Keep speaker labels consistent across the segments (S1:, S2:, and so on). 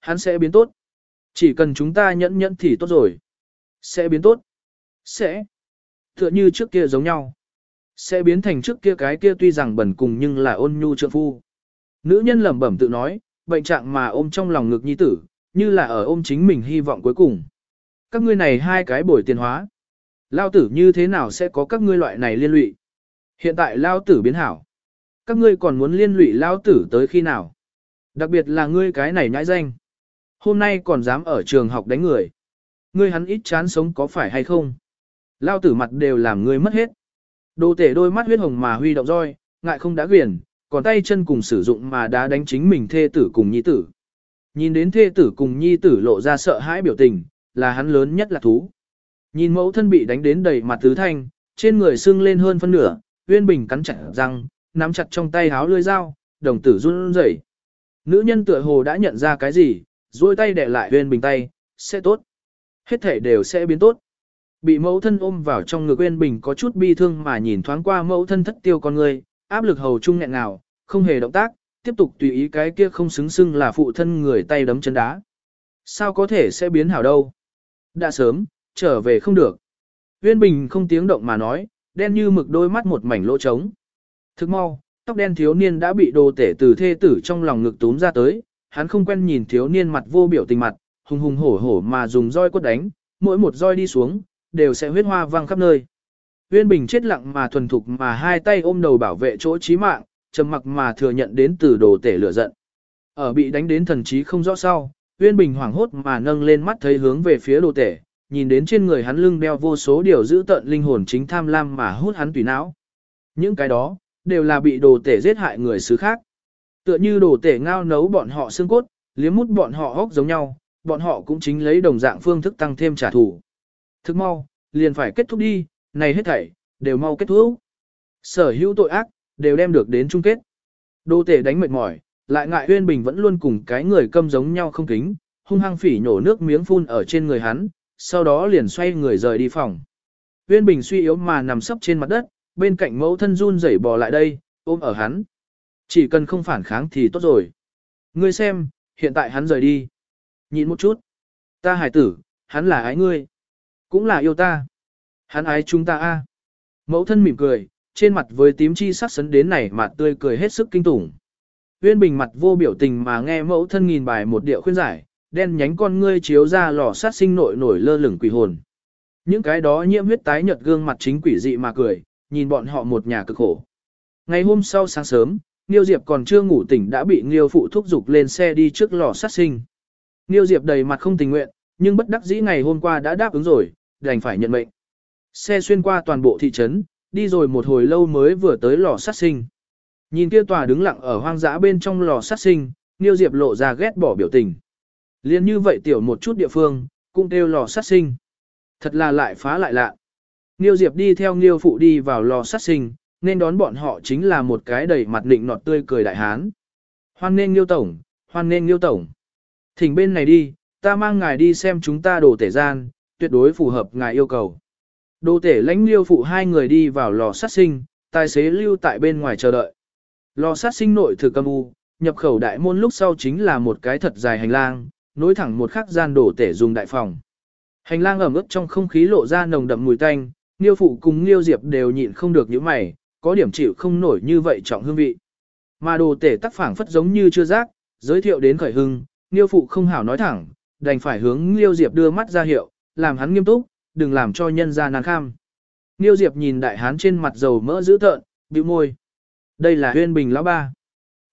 S1: Hắn sẽ biến tốt. Chỉ cần chúng ta nhẫn nhẫn thì tốt rồi. Sẽ biến tốt. Sẽ. Tựa như trước kia giống nhau. Sẽ biến thành trước kia cái kia tuy rằng bẩn cùng nhưng là ôn nhu trượng phu. Nữ nhân lẩm bẩm tự nói, bệnh trạng mà ôm trong lòng ngực nhi tử, như là ở ôm chính mình hy vọng cuối cùng. Các ngươi này hai cái bồi tiền hóa. Lao tử như thế nào sẽ có các ngươi loại này liên lụy? Hiện tại Lao tử biến hảo. Các ngươi còn muốn liên lụy Lao tử tới khi nào? Đặc biệt là ngươi cái này nhãi danh. Hôm nay còn dám ở trường học đánh người. Ngươi hắn ít chán sống có phải hay không? Lao tử mặt đều làm ngươi mất hết. Đồ tể đôi mắt huyết hồng mà huy động roi, ngại không đã quyền, còn tay chân cùng sử dụng mà đã đánh chính mình thê tử cùng nhi tử. Nhìn đến thê tử cùng nhi tử lộ ra sợ hãi biểu tình, là hắn lớn nhất là thú. Nhìn mẫu thân bị đánh đến đầy mặt tứ thanh, trên người sưng lên hơn phân nửa, Uyên Bình cắn chặt răng, nắm chặt trong tay háo lưỡi dao, đồng tử run rẩy. Nữ nhân tựa hồ đã nhận ra cái gì, duỗi tay để lại Uyên Bình tay, sẽ tốt. Hết thể đều sẽ biến tốt. Bị mẫu thân ôm vào trong ngực Uyên Bình có chút bi thương mà nhìn thoáng qua mẫu thân thất tiêu con người, áp lực hầu trung nghẹn ngào, không hề động tác, tiếp tục tùy ý cái kia không xứng xưng là phụ thân người tay đấm chân đá. Sao có thể sẽ biến hảo đâu? Đã sớm, trở về không được. Uyên Bình không tiếng động mà nói, đen như mực đôi mắt một mảnh lỗ trống. Thức mau, tóc đen thiếu niên đã bị đồ tể từ thê tử trong lòng ngực túm ra tới, hắn không quen nhìn thiếu niên mặt vô biểu tình mặt, hùng hùng hổ hổ mà dùng roi quất đánh, mỗi một roi đi xuống, đều sẽ huyết hoa văng khắp nơi. Uyên Bình chết lặng mà thuần thục mà hai tay ôm đầu bảo vệ chỗ chí mạng, trầm mặc mà thừa nhận đến từ đồ tể lửa giận. Ở bị đánh đến thần trí không rõ sau, Uyên Bình hoảng hốt mà nâng lên mắt thấy hướng về phía đồ tể, nhìn đến trên người hắn lưng đeo vô số điều giữ tận linh hồn chính tham lam mà hút hắn tùy não. Những cái đó, đều là bị đồ tể giết hại người xứ khác. Tựa như đồ tể ngao nấu bọn họ xương cốt, liếm mút bọn họ hốc giống nhau, bọn họ cũng chính lấy đồng dạng phương thức tăng thêm trả thù. Thức mau, liền phải kết thúc đi, này hết thảy, đều mau kết thúc. Sở hữu tội ác, đều đem được đến chung kết. Đồ tể đánh mệt mỏi, lại ngại Huyên Bình vẫn luôn cùng cái người câm giống nhau không kính, hung hăng phỉ nhổ nước miếng phun ở trên người hắn, sau đó liền xoay người rời đi phòng. Huyên Bình suy yếu mà nằm sấp trên mặt đất, bên cạnh mẫu thân run rẩy bò lại đây, ôm ở hắn. Chỉ cần không phản kháng thì tốt rồi. Ngươi xem, hiện tại hắn rời đi. Nhìn một chút. Ta hải tử, hắn là ái ngươi. Cũng là yêu ta. Hắn ái chúng ta a. Mẫu thân mỉm cười, trên mặt với tím chi sắc sấn đến này mà tươi cười hết sức kinh tủng. Uyên Bình mặt vô biểu tình mà nghe mẫu thân nghìn bài một điệu khuyên giải, đen nhánh con ngươi chiếu ra lò sát sinh nội nổi lơ lửng quỷ hồn. Những cái đó nhiễm huyết tái nhợt gương mặt chính quỷ dị mà cười, nhìn bọn họ một nhà cực khổ. Ngày hôm sau sáng sớm, Niêu Diệp còn chưa ngủ tỉnh đã bị Niêu phụ thúc giục lên xe đi trước lò sát sinh. Niêu Diệp đầy mặt không tình nguyện, nhưng bất đắc dĩ ngày hôm qua đã đáp ứng rồi, đành phải nhận mệnh. Xe xuyên qua toàn bộ thị trấn, đi rồi một hồi lâu mới vừa tới lò sát sinh. Nhìn kia tòa đứng lặng ở hoang dã bên trong lò sát sinh, Niêu Diệp lộ ra ghét bỏ biểu tình. Liên như vậy tiểu một chút địa phương, cũng kêu lò sát sinh. Thật là lại phá lại lạ. Nghiêu Diệp đi theo Nghiêu Phụ đi vào lò sát sinh, nên đón bọn họ chính là một cái đầy mặt định nọt tươi cười đại hán. Hoan nên Nghiêu Tổng, hoan nên Nghiêu Tổng. Thỉnh bên này đi, ta mang ngài đi xem chúng ta đồ tể gian, tuyệt đối phù hợp ngài yêu cầu. Đồ tể lãnh Liêu Phụ hai người đi vào lò sát sinh, tài xế lưu tại bên ngoài chờ đợi. Lò sát sinh nội thực âm u, nhập khẩu đại môn lúc sau chính là một cái thật dài hành lang, nối thẳng một khắc gian đổ tể dùng đại phòng. Hành lang ẩm ướt trong không khí lộ ra nồng đậm mùi tanh, Niêu phụ cùng Niêu Diệp đều nhịn không được những mày, có điểm chịu không nổi như vậy trọng hương vị. Mà đồ tể tắc phảng phất giống như chưa giác, giới thiệu đến khởi hưng, Niêu phụ không hảo nói thẳng, đành phải hướng Niêu Diệp đưa mắt ra hiệu, làm hắn nghiêm túc, đừng làm cho nhân ra nan kham. Niêu Diệp nhìn đại hán trên mặt dầu mỡ dữ tợn, bĩu môi. Đây là Huyên Bình lão ba.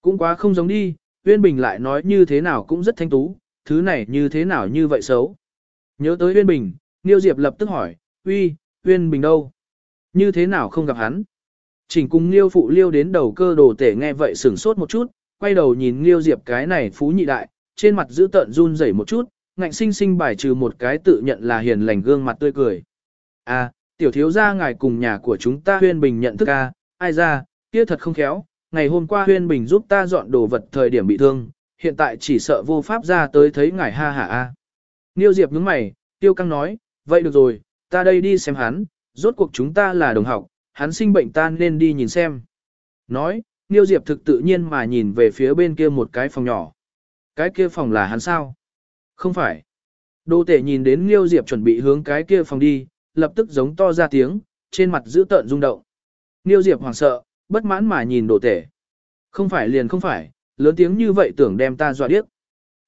S1: Cũng quá không giống đi, Huyên Bình lại nói như thế nào cũng rất thanh tú, thứ này như thế nào như vậy xấu. Nhớ tới Uyên Bình, Niêu Diệp lập tức hỏi, uy, Uyên Bình đâu? Như thế nào không gặp hắn? Chỉnh cùng liêu phụ liêu đến đầu cơ đồ tể nghe vậy sửng sốt một chút, quay đầu nhìn liêu Diệp cái này phú nhị đại, trên mặt giữ tợn run rẩy một chút, ngạnh sinh sinh bài trừ một cái tự nhận là hiền lành gương mặt tươi cười. À, tiểu thiếu gia ngài cùng nhà của chúng ta Huyên Bình nhận thức a, ai ra, kia thật không khéo, ngày hôm qua Huyên Bình giúp ta dọn đồ vật thời điểm bị thương, hiện tại chỉ sợ vô pháp ra tới thấy ngài ha hả a. À. liêu Diệp nhướng mày, Tiêu Căng nói, vậy được rồi, ta đây đi xem hắn, rốt cuộc chúng ta là đồng học, hắn sinh bệnh ta nên đi nhìn xem. Nói, Niêu Diệp thực tự nhiên mà nhìn về phía bên kia một cái phòng nhỏ. Cái kia phòng là hắn sao? Không phải. Đô tể nhìn đến niêu Diệp chuẩn bị hướng cái kia phòng đi, lập tức giống to ra tiếng, trên mặt giữ tợn rung động. niêu Diệp hoảng sợ, bất mãn mà nhìn đồ tể. Không phải liền không phải, lớn tiếng như vậy tưởng đem ta dọa điếc.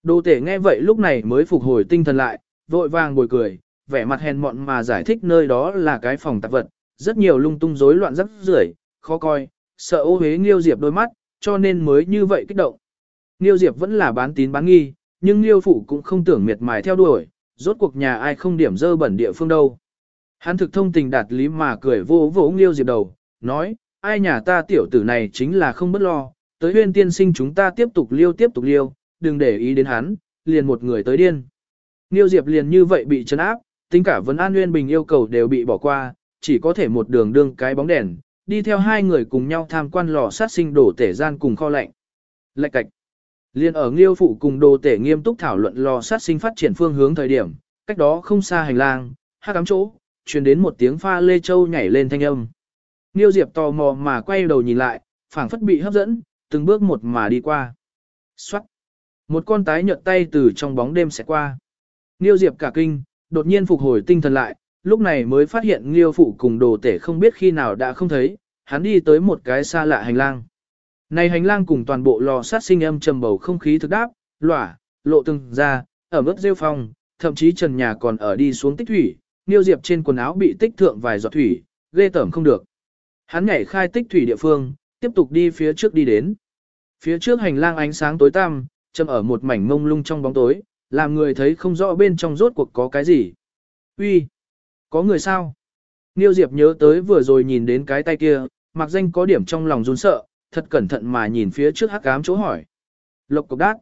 S1: Đồ tể nghe vậy lúc này mới phục hồi tinh thần lại, vội vàng bồi cười, vẻ mặt hèn mọn mà giải thích nơi đó là cái phòng tạp vật, rất nhiều lung tung rối loạn rắc rưởi, khó coi, sợ ô hế Nghiêu Diệp đôi mắt, cho nên mới như vậy kích động. Nghiêu Diệp vẫn là bán tín bán nghi, nhưng Nghiêu Phụ cũng không tưởng miệt mài theo đuổi, rốt cuộc nhà ai không điểm dơ bẩn địa phương đâu. Hắn thực thông tình đạt lý mà cười vô vỗ Nghiêu Diệp đầu, nói, ai nhà ta tiểu tử này chính là không bất lo, tới huyên tiên sinh chúng ta tiếp tục liêu tiếp tục liêu, đừng để ý đến hắn, liền một người tới điên. Nghiêu Diệp liền như vậy bị chấn áp, tính cả vấn an nguyên bình yêu cầu đều bị bỏ qua, chỉ có thể một đường đương cái bóng đèn, đi theo hai người cùng nhau tham quan lò sát sinh đổ tể gian cùng kho lạnh. Lạch cạch. Liên ở Nghiêu phụ cùng đồ tể nghiêm túc thảo luận lò sát sinh phát triển phương hướng thời điểm, cách đó không xa hành lang, hát cắm chỗ, truyền đến một tiếng pha lê châu nhảy lên thanh âm. Nghiêu Diệp tò mò mà quay đầu nhìn lại, phảng phất bị hấp dẫn, từng bước một mà đi qua. Xoát. Một con tái nhợt tay từ trong bóng đêm sẽ qua. Nghiêu Diệp cả kinh, đột nhiên phục hồi tinh thần lại, lúc này mới phát hiện Nghiêu phụ cùng đồ tể không biết khi nào đã không thấy, hắn đi tới một cái xa lạ hành lang. Này hành lang cùng toàn bộ lò sát sinh âm trầm bầu không khí thực đáp, lỏa, lộ từng ra, ở mức rêu phong, thậm chí trần nhà còn ở đi xuống tích thủy, Nghiêu Diệp trên quần áo bị tích thượng vài giọt thủy, ghê tởm không được. Hắn nhảy khai tích thủy địa phương, tiếp tục đi phía trước đi đến. Phía trước hành lang ánh sáng tối tăm, châm ở một mảnh mông lung trong bóng tối, làm người thấy không rõ bên trong rốt cuộc có cái gì. Uy, có người sao? Niêu Diệp nhớ tới vừa rồi nhìn đến cái tay kia, mặc danh có điểm trong lòng run sợ, thật cẩn thận mà nhìn phía trước hắc ám chỗ hỏi. Lộc cục đát.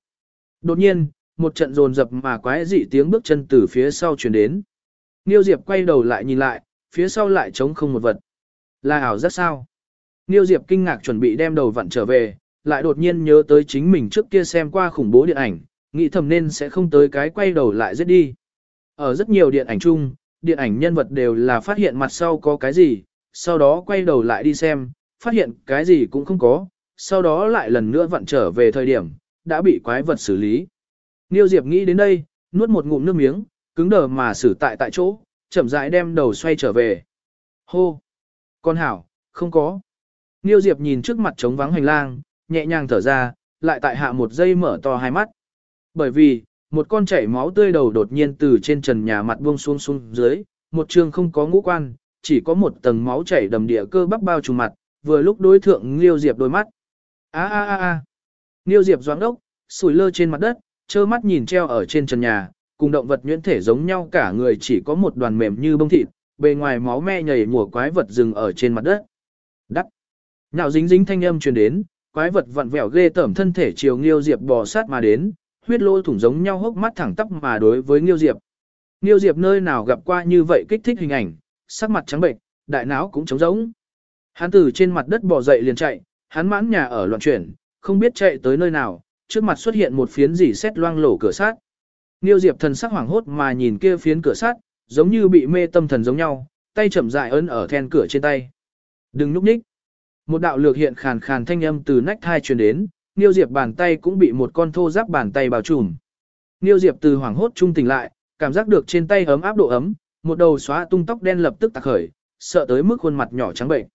S1: Đột nhiên, một trận rồn rập mà quái dị tiếng bước chân từ phía sau truyền đến. Niêu Diệp quay đầu lại nhìn lại, phía sau lại trống không một vật. Là ảo rất sao? Niêu Diệp kinh ngạc chuẩn bị đem đầu vặn trở về, lại đột nhiên nhớ tới chính mình trước kia xem qua khủng bố điện ảnh, nghĩ thầm nên sẽ không tới cái quay đầu lại giết đi. Ở rất nhiều điện ảnh chung, điện ảnh nhân vật đều là phát hiện mặt sau có cái gì, sau đó quay đầu lại đi xem, phát hiện cái gì cũng không có, sau đó lại lần nữa vặn trở về thời điểm, đã bị quái vật xử lý. Niêu Diệp nghĩ đến đây, nuốt một ngụm nước miếng, cứng đờ mà xử tại tại chỗ, chậm rãi đem đầu xoay trở về. Hô! Con hảo, không có. Niêu Diệp nhìn trước mặt trống vắng hành lang, nhẹ nhàng thở ra, lại tại hạ một giây mở to hai mắt. Bởi vì, một con chảy máu tươi đầu đột nhiên từ trên trần nhà mặt buông xuống xuống dưới, một trường không có ngũ quan, chỉ có một tầng máu chảy đầm địa cơ bắp bao trùm mặt, vừa lúc đối thượng Liêu Diệp đôi mắt. A a a a. Liêu Diệp giáng đốc, sủi lơ trên mặt đất, trơ mắt nhìn treo ở trên trần nhà, cùng động vật nhuyễn thể giống nhau cả người chỉ có một đoàn mềm như bông thịt, bề ngoài máu me nhảy mùa quái vật dừng ở trên mặt đất. Đắc. Nhạo dính dính thanh âm truyền đến, quái vật vặn vẹo ghê tởm thân thể chiều liêu Diệp bò sát mà đến, huyết lỗ thủng giống nhau hốc mắt thẳng tắp mà đối với Nghiêu Diệp. Nghiêu Diệp nơi nào gặp qua như vậy kích thích hình ảnh, sắc mặt trắng bệnh, đại não cũng trống rỗng. Hắn từ trên mặt đất bò dậy liền chạy, hắn mãn nhà ở loạn chuyển, không biết chạy tới nơi nào, trước mặt xuất hiện một phiến dỉ xét loang lổ cửa sát. Nghiêu Diệp thần sắc hoảng hốt mà nhìn kia phiến cửa sát, giống như bị mê tâm thần giống nhau, tay chậm rãi ấn ở then cửa trên tay. Đừng núp ních. Một đạo lược hiện khàn khàn thanh âm từ nách thai truyền đến, Niêu Diệp bàn tay cũng bị một con thô giáp bàn tay bao trùm. Niêu Diệp từ hoảng hốt trung tỉnh lại, cảm giác được trên tay ấm áp độ ấm, một đầu xóa tung tóc đen lập tức tạc khởi, sợ tới mức khuôn mặt nhỏ trắng bệnh.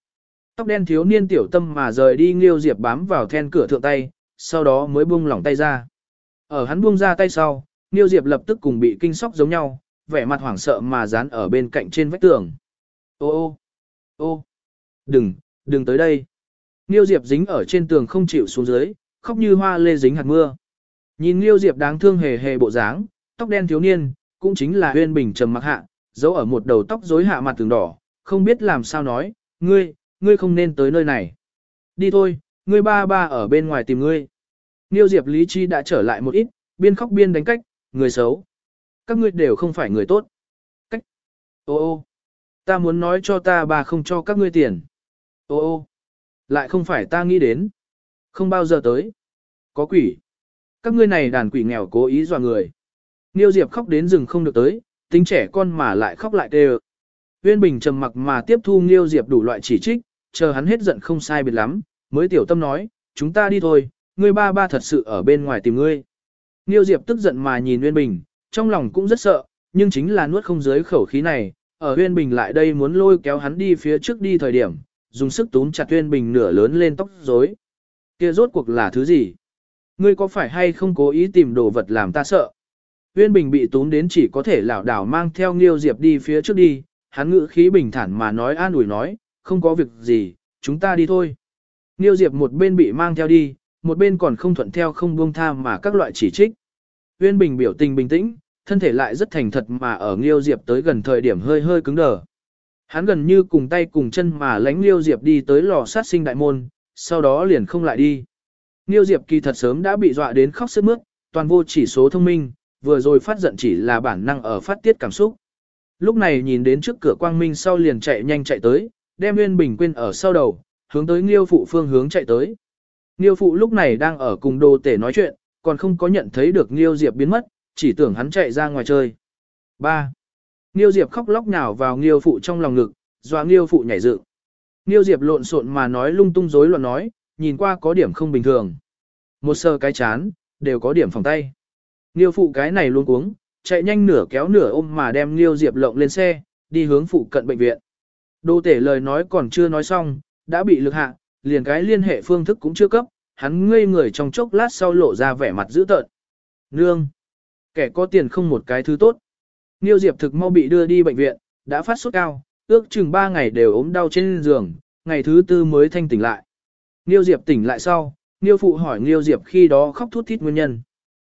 S1: Tóc đen thiếu niên tiểu tâm mà rời đi Niêu Diệp bám vào then cửa thượng tay, sau đó mới buông lỏng tay ra. Ở hắn buông ra tay sau, Niêu Diệp lập tức cùng bị kinh sóc giống nhau, vẻ mặt hoảng sợ mà dán ở bên cạnh trên vách tường. Ô ô, ô, đừng, đừng tới đây. Niêu Diệp dính ở trên tường không chịu xuống dưới, khóc như hoa lê dính hạt mưa. Nhìn liêu Diệp đáng thương hề hề bộ dáng, tóc đen thiếu niên, cũng chính là Huyên Bình trầm mặc hạ, giấu ở một đầu tóc rối hạ mặt tường đỏ, không biết làm sao nói, ngươi, ngươi không nên tới nơi này. Đi thôi, ngươi ba ba ở bên ngoài tìm ngươi. liêu Diệp lý trí đã trở lại một ít, biên khóc biên đánh cách, người xấu. Các ngươi đều không phải người tốt. Cách. Ô ô. Ta muốn nói cho ta bà không cho các ngươi tiền. Ô ô, lại không phải ta nghĩ đến. Không bao giờ tới. Có quỷ. Các ngươi này đàn quỷ nghèo cố ý dọa người. Niêu Diệp khóc đến rừng không được tới, tính trẻ con mà lại khóc lại tê Uyên Bình trầm mặc mà tiếp thu Niêu Diệp đủ loại chỉ trích, chờ hắn hết giận không sai biệt lắm, mới tiểu tâm nói, chúng ta đi thôi, ngươi ba ba thật sự ở bên ngoài tìm ngươi. Niêu Diệp tức giận mà nhìn Uyên Bình, trong lòng cũng rất sợ, nhưng chính là nuốt không dưới khẩu khí này, ở Uyên Bình lại đây muốn lôi kéo hắn đi phía trước đi thời điểm, dùng sức túm chặt Uyên Bình nửa lớn lên tóc rối. Kia rốt cuộc là thứ gì? Ngươi có phải hay không cố ý tìm đồ vật làm ta sợ? Uyên Bình bị túm đến chỉ có thể lảo đảo mang theo Nghiêu Diệp đi phía trước đi, hắn ngữ khí bình thản mà nói an ủi nói, không có việc gì, chúng ta đi thôi. Nghiêu Diệp một bên bị mang theo đi, một bên còn không thuận theo không buông tha mà các loại chỉ trích. Uyên Bình biểu tình bình tĩnh, thân thể lại rất thành thật mà ở Nghiêu Diệp tới gần thời điểm hơi hơi cứng đờ. Hắn gần như cùng tay cùng chân mà lánh Nghiêu Diệp đi tới lò sát sinh đại môn, sau đó liền không lại đi. Niêu Diệp kỳ thật sớm đã bị dọa đến khóc sướt mướt, toàn vô chỉ số thông minh, vừa rồi phát giận chỉ là bản năng ở phát tiết cảm xúc. Lúc này nhìn đến trước cửa quang minh sau liền chạy nhanh chạy tới, đem Nguyên Bình quên ở sau đầu, hướng tới Nghiêu phụ phương hướng chạy tới. Nghiêu phụ lúc này đang ở cùng đồ tể nói chuyện, còn không có nhận thấy được Nghiêu Diệp biến mất, chỉ tưởng hắn chạy ra ngoài chơi. 3. Nghiêu Diệp khóc lóc nhào vào Nghiêu phụ trong lòng ngực, doa Nghiêu phụ nhảy dựng. Niêu Diệp lộn xộn mà nói lung tung rối loạn nói, nhìn qua có điểm không bình thường. Một sờ cái chán, đều có điểm phòng tay. Niêu phụ cái này luôn cuống, chạy nhanh nửa kéo nửa ôm mà đem Niêu Diệp lộng lên xe, đi hướng phụ cận bệnh viện. Đô tể lời nói còn chưa nói xong, đã bị lực hạ, liền cái liên hệ phương thức cũng chưa cấp, hắn ngây người trong chốc lát sau lộ ra vẻ mặt dữ tợn. Nương! Kẻ có tiền không một cái thứ tốt. Niêu Diệp thực mau bị đưa đi bệnh viện, đã phát sốt cao, ước chừng 3 ngày đều ốm đau trên giường, ngày thứ tư mới thanh tỉnh lại. Niêu Diệp tỉnh lại sau, Niêu phụ hỏi Niêu Diệp khi đó khóc thút thít nguyên nhân.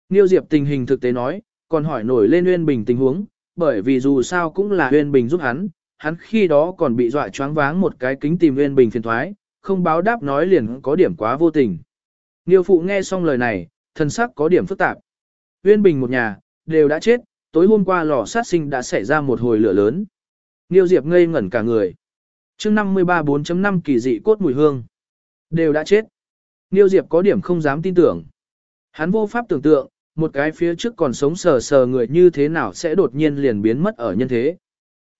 S1: Niêu Diệp tình hình thực tế nói, còn hỏi nổi lên Uyên Bình tình huống, bởi vì dù sao cũng là Uyên Bình giúp hắn, hắn khi đó còn bị dọa choáng váng một cái kính tìm Uyên Bình phiền thoái, không báo đáp nói liền có điểm quá vô tình. Niêu phụ nghe xong lời này, thân sắc có điểm phức tạp. Uyên Bình một nhà, đều đã chết, tối hôm qua lò sát sinh đã xảy ra một hồi lửa lớn. Nghiêu Diệp ngây ngẩn cả người. chương 53 4.5 kỳ dị cốt mùi hương. Đều đã chết. Nghiêu Diệp có điểm không dám tin tưởng. Hắn vô pháp tưởng tượng, một cái phía trước còn sống sờ sờ người như thế nào sẽ đột nhiên liền biến mất ở nhân thế.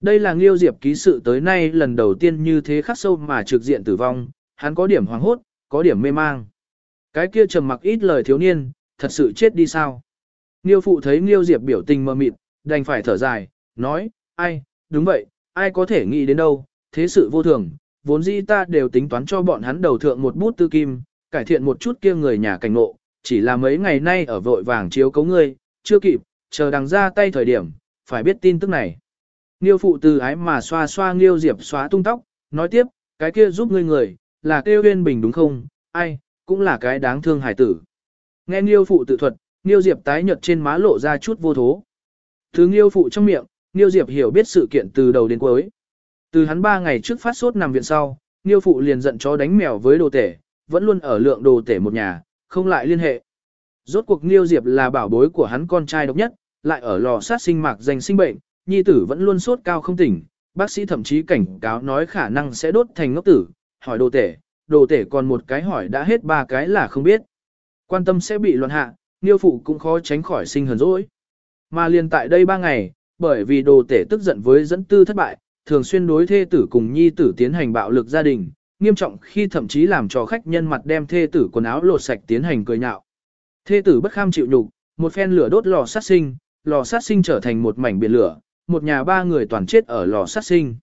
S1: Đây là Nghiêu Diệp ký sự tới nay lần đầu tiên như thế khắc sâu mà trực diện tử vong, hắn có điểm hoàng hốt, có điểm mê mang. Cái kia trầm mặc ít lời thiếu niên, thật sự chết đi sao? Nghiêu phụ thấy Nghiêu Diệp biểu tình mờ mịt, đành phải thở dài, nói, ai, đúng vậy, ai có thể nghĩ đến đâu, thế sự vô thường, vốn dĩ ta đều tính toán cho bọn hắn đầu thượng một bút tư kim, cải thiện một chút kia người nhà cảnh ngộ, chỉ là mấy ngày nay ở vội vàng chiếu cấu ngươi, chưa kịp, chờ đằng ra tay thời điểm, phải biết tin tức này. Nghiêu phụ từ ái mà xoa xoa Nghiêu Diệp xóa tung tóc, nói tiếp, cái kia giúp ngươi người, là kêu huyên bình đúng không, ai, cũng là cái đáng thương hải tử. Nghe Nghiêu phụ tự thuật, Nghiêu Diệp tái nhợt trên má lộ ra chút vô thố. Thứ Nghiêu phụ trong miệng, Nghiêu Diệp hiểu biết sự kiện từ đầu đến cuối. Từ hắn ba ngày trước phát sốt nằm viện sau, Nghiêu phụ liền giận chó đánh mèo với đồ tể, vẫn luôn ở lượng đồ tể một nhà, không lại liên hệ. Rốt cuộc Nghiêu Diệp là bảo bối của hắn con trai độc nhất, lại ở lò sát sinh mạc danh sinh bệnh, nhi tử vẫn luôn sốt cao không tỉnh, bác sĩ thậm chí cảnh cáo nói khả năng sẽ đốt thành ngốc tử, hỏi đồ tể, đồ tể còn một cái hỏi đã hết ba cái là không biết. Quan tâm sẽ bị loạn hạ, Nghiêu phụ cũng khó tránh khỏi sinh hờn dỗi. Mà liền tại đây ba ngày, bởi vì đồ tể tức giận với dẫn tư thất bại, thường xuyên đối thê tử cùng nhi tử tiến hành bạo lực gia đình, nghiêm trọng khi thậm chí làm cho khách nhân mặt đem thê tử quần áo lột sạch tiến hành cười nhạo. Thê tử bất kham chịu nhục, một phen lửa đốt lò sát sinh, lò sát sinh trở thành một mảnh biển lửa, một nhà ba người toàn chết ở lò sát sinh.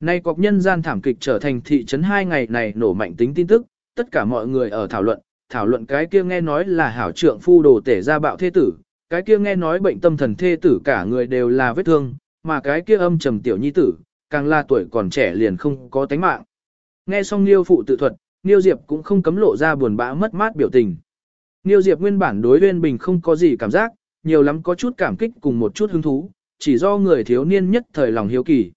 S1: Nay cọc nhân gian thảm kịch trở thành thị trấn hai ngày này nổ mạnh tính tin tức, tất cả mọi người ở thảo luận, thảo luận cái kia nghe nói là hảo trượng phu đồ tể ra bạo thê tử, cái kia nghe nói bệnh tâm thần thê tử cả người đều là vết thương, mà cái kia âm trầm tiểu nhi tử, càng là tuổi còn trẻ liền không có tánh mạng. Nghe xong Niêu phụ tự thuật, Niêu Diệp cũng không cấm lộ ra buồn bã mất mát biểu tình. Niêu Diệp nguyên bản đối Uyên Bình không có gì cảm giác, nhiều lắm có chút cảm kích cùng một chút hứng thú, chỉ do người thiếu niên nhất thời lòng hiếu kỳ.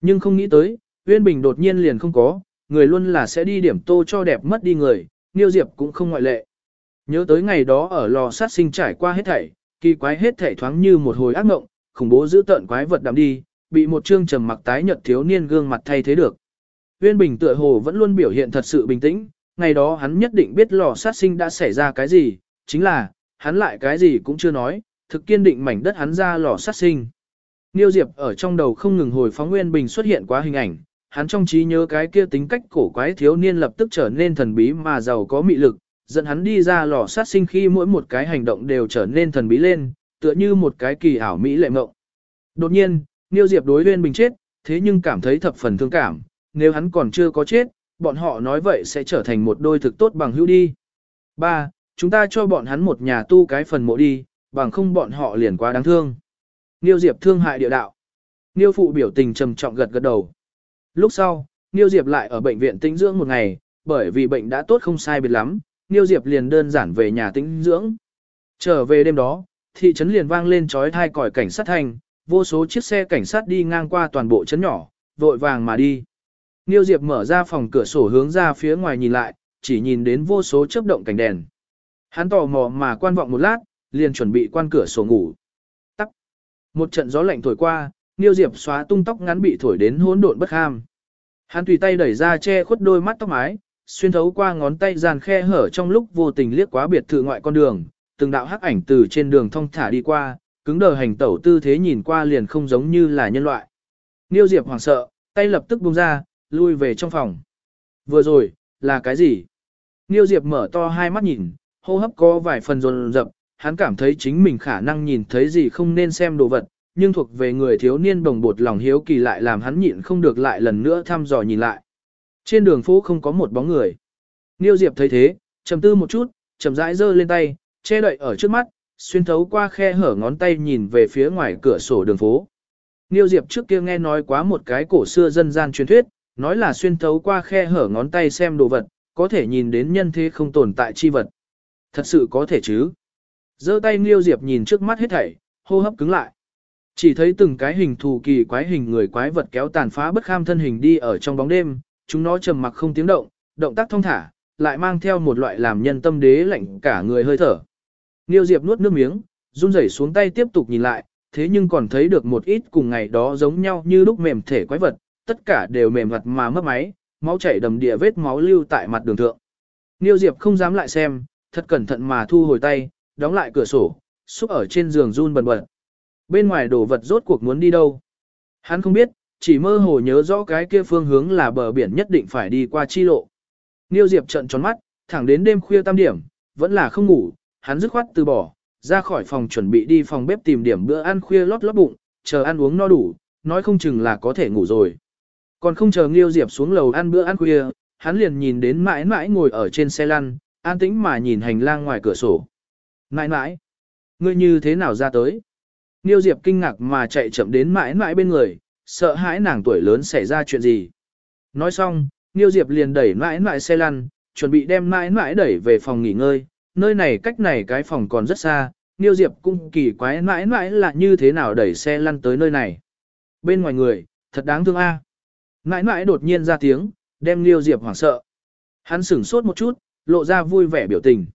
S1: Nhưng không nghĩ tới, Uyên Bình đột nhiên liền không có, người luôn là sẽ đi điểm tô cho đẹp mất đi người, Niêu Diệp cũng không ngoại lệ. Nhớ tới ngày đó ở lò sát sinh trải qua hết thảy, kỳ quái hết thảy thoáng như một hồi ác ngộng, khủng bố giữ tợn quái vật đắm đi, bị một trương trầm mặc tái nhợt thiếu niên gương mặt thay thế được. Uyên Bình tựa hồ vẫn luôn biểu hiện thật sự bình tĩnh, ngày đó hắn nhất định biết lò sát sinh đã xảy ra cái gì, chính là, hắn lại cái gì cũng chưa nói, thực kiên định mảnh đất hắn ra lò sát sinh. Niêu Diệp ở trong đầu không ngừng hồi phóng Nguyên Bình xuất hiện quá hình ảnh, hắn trong trí nhớ cái kia tính cách cổ quái thiếu niên lập tức trở nên thần bí mà giàu có mị lực, dẫn hắn đi ra lò sát sinh khi mỗi một cái hành động đều trở nên thần bí lên, tựa như một cái kỳ ảo mỹ lệ mộng. Đột nhiên, Niêu Diệp đối Uyên Bình chết, thế nhưng cảm thấy thập phần thương cảm, nếu hắn còn chưa có chết, bọn họ nói vậy sẽ trở thành một đôi thực tốt bằng hữu đi. 3. Chúng ta cho bọn hắn một nhà tu cái phần mộ đi, bằng không bọn họ liền quá đáng thương. Niêu Diệp thương hại địa đạo. Niêu phụ biểu tình trầm trọng gật gật đầu. Lúc sau, Niêu Diệp lại ở bệnh viện tĩnh dưỡng một ngày, bởi vì bệnh đã tốt không sai biệt lắm, Niêu Diệp liền đơn giản về nhà tĩnh dưỡng. Trở về đêm đó, thị trấn liền vang lên chói thai còi cảnh sát thành, vô số chiếc xe cảnh sát đi ngang qua toàn bộ trấn nhỏ, vội vàng mà đi. Niêu Diệp mở ra phòng cửa sổ hướng ra phía ngoài nhìn lại, chỉ nhìn đến vô số chớp động cảnh đèn. Hắn tò mò mà quan vọng một lát, liền chuẩn bị quan cửa sổ ngủ. Tắc. Một trận gió lạnh thổi qua, Niêu Diệp xóa tung tóc ngắn bị thổi đến hỗn độn bất ham. Hắn tùy tay đẩy ra che khuất đôi mắt tóc mái, xuyên thấu qua ngón tay dàn khe hở trong lúc vô tình liếc quá biệt thự ngoại con đường, từng đạo hắc ảnh từ trên đường thông thả đi qua, cứng đờ hành tẩu tư thế nhìn qua liền không giống như là nhân loại. Niêu Diệp hoảng sợ, tay lập tức buông ra, lui về trong phòng. Vừa rồi, là cái gì? Niêu Diệp mở to hai mắt nhìn, hô hấp có vài phần rồn rập, hắn cảm thấy chính mình khả năng nhìn thấy gì không nên xem đồ vật, nhưng thuộc về người thiếu niên đồng bột lòng hiếu kỳ lại làm hắn nhịn không được lại lần nữa thăm dò nhìn lại. Trên đường phố không có một bóng người. Niêu Diệp thấy thế, trầm tư một chút, chậm rãi giơ lên tay, che đậy ở trước mắt, xuyên thấu qua khe hở ngón tay nhìn về phía ngoài cửa sổ đường phố. Niêu Diệp trước kia nghe nói quá một cái cổ xưa dân gian truyền thuyết, nói là xuyên thấu qua khe hở ngón tay xem đồ vật, có thể nhìn đến nhân thế không tồn tại chi vật. Thật sự có thể chứ? giơ tay Niêu Diệp nhìn trước mắt hết thảy, hô hấp cứng lại. Chỉ thấy từng cái hình thù kỳ quái hình người quái vật kéo tàn phá bất kham thân hình đi ở trong bóng đêm, chúng nó trầm mặc không tiếng động, động tác thông thả, lại mang theo một loại làm nhân tâm đế lạnh cả người hơi thở. Niêu Diệp nuốt nước miếng, run rẩy xuống tay tiếp tục nhìn lại, thế nhưng còn thấy được một ít cùng ngày đó giống nhau như lúc mềm thể quái vật, tất cả đều mềm mặt mà mất máy, máu chảy đầm địa vết máu lưu tại mặt đường thượng. Niêu Diệp không dám lại xem, thật cẩn thận mà thu hồi tay, đóng lại cửa sổ, xúc ở trên giường run bần bật. Bên ngoài đồ vật rốt cuộc muốn đi đâu? Hắn không biết, chỉ mơ hồ nhớ rõ cái kia phương hướng là bờ biển nhất định phải đi qua chi lộ. Niêu Diệp trận tròn mắt, thẳng đến đêm khuya tam điểm, vẫn là không ngủ, hắn dứt khoát từ bỏ, ra khỏi phòng chuẩn bị đi phòng bếp tìm điểm bữa ăn khuya lót lót bụng, chờ ăn uống no đủ, nói không chừng là có thể ngủ rồi. Còn không chờ Nghiêu Diệp xuống lầu ăn bữa ăn khuya, hắn liền nhìn đến mãi mãi ngồi ở trên xe lăn, an tĩnh mà nhìn hành lang ngoài cửa sổ. Mãi mãi, ngươi như thế nào ra tới? Nghiêu Diệp kinh ngạc mà chạy chậm đến mãi mãi bên người, sợ hãi nàng tuổi lớn xảy ra chuyện gì. Nói xong, Nghiêu Diệp liền đẩy mãi mãi xe lăn, chuẩn bị đem mãi mãi đẩy về phòng nghỉ ngơi, nơi này cách này cái phòng còn rất xa, Niêu Diệp cũng kỳ quái mãi mãi là như thế nào đẩy xe lăn tới nơi này. Bên ngoài người, thật đáng thương a. À. Mãi mãi đột nhiên ra tiếng, đem Niêu Diệp hoảng sợ. Hắn sửng sốt một chút, lộ ra vui vẻ biểu tình.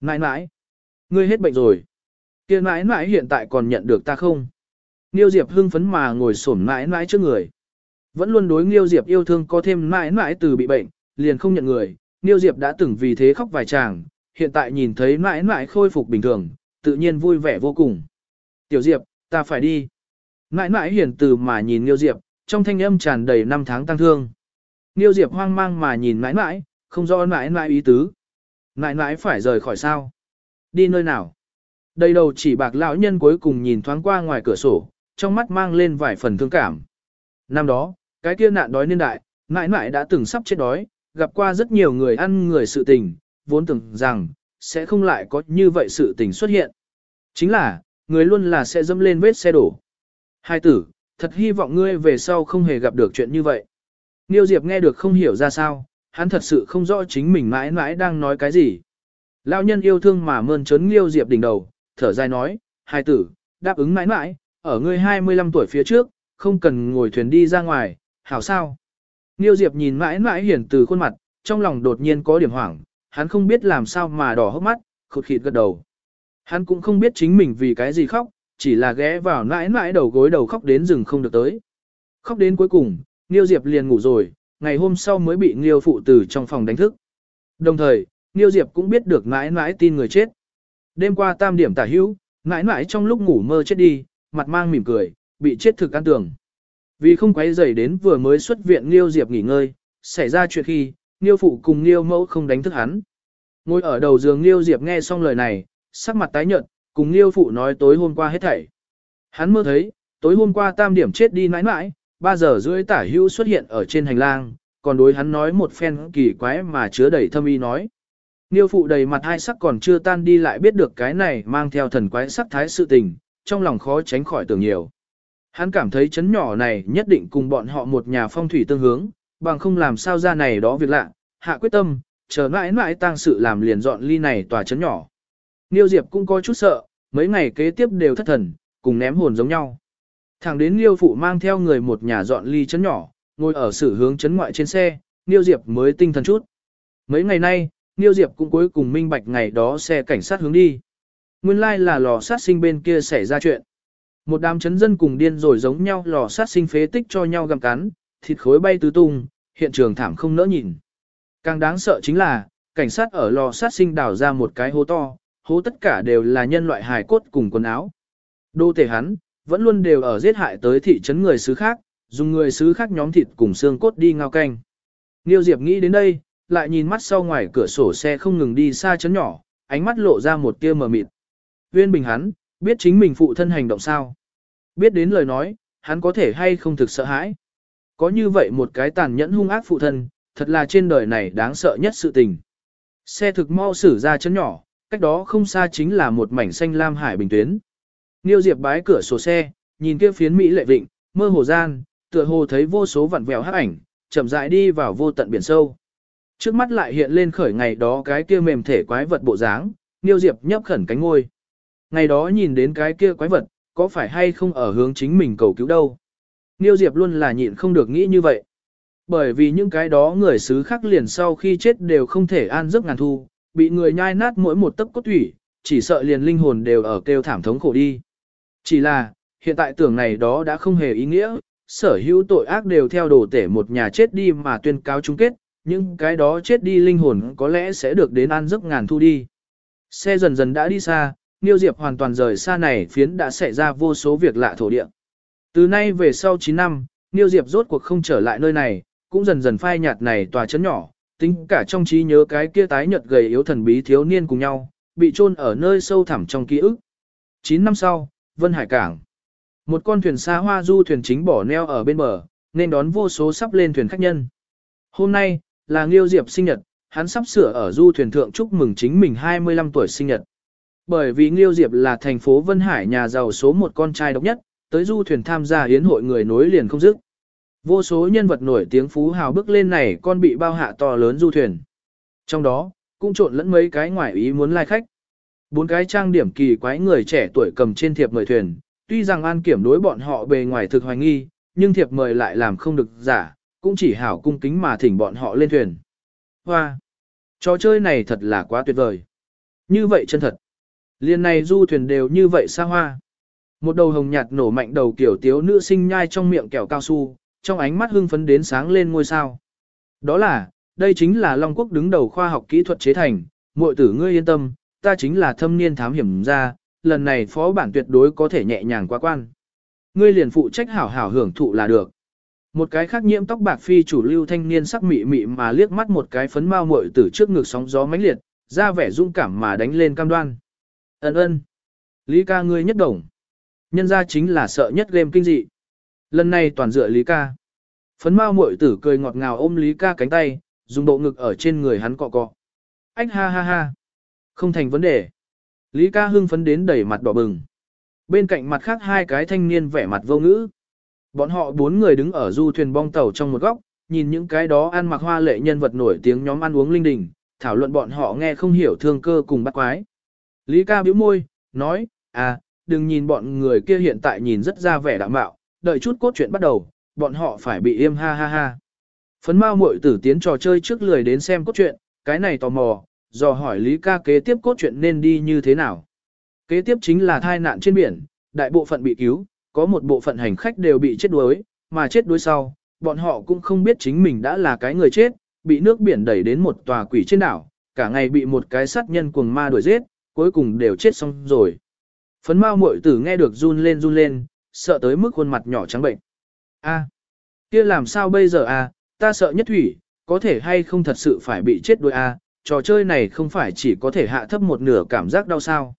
S1: Mãi mãi, ngươi hết bệnh rồi. Kia mãi mãi hiện tại còn nhận được ta không? Niêu Diệp hưng phấn mà ngồi xổm mãi mãi trước người. Vẫn luôn đối Niêu Diệp yêu thương có thêm mãi mãi từ bị bệnh, liền không nhận người. Niêu Diệp đã từng vì thế khóc vài chàng, hiện tại nhìn thấy mãi mãi khôi phục bình thường, tự nhiên vui vẻ vô cùng. Tiểu Diệp, ta phải đi. Mãi mãi hiền từ mà nhìn Niêu Diệp, trong thanh âm tràn đầy năm tháng tăng thương. Niêu Diệp hoang mang mà nhìn mãi mãi, không rõ mãi mãi ý tứ. Mãi mãi phải rời khỏi sao? Đi nơi nào? Đây đầu chỉ bạc lão nhân cuối cùng nhìn thoáng qua ngoài cửa sổ, trong mắt mang lên vài phần thương cảm. Năm đó, cái kia nạn đói niên đại, mãi mãi đã từng sắp chết đói, gặp qua rất nhiều người ăn người sự tình, vốn tưởng rằng, sẽ không lại có như vậy sự tình xuất hiện. Chính là, người luôn là sẽ dâm lên vết xe đổ. Hai tử, thật hy vọng ngươi về sau không hề gặp được chuyện như vậy. Niêu Diệp nghe được không hiểu ra sao, hắn thật sự không rõ chính mình mãi mãi đang nói cái gì. Lão nhân yêu thương mà mơn trớn Niêu Diệp đỉnh đầu, thở dài nói, hai tử, đáp ứng mãi mãi, ở ngươi 25 tuổi phía trước, không cần ngồi thuyền đi ra ngoài, hảo sao. Niêu Diệp nhìn mãi mãi hiển từ khuôn mặt, trong lòng đột nhiên có điểm hoảng, hắn không biết làm sao mà đỏ hốc mắt, khụt khịt gật đầu. Hắn cũng không biết chính mình vì cái gì khóc, chỉ là ghé vào mãi mãi đầu gối đầu khóc đến rừng không được tới. Khóc đến cuối cùng, Niêu Diệp liền ngủ rồi, ngày hôm sau mới bị Niêu phụ tử trong phòng đánh thức. Đồng thời, Niêu Diệp cũng biết được mãi mãi tin người chết. Đêm qua tam điểm tả hữu, mãi mãi trong lúc ngủ mơ chết đi, mặt mang mỉm cười, bị chết thực an tường. Vì không quấy rầy đến vừa mới xuất viện Nghiêu Diệp nghỉ ngơi, xảy ra chuyện khi, Nghiêu phụ cùng Nghiêu mẫu không đánh thức hắn. Ngồi ở đầu giường Nghiêu Diệp nghe xong lời này, sắc mặt tái nhợt, cùng Nghiêu phụ nói tối hôm qua hết thảy. Hắn mơ thấy, tối hôm qua tam điểm chết đi mãi mãi, 3 giờ rưỡi tả hưu xuất hiện ở trên hành lang, còn đối hắn nói một phen kỳ quái mà chứa đầy thâm ý nói. Nghiêu phụ đầy mặt hai sắc còn chưa tan đi lại biết được cái này mang theo thần quái sắc thái sự tình, trong lòng khó tránh khỏi tưởng nhiều. Hắn cảm thấy chấn nhỏ này nhất định cùng bọn họ một nhà phong thủy tương hướng, bằng không làm sao ra này đó việc lạ, hạ quyết tâm, chờ mãi mãi tang sự làm liền dọn ly này tòa chấn nhỏ. Niêu Diệp cũng có chút sợ, mấy ngày kế tiếp đều thất thần, cùng ném hồn giống nhau. Thẳng đến Niêu phụ mang theo người một nhà dọn ly chấn nhỏ, ngồi ở sử hướng chấn ngoại trên xe, Niêu Diệp mới tinh thần chút. Mấy ngày nay, Niêu Diệp cũng cuối cùng minh bạch ngày đó xe cảnh sát hướng đi. Nguyên lai là lò sát sinh bên kia xảy ra chuyện. Một đám chấn dân cùng điên rồi giống nhau lò sát sinh phế tích cho nhau gặm cắn, thịt khối bay tứ tung, hiện trường thảm không nỡ nhìn. Càng đáng sợ chính là, cảnh sát ở lò sát sinh đào ra một cái hố to, hố tất cả đều là nhân loại hài cốt cùng quần áo. Đô tể hắn, vẫn luôn đều ở giết hại tới thị trấn người xứ khác, dùng người xứ khác nhóm thịt cùng xương cốt đi ngao canh. Niêu Diệp nghĩ đến đây, lại nhìn mắt sau ngoài cửa sổ xe không ngừng đi xa chấn nhỏ, ánh mắt lộ ra một tia mờ mịt. Viên bình hắn, biết chính mình phụ thân hành động sao? Biết đến lời nói, hắn có thể hay không thực sợ hãi? Có như vậy một cái tàn nhẫn hung ác phụ thân, thật là trên đời này đáng sợ nhất sự tình. Xe thực mau xử ra chấn nhỏ, cách đó không xa chính là một mảnh xanh lam hải bình tuyến. Niêu Diệp bái cửa sổ xe, nhìn kia phiến Mỹ lệ vịnh, mơ hồ gian, tựa hồ thấy vô số vặn vẹo hắc ảnh, chậm rãi đi vào vô tận biển sâu. Trước mắt lại hiện lên khởi ngày đó cái kia mềm thể quái vật bộ dáng, Niêu Diệp nhấp khẩn cánh ngôi. Ngày đó nhìn đến cái kia quái vật, có phải hay không ở hướng chính mình cầu cứu đâu. Niêu Diệp luôn là nhịn không được nghĩ như vậy. Bởi vì những cái đó người xứ khác liền sau khi chết đều không thể an giấc ngàn thu, bị người nhai nát mỗi một tấc cốt thủy, chỉ sợ liền linh hồn đều ở kêu thảm thống khổ đi. Chỉ là, hiện tại tưởng này đó đã không hề ý nghĩa, sở hữu tội ác đều theo đồ tể một nhà chết đi mà tuyên cáo chung kết, những cái đó chết đi linh hồn có lẽ sẽ được đến an giấc ngàn thu đi. Xe dần dần đã đi xa, Niêu Diệp hoàn toàn rời xa này phiến đã xảy ra vô số việc lạ thổ địa. Từ nay về sau 9 năm, Niêu Diệp rốt cuộc không trở lại nơi này, cũng dần dần phai nhạt này tòa chấn nhỏ, tính cả trong trí nhớ cái kia tái nhợt gầy yếu thần bí thiếu niên cùng nhau, bị chôn ở nơi sâu thẳm trong ký ức. 9 năm sau, Vân Hải Cảng. Một con thuyền xa hoa du thuyền chính bỏ neo ở bên bờ, nên đón vô số sắp lên thuyền khách nhân. Hôm nay, là Nghiêu Diệp sinh nhật, hắn sắp sửa ở du thuyền thượng chúc mừng chính mình 25 tuổi sinh nhật. Bởi vì Nghiêu Diệp là thành phố Vân Hải nhà giàu số một con trai độc nhất, tới du thuyền tham gia yến hội người nối liền không dứt. Vô số nhân vật nổi tiếng phú hào bước lên này con bị bao hạ to lớn du thuyền. Trong đó, cũng trộn lẫn mấy cái ngoại ý muốn lai khách. Bốn cái trang điểm kỳ quái người trẻ tuổi cầm trên thiệp mời thuyền, tuy rằng an kiểm đối bọn họ bề ngoài thực hoài nghi, nhưng thiệp mời lại làm không được giả, cũng chỉ hảo cung kính mà thỉnh bọn họ lên thuyền. Hoa! Trò chơi này thật là quá tuyệt vời. Như vậy chân thật. Liên này du thuyền đều như vậy xa hoa. Một đầu hồng nhạt nổ mạnh đầu kiểu tiếu nữ sinh nhai trong miệng kẹo cao su, trong ánh mắt hưng phấn đến sáng lên ngôi sao. Đó là, đây chính là Long Quốc đứng đầu khoa học kỹ thuật chế thành, muội tử ngươi yên tâm, ta chính là thâm niên thám hiểm ra, lần này phó bản tuyệt đối có thể nhẹ nhàng qua quan. Ngươi liền phụ trách hảo hảo hưởng thụ là được. Một cái khác nhiễm tóc bạc phi chủ lưu thanh niên sắc mị mị mà liếc mắt một cái phấn mao muội tử trước ngực sóng gió mãnh liệt, ra vẻ dung cảm mà đánh lên cam đoan. Ân ân. Lý ca ngươi nhất đồng. Nhân ra chính là sợ nhất game kinh dị. Lần này toàn dựa Lý ca. Phấn Mao muội tử cười ngọt ngào ôm Lý ca cánh tay, dùng bộ ngực ở trên người hắn cọ cọ. Ách ha ha ha. Không thành vấn đề. Lý ca hưng phấn đến đẩy mặt đỏ bừng. Bên cạnh mặt khác hai cái thanh niên vẻ mặt vô ngữ. Bọn họ bốn người đứng ở du thuyền bong tàu trong một góc, nhìn những cái đó ăn mặc hoa lệ nhân vật nổi tiếng nhóm ăn uống linh đình, thảo luận bọn họ nghe không hiểu thương cơ cùng bắt quái. Lý ca bĩu môi, nói, à, đừng nhìn bọn người kia hiện tại nhìn rất ra vẻ đạm bạo, đợi chút cốt truyện bắt đầu, bọn họ phải bị im ha ha ha. Phấn mau muội tử tiến trò chơi trước lười đến xem cốt truyện, cái này tò mò, dò hỏi Lý ca kế tiếp cốt truyện nên đi như thế nào. Kế tiếp chính là thai nạn trên biển, đại bộ phận bị cứu, có một bộ phận hành khách đều bị chết đuối, mà chết đuối sau, bọn họ cũng không biết chính mình đã là cái người chết, bị nước biển đẩy đến một tòa quỷ trên đảo, cả ngày bị một cái sát nhân cuồng ma đuổi giết, cuối cùng đều chết xong rồi. Phấn mao muội tử nghe được run lên run lên, sợ tới mức khuôn mặt nhỏ trắng bệnh. A, kia làm sao bây giờ a? Ta sợ nhất thủy, có thể hay không thật sự phải bị chết đôi a? trò chơi này không phải chỉ có thể hạ thấp một nửa cảm giác đau sao.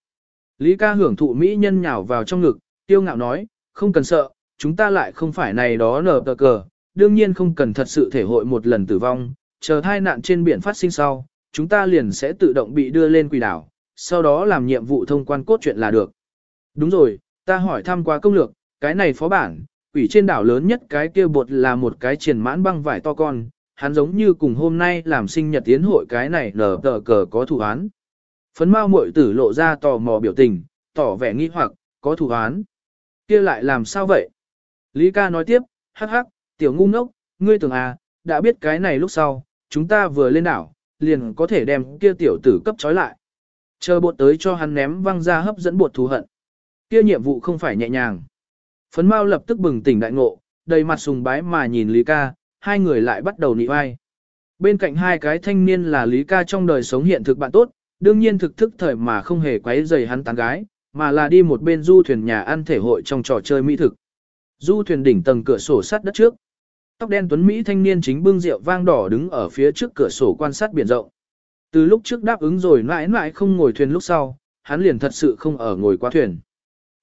S1: Lý ca hưởng thụ mỹ nhân nhào vào trong ngực, tiêu ngạo nói, không cần sợ, chúng ta lại không phải này đó nở tờ cờ, đương nhiên không cần thật sự thể hội một lần tử vong, chờ thai nạn trên biển phát sinh sau, chúng ta liền sẽ tự động bị đưa lên quỷ đảo, sau đó làm nhiệm vụ thông quan cốt truyện là được. Đúng rồi, ta hỏi thăm qua công lược, cái này phó bản, quỷ trên đảo lớn nhất cái kia bột là một cái triển mãn băng vải to con, hắn giống như cùng hôm nay làm sinh nhật tiến hội cái này nở tờ cờ có thủ án. Phấn mau muội tử lộ ra tò mò biểu tình, tỏ vẻ nghi hoặc, có thủ án. kia lại làm sao vậy? Lý ca nói tiếp, hắc hắc, tiểu ngu ngốc, ngươi tưởng à, đã biết cái này lúc sau, chúng ta vừa lên đảo, liền có thể đem kia tiểu tử cấp trói lại. Chờ bột tới cho hắn ném văng ra hấp dẫn bột thù hận. Kia nhiệm vụ không phải nhẹ nhàng. Phấn Mao lập tức bừng tỉnh đại ngộ, đầy mặt sùng bái mà nhìn Lý ca, hai người lại bắt đầu nị vai. Bên cạnh hai cái thanh niên là Lý ca trong đời sống hiện thực bạn tốt, đương nhiên thực thức thời mà không hề quấy rầy hắn tán gái, mà là đi một bên du thuyền nhà ăn thể hội trong trò chơi mỹ thực. Du thuyền đỉnh tầng cửa sổ sắt đất trước. Tóc đen tuấn Mỹ thanh niên chính bưng rượu vang đỏ đứng ở phía trước cửa sổ quan sát biển rộng. Từ lúc trước đáp ứng rồi mãi mãi không ngồi thuyền lúc sau, hắn liền thật sự không ở ngồi qua thuyền.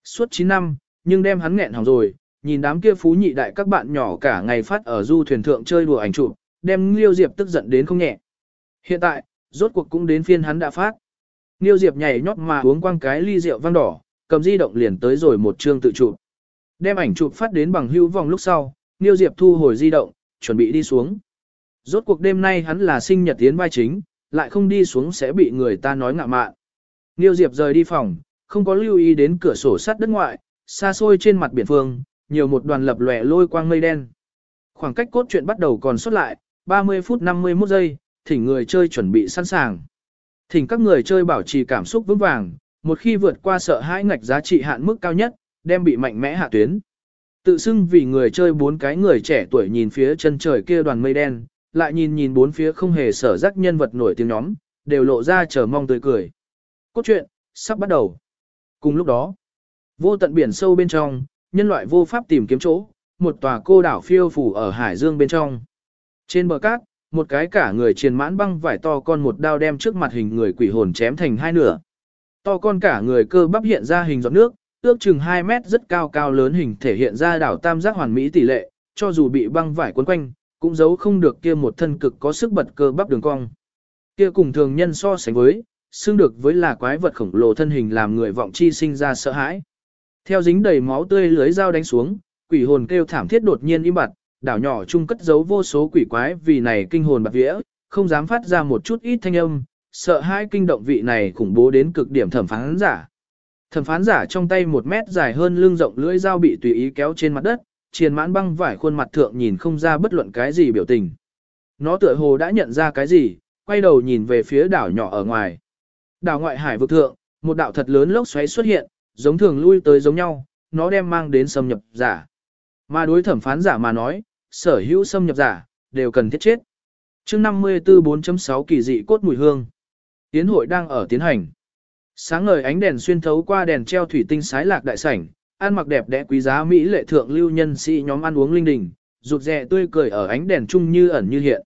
S1: Suốt 9 năm, nhưng đem hắn nghẹn hỏng rồi, nhìn đám kia phú nhị đại các bạn nhỏ cả ngày phát ở du thuyền thượng chơi đùa ảnh chụp, đem Liêu Diệp tức giận đến không nhẹ. Hiện tại, rốt cuộc cũng đến phiên hắn đã phát. Liêu Diệp nhảy nhót mà uống quang cái ly rượu vang đỏ, cầm di động liền tới rồi một chương tự chụp. Đem ảnh chụp phát đến bằng hữu vòng lúc sau, Liêu Diệp thu hồi di động, chuẩn bị đi xuống. Rốt cuộc đêm nay hắn là sinh nhật tiến vai chính, lại không đi xuống sẽ bị người ta nói ngạ mạn. Nghiêu Diệp rời đi phòng, không có lưu ý đến cửa sổ sắt đất ngoại, xa xôi trên mặt biển phương, nhiều một đoàn lập lòe lôi quang mây đen. Khoảng cách cốt truyện bắt đầu còn sót lại, 30 phút 51 giây, thỉnh người chơi chuẩn bị sẵn sàng. Thỉnh các người chơi bảo trì cảm xúc vững vàng, một khi vượt qua sợ hãi ngạch giá trị hạn mức cao nhất, đem bị mạnh mẽ hạ tuyến. Tự xưng vì người chơi bốn cái người trẻ tuổi nhìn phía chân trời kia đoàn mây đen, lại nhìn nhìn bốn phía không hề sở rắc nhân vật nổi tiếng nhóm, đều lộ ra chờ mong tươi cười. Cốt truyện, sắp bắt đầu. Cùng lúc đó, vô tận biển sâu bên trong, nhân loại vô pháp tìm kiếm chỗ, một tòa cô đảo phiêu phủ ở hải dương bên trong. Trên bờ cát, một cái cả người triền mãn băng vải to con một đao đem trước mặt hình người quỷ hồn chém thành hai nửa. To con cả người cơ bắp hiện ra hình giọt nước, ước chừng 2 mét rất cao cao lớn hình thể hiện ra đảo tam giác hoàn mỹ tỷ lệ, cho dù bị băng vải quấn quanh, cũng giấu không được kia một thân cực có sức bật cơ bắp đường cong. Kia cùng thường nhân so sánh với, xương được với là quái vật khổng lồ thân hình làm người vọng chi sinh ra sợ hãi. Theo dính đầy máu tươi lưới dao đánh xuống, quỷ hồn kêu thảm thiết đột nhiên im bặt, đảo nhỏ chung cất giấu vô số quỷ quái vì này kinh hồn bạc vía, không dám phát ra một chút ít thanh âm, sợ hãi kinh động vị này khủng bố đến cực điểm thẩm phán giả. Thẩm phán giả trong tay một mét dài hơn lưng rộng lưỡi dao bị tùy ý kéo trên mặt đất, triền mãn băng vải khuôn mặt thượng nhìn không ra bất luận cái gì biểu tình. Nó tựa hồ đã nhận ra cái gì, quay đầu nhìn về phía đảo nhỏ ở ngoài. Đảo ngoại hải vực thượng, một đạo thật lớn lốc xoáy xuất hiện, giống thường lui tới giống nhau, nó đem mang đến xâm nhập giả. Mà đối thẩm phán giả mà nói, sở hữu xâm nhập giả, đều cần thiết chết. chương 54 4.6 kỳ dị cốt mùi hương. Tiến hội đang ở tiến hành. Sáng ngời ánh đèn xuyên thấu qua đèn treo thủy tinh sái lạc đại sảnh, ăn mặc đẹp đẽ quý giá mỹ lệ thượng lưu nhân sĩ nhóm ăn uống linh đình, rụt rè tươi cười ở ánh đèn chung như ẩn như hiện.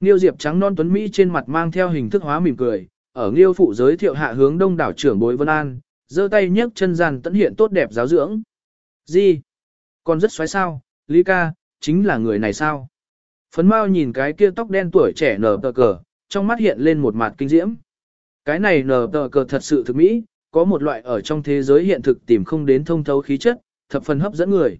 S1: Niêu Diệp trắng non tuấn mỹ trên mặt mang theo hình thức hóa mỉm cười, ở Niêu phụ giới thiệu hạ hướng đông đảo trưởng bối Vân An, giơ tay nhấc chân gian tận hiện tốt đẹp giáo dưỡng. Gì? Còn rất xoáy sao, Lý ca, chính là người này sao? Phấn Mao nhìn cái kia tóc đen tuổi trẻ nở tờ cờ, trong mắt hiện lên một mặt kinh diễm. Cái này nở tờ cờ thật sự thực mỹ, có một loại ở trong thế giới hiện thực tìm không đến thông thấu khí chất, thập phần hấp dẫn người.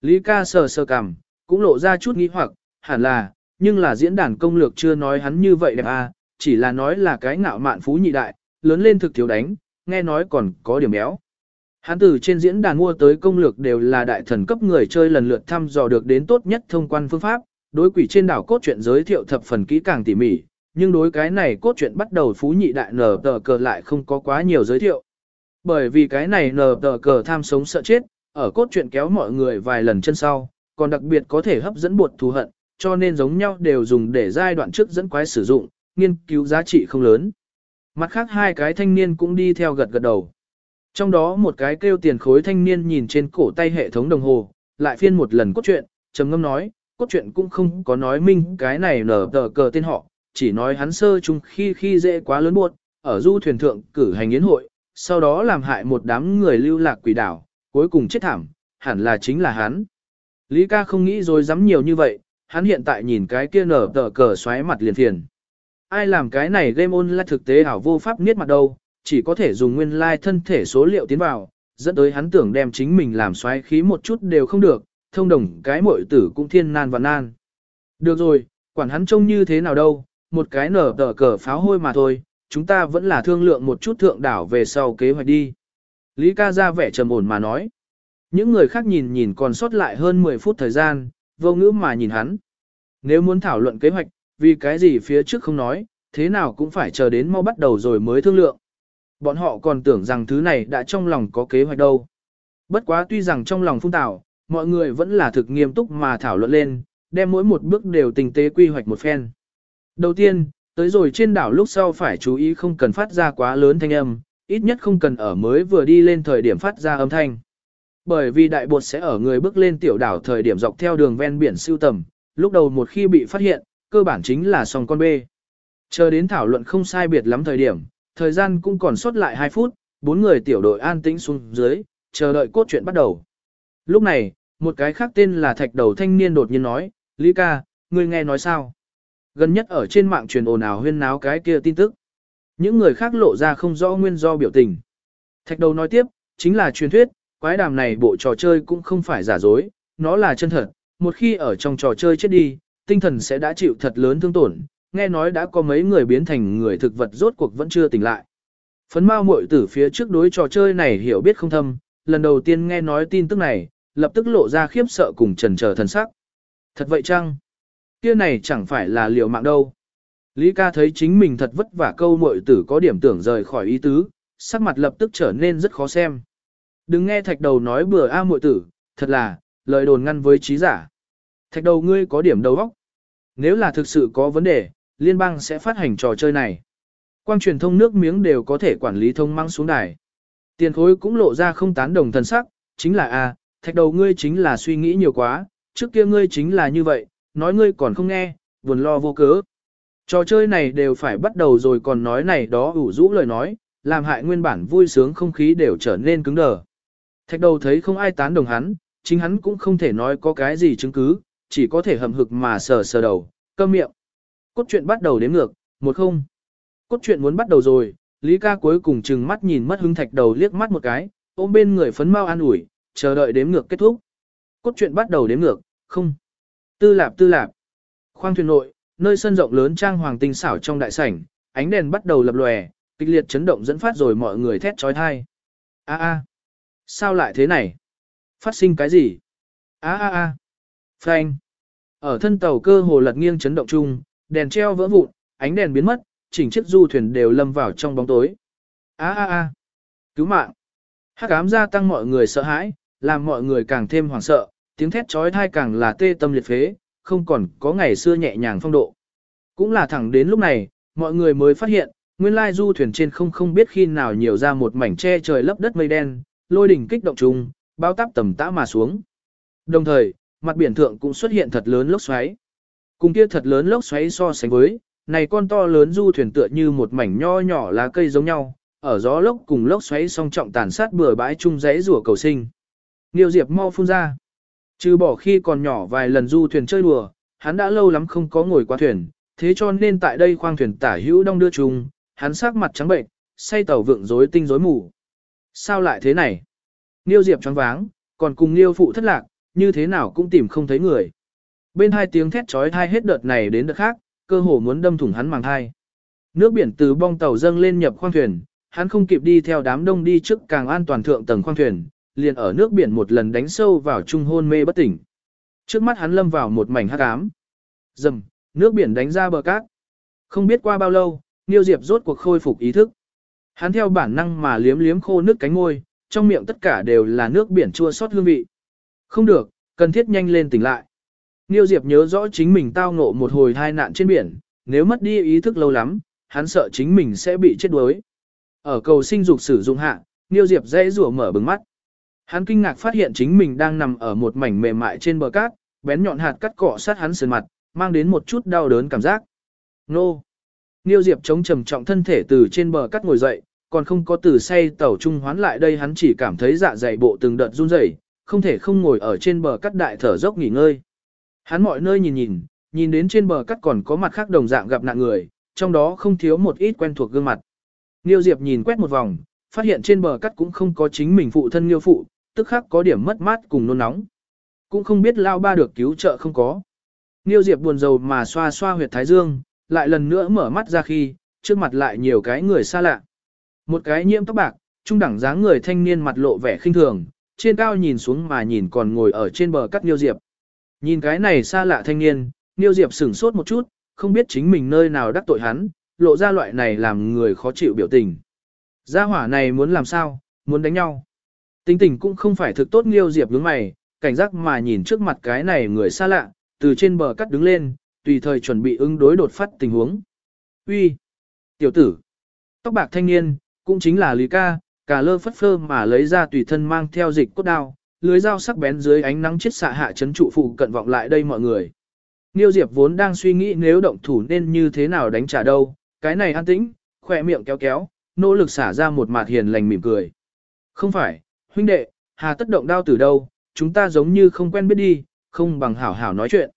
S1: Lý ca sờ sờ cằm, cũng lộ ra chút nghi hoặc, hẳn là, nhưng là diễn đàn công lược chưa nói hắn như vậy đẹp à, chỉ là nói là cái ngạo mạn phú nhị đại, lớn lên thực thiếu đánh, nghe nói còn có điểm béo. Hắn từ trên diễn đàn mua tới công lược đều là đại thần cấp người chơi lần lượt thăm dò được đến tốt nhất thông quan phương pháp, đối quỷ trên đảo cốt truyện giới thiệu thập phần kỹ càng tỉ mỉ, nhưng đối cái này cốt truyện bắt đầu phú nhị đại nở tờ cờ lại không có quá nhiều giới thiệu. Bởi vì cái này nở tờ cờ tham sống sợ chết, ở cốt truyện kéo mọi người vài lần chân sau, còn đặc biệt có thể hấp dẫn buộc thù hận, cho nên giống nhau đều dùng để giai đoạn trước dẫn quái sử dụng, nghiên cứu giá trị không lớn. Mặt khác hai cái thanh niên cũng đi theo gật gật đầu. Trong đó một cái kêu tiền khối thanh niên nhìn trên cổ tay hệ thống đồng hồ, lại phiên một lần cốt truyện, trầm ngâm nói, cốt truyện cũng không có nói minh cái này nở tờ cờ tên họ, chỉ nói hắn sơ chung khi khi dễ quá lớn buộc, ở du thuyền thượng cử hành yến hội, sau đó làm hại một đám người lưu lạc quỷ đảo, cuối cùng chết thảm, hẳn là chính là hắn. Lý ca không nghĩ rồi dám nhiều như vậy, hắn hiện tại nhìn cái kia nở tờ cờ xoáy mặt liền thiền Ai làm cái này game online thực tế ảo vô pháp niết mặt đâu, chỉ có thể dùng nguyên lai like thân thể số liệu tiến vào, dẫn tới hắn tưởng đem chính mình làm xoáy khí một chút đều không được, thông đồng cái muội tử cũng thiên nan và nan. Được rồi, quản hắn trông như thế nào đâu, một cái nở tờ cờ pháo hôi mà thôi, chúng ta vẫn là thương lượng một chút thượng đảo về sau kế hoạch đi. Lý ca ra vẻ trầm ổn mà nói. Những người khác nhìn nhìn còn sót lại hơn 10 phút thời gian, vô ngữ mà nhìn hắn. Nếu muốn thảo luận kế hoạch, vì cái gì phía trước không nói, thế nào cũng phải chờ đến mau bắt đầu rồi mới thương lượng. Bọn họ còn tưởng rằng thứ này đã trong lòng có kế hoạch đâu. Bất quá tuy rằng trong lòng phung tạo, mọi người vẫn là thực nghiêm túc mà thảo luận lên, đem mỗi một bước đều tình tế quy hoạch một phen. Đầu tiên, tới rồi trên đảo lúc sau phải chú ý không cần phát ra quá lớn thanh âm, ít nhất không cần ở mới vừa đi lên thời điểm phát ra âm thanh. Bởi vì đại bột sẽ ở người bước lên tiểu đảo thời điểm dọc theo đường ven biển siêu tầm, lúc đầu một khi bị phát hiện, cơ bản chính là sòng con bê. Chờ đến thảo luận không sai biệt lắm thời điểm, thời gian cũng còn sót lại 2 phút, bốn người tiểu đội an tĩnh xuống dưới, chờ đợi cốt truyện bắt đầu. Lúc này, một cái khác tên là thạch đầu thanh niên đột nhiên nói, Lý ca, ngươi nghe nói sao? Gần nhất ở trên mạng truyền ồn ào huyên náo cái kia tin tức. Những người khác lộ ra không rõ nguyên do biểu tình. Thạch đầu nói tiếp, chính là truyền thuyết, quái đàm này bộ trò chơi cũng không phải giả dối, nó là chân thật. Một khi ở trong trò chơi chết đi, tinh thần sẽ đã chịu thật lớn thương tổn, nghe nói đã có mấy người biến thành người thực vật rốt cuộc vẫn chưa tỉnh lại. Phấn mao muội tử phía trước đối trò chơi này hiểu biết không thâm, lần đầu tiên nghe nói tin tức này, lập tức lộ ra khiếp sợ cùng trần chờ thần sắc. Thật vậy chăng? Kia này chẳng phải là liều mạng đâu. Lý ca thấy chính mình thật vất vả câu muội tử có điểm tưởng rời khỏi ý tứ, sắc mặt lập tức trở nên rất khó xem. Đừng nghe thạch đầu nói bừa a muội tử, thật là, lời đồn ngăn với trí giả. Thạch đầu ngươi có điểm đầu óc. Nếu là thực sự có vấn đề, liên bang sẽ phát hành trò chơi này. Quang truyền thông nước miếng đều có thể quản lý thông mang xuống đài. Tiền khối cũng lộ ra không tán đồng thần sắc, chính là a, thạch đầu ngươi chính là suy nghĩ nhiều quá, trước kia ngươi chính là như vậy, nói ngươi còn không nghe, buồn lo vô cớ. Trò chơi này đều phải bắt đầu rồi còn nói này đó ủ rũ lời nói, làm hại nguyên bản vui sướng không khí đều trở nên cứng đờ. Thạch đầu thấy không ai tán đồng hắn, chính hắn cũng không thể nói có cái gì chứng cứ, chỉ có thể hầm hực mà sờ sờ đầu, câm miệng. Cốt truyện bắt đầu đếm ngược, một không. Cốt truyện muốn bắt đầu rồi, Lý ca cuối cùng chừng mắt nhìn mất hứng thạch đầu liếc mắt một cái, ôm bên người phấn mau an ủi, chờ đợi đếm ngược kết thúc. Cốt truyện bắt đầu đếm ngược, không. Tư lạp tư lạp. Khoang thuyền nội, nơi sân rộng lớn trang hoàng tinh xảo trong đại sảnh, ánh đèn bắt đầu lập lòe, kịch liệt chấn động dẫn phát rồi mọi người thét trói thai. A a, sao lại thế này? Phát sinh cái gì? A a a. Phanh. Ở thân tàu cơ hồ lật nghiêng chấn động chung, đèn treo vỡ vụn, ánh đèn biến mất, chỉnh chiếc du thuyền đều lâm vào trong bóng tối. A a a. Cứu mạng. Hắc ám gia tăng mọi người sợ hãi, làm mọi người càng thêm hoảng sợ, tiếng thét trói thai càng là tê tâm liệt phế, không còn có ngày xưa nhẹ nhàng phong độ. Cũng là thẳng đến lúc này, mọi người mới phát hiện, nguyên lai du thuyền trên không không biết khi nào nhiều ra một mảnh che trời lấp đất mây đen, lôi đỉnh kích động trùng, bao táp tầm tã mà xuống. Đồng thời, mặt biển thượng cũng xuất hiện thật lớn lốc xoáy. Cùng kia thật lớn lốc xoáy so sánh với, này con to lớn du thuyền tựa như một mảnh nho nhỏ lá cây giống nhau, ở gió lốc cùng lốc xoáy song trọng tàn sát bừa bãi chung rẽ rủa cầu sinh. Niêu Diệp mau phun ra. Trừ bỏ khi còn nhỏ vài lần du thuyền chơi đùa, hắn đã lâu lắm không có ngồi qua thuyền, thế cho nên tại đây khoang thuyền tả hữu đông đưa chung, hắn sắc mặt trắng bệnh, say tàu vượng rối tinh rối mù. Sao lại thế này? Niêu Diệp choáng váng, còn cùng Niêu phụ thất lạc, như thế nào cũng tìm không thấy người. Bên hai tiếng thét trói thai hết đợt này đến đợt khác, cơ hồ muốn đâm thủng hắn màng thai. Nước biển từ bong tàu dâng lên nhập khoang thuyền, hắn không kịp đi theo đám đông đi trước càng an toàn thượng tầng khoang thuyền, liền ở nước biển một lần đánh sâu vào trung hôn mê bất tỉnh. Trước mắt hắn lâm vào một mảnh hắc ám. Dầm, nước biển đánh ra bờ cát. Không biết qua bao lâu, Niêu Diệp rốt cuộc khôi phục ý thức. Hắn theo bản năng mà liếm liếm khô nước cánh môi, trong miệng tất cả đều là nước biển chua xót hương vị. Không được, cần thiết nhanh lên tỉnh lại. Niêu Diệp nhớ rõ chính mình tao ngộ một hồi tai nạn trên biển, nếu mất đi ý thức lâu lắm, hắn sợ chính mình sẽ bị chết đuối. Ở cầu sinh dục sử dụng hạ, Niêu Diệp dễ rủa mở bừng mắt. Hắn kinh ngạc phát hiện chính mình đang nằm ở một mảnh mềm mại trên bờ cát, bén nhọn hạt cắt cọ sát hắn sườn mặt, mang đến một chút đau đớn cảm giác. Nô! Niêu Diệp chống trầm trọng thân thể từ trên bờ cát ngồi dậy, còn không có từ say tàu trung hoán lại đây hắn chỉ cảm thấy dạ dày bộ từng đợt run rẩy, không thể không ngồi ở trên bờ cát đại thở dốc nghỉ ngơi. Hắn mọi nơi nhìn nhìn, nhìn đến trên bờ cát còn có mặt khác đồng dạng gặp nạn người, trong đó không thiếu một ít quen thuộc gương mặt. Niêu Diệp nhìn quét một vòng, phát hiện trên bờ cát cũng không có chính mình phụ thân Niêu phụ, tức khắc có điểm mất mát cùng nôn nóng. Cũng không biết lao ba được cứu trợ không có. Niêu Diệp buồn rầu mà xoa xoa huyệt thái dương, lại lần nữa mở mắt ra khi, trước mặt lại nhiều cái người xa lạ. Một cái nhiễm tóc bạc, trung đẳng dáng người thanh niên mặt lộ vẻ khinh thường, trên cao nhìn xuống mà nhìn còn ngồi ở trên bờ cắt Niêu Diệp. Nhìn cái này xa lạ thanh niên, Niêu Diệp sửng sốt một chút, không biết chính mình nơi nào đắc tội hắn, lộ ra loại này làm người khó chịu biểu tình. Gia hỏa này muốn làm sao, muốn đánh nhau. Tính tình cũng không phải thực tốt nghiêu Diệp nhướng mày, cảnh giác mà nhìn trước mặt cái này người xa lạ, từ trên bờ cắt đứng lên, tùy thời chuẩn bị ứng đối đột phát tình huống. Uy, Tiểu tử! Tóc bạc thanh niên, cũng chính là Lý ca, cả lơ phất phơ mà lấy ra tùy thân mang theo dịch cốt đao, lưới dao sắc bén dưới ánh nắng chết xạ hạ chấn trụ phụ cận vọng lại đây mọi người. Niêu Diệp vốn đang suy nghĩ nếu động thủ nên như thế nào đánh trả đâu, cái này an tĩnh, khỏe miệng kéo kéo, nỗ lực xả ra một mặt hiền lành mỉm cười. Không phải, huynh đệ, hà tất động đao từ đâu, chúng ta giống như không quen biết đi, không bằng hảo hảo nói chuyện.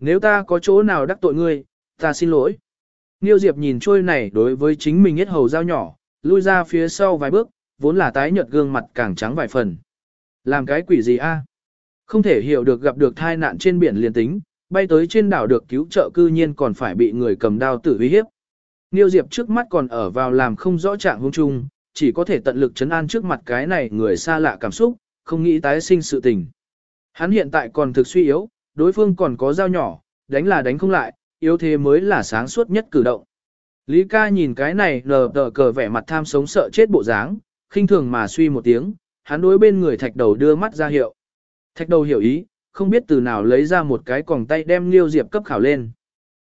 S1: Nếu ta có chỗ nào đắc tội ngươi, ta xin lỗi. Niêu Diệp nhìn trôi này đối với chính mình hết hầu dao nhỏ, lui ra phía sau vài bước, vốn là tái nhợt gương mặt càng trắng vài phần. Làm cái quỷ gì a? Không thể hiểu được gặp được thai nạn trên biển liền tính, bay tới trên đảo được cứu trợ cư nhiên còn phải bị người cầm đao tử uy hiếp. Niêu Diệp trước mắt còn ở vào làm không rõ trạng hung chung, chỉ có thể tận lực chấn an trước mặt cái này người xa lạ cảm xúc, không nghĩ tái sinh sự tình. Hắn hiện tại còn thực suy yếu, đối phương còn có dao nhỏ, đánh là đánh không lại, yếu thế mới là sáng suốt nhất cử động. Lý ca nhìn cái này nờ tờ cờ vẻ mặt tham sống sợ chết bộ dáng, khinh thường mà suy một tiếng, hắn đối bên người thạch đầu đưa mắt ra hiệu. Thạch đầu hiểu ý, không biết từ nào lấy ra một cái còng tay đem Niêu Diệp cấp khảo lên.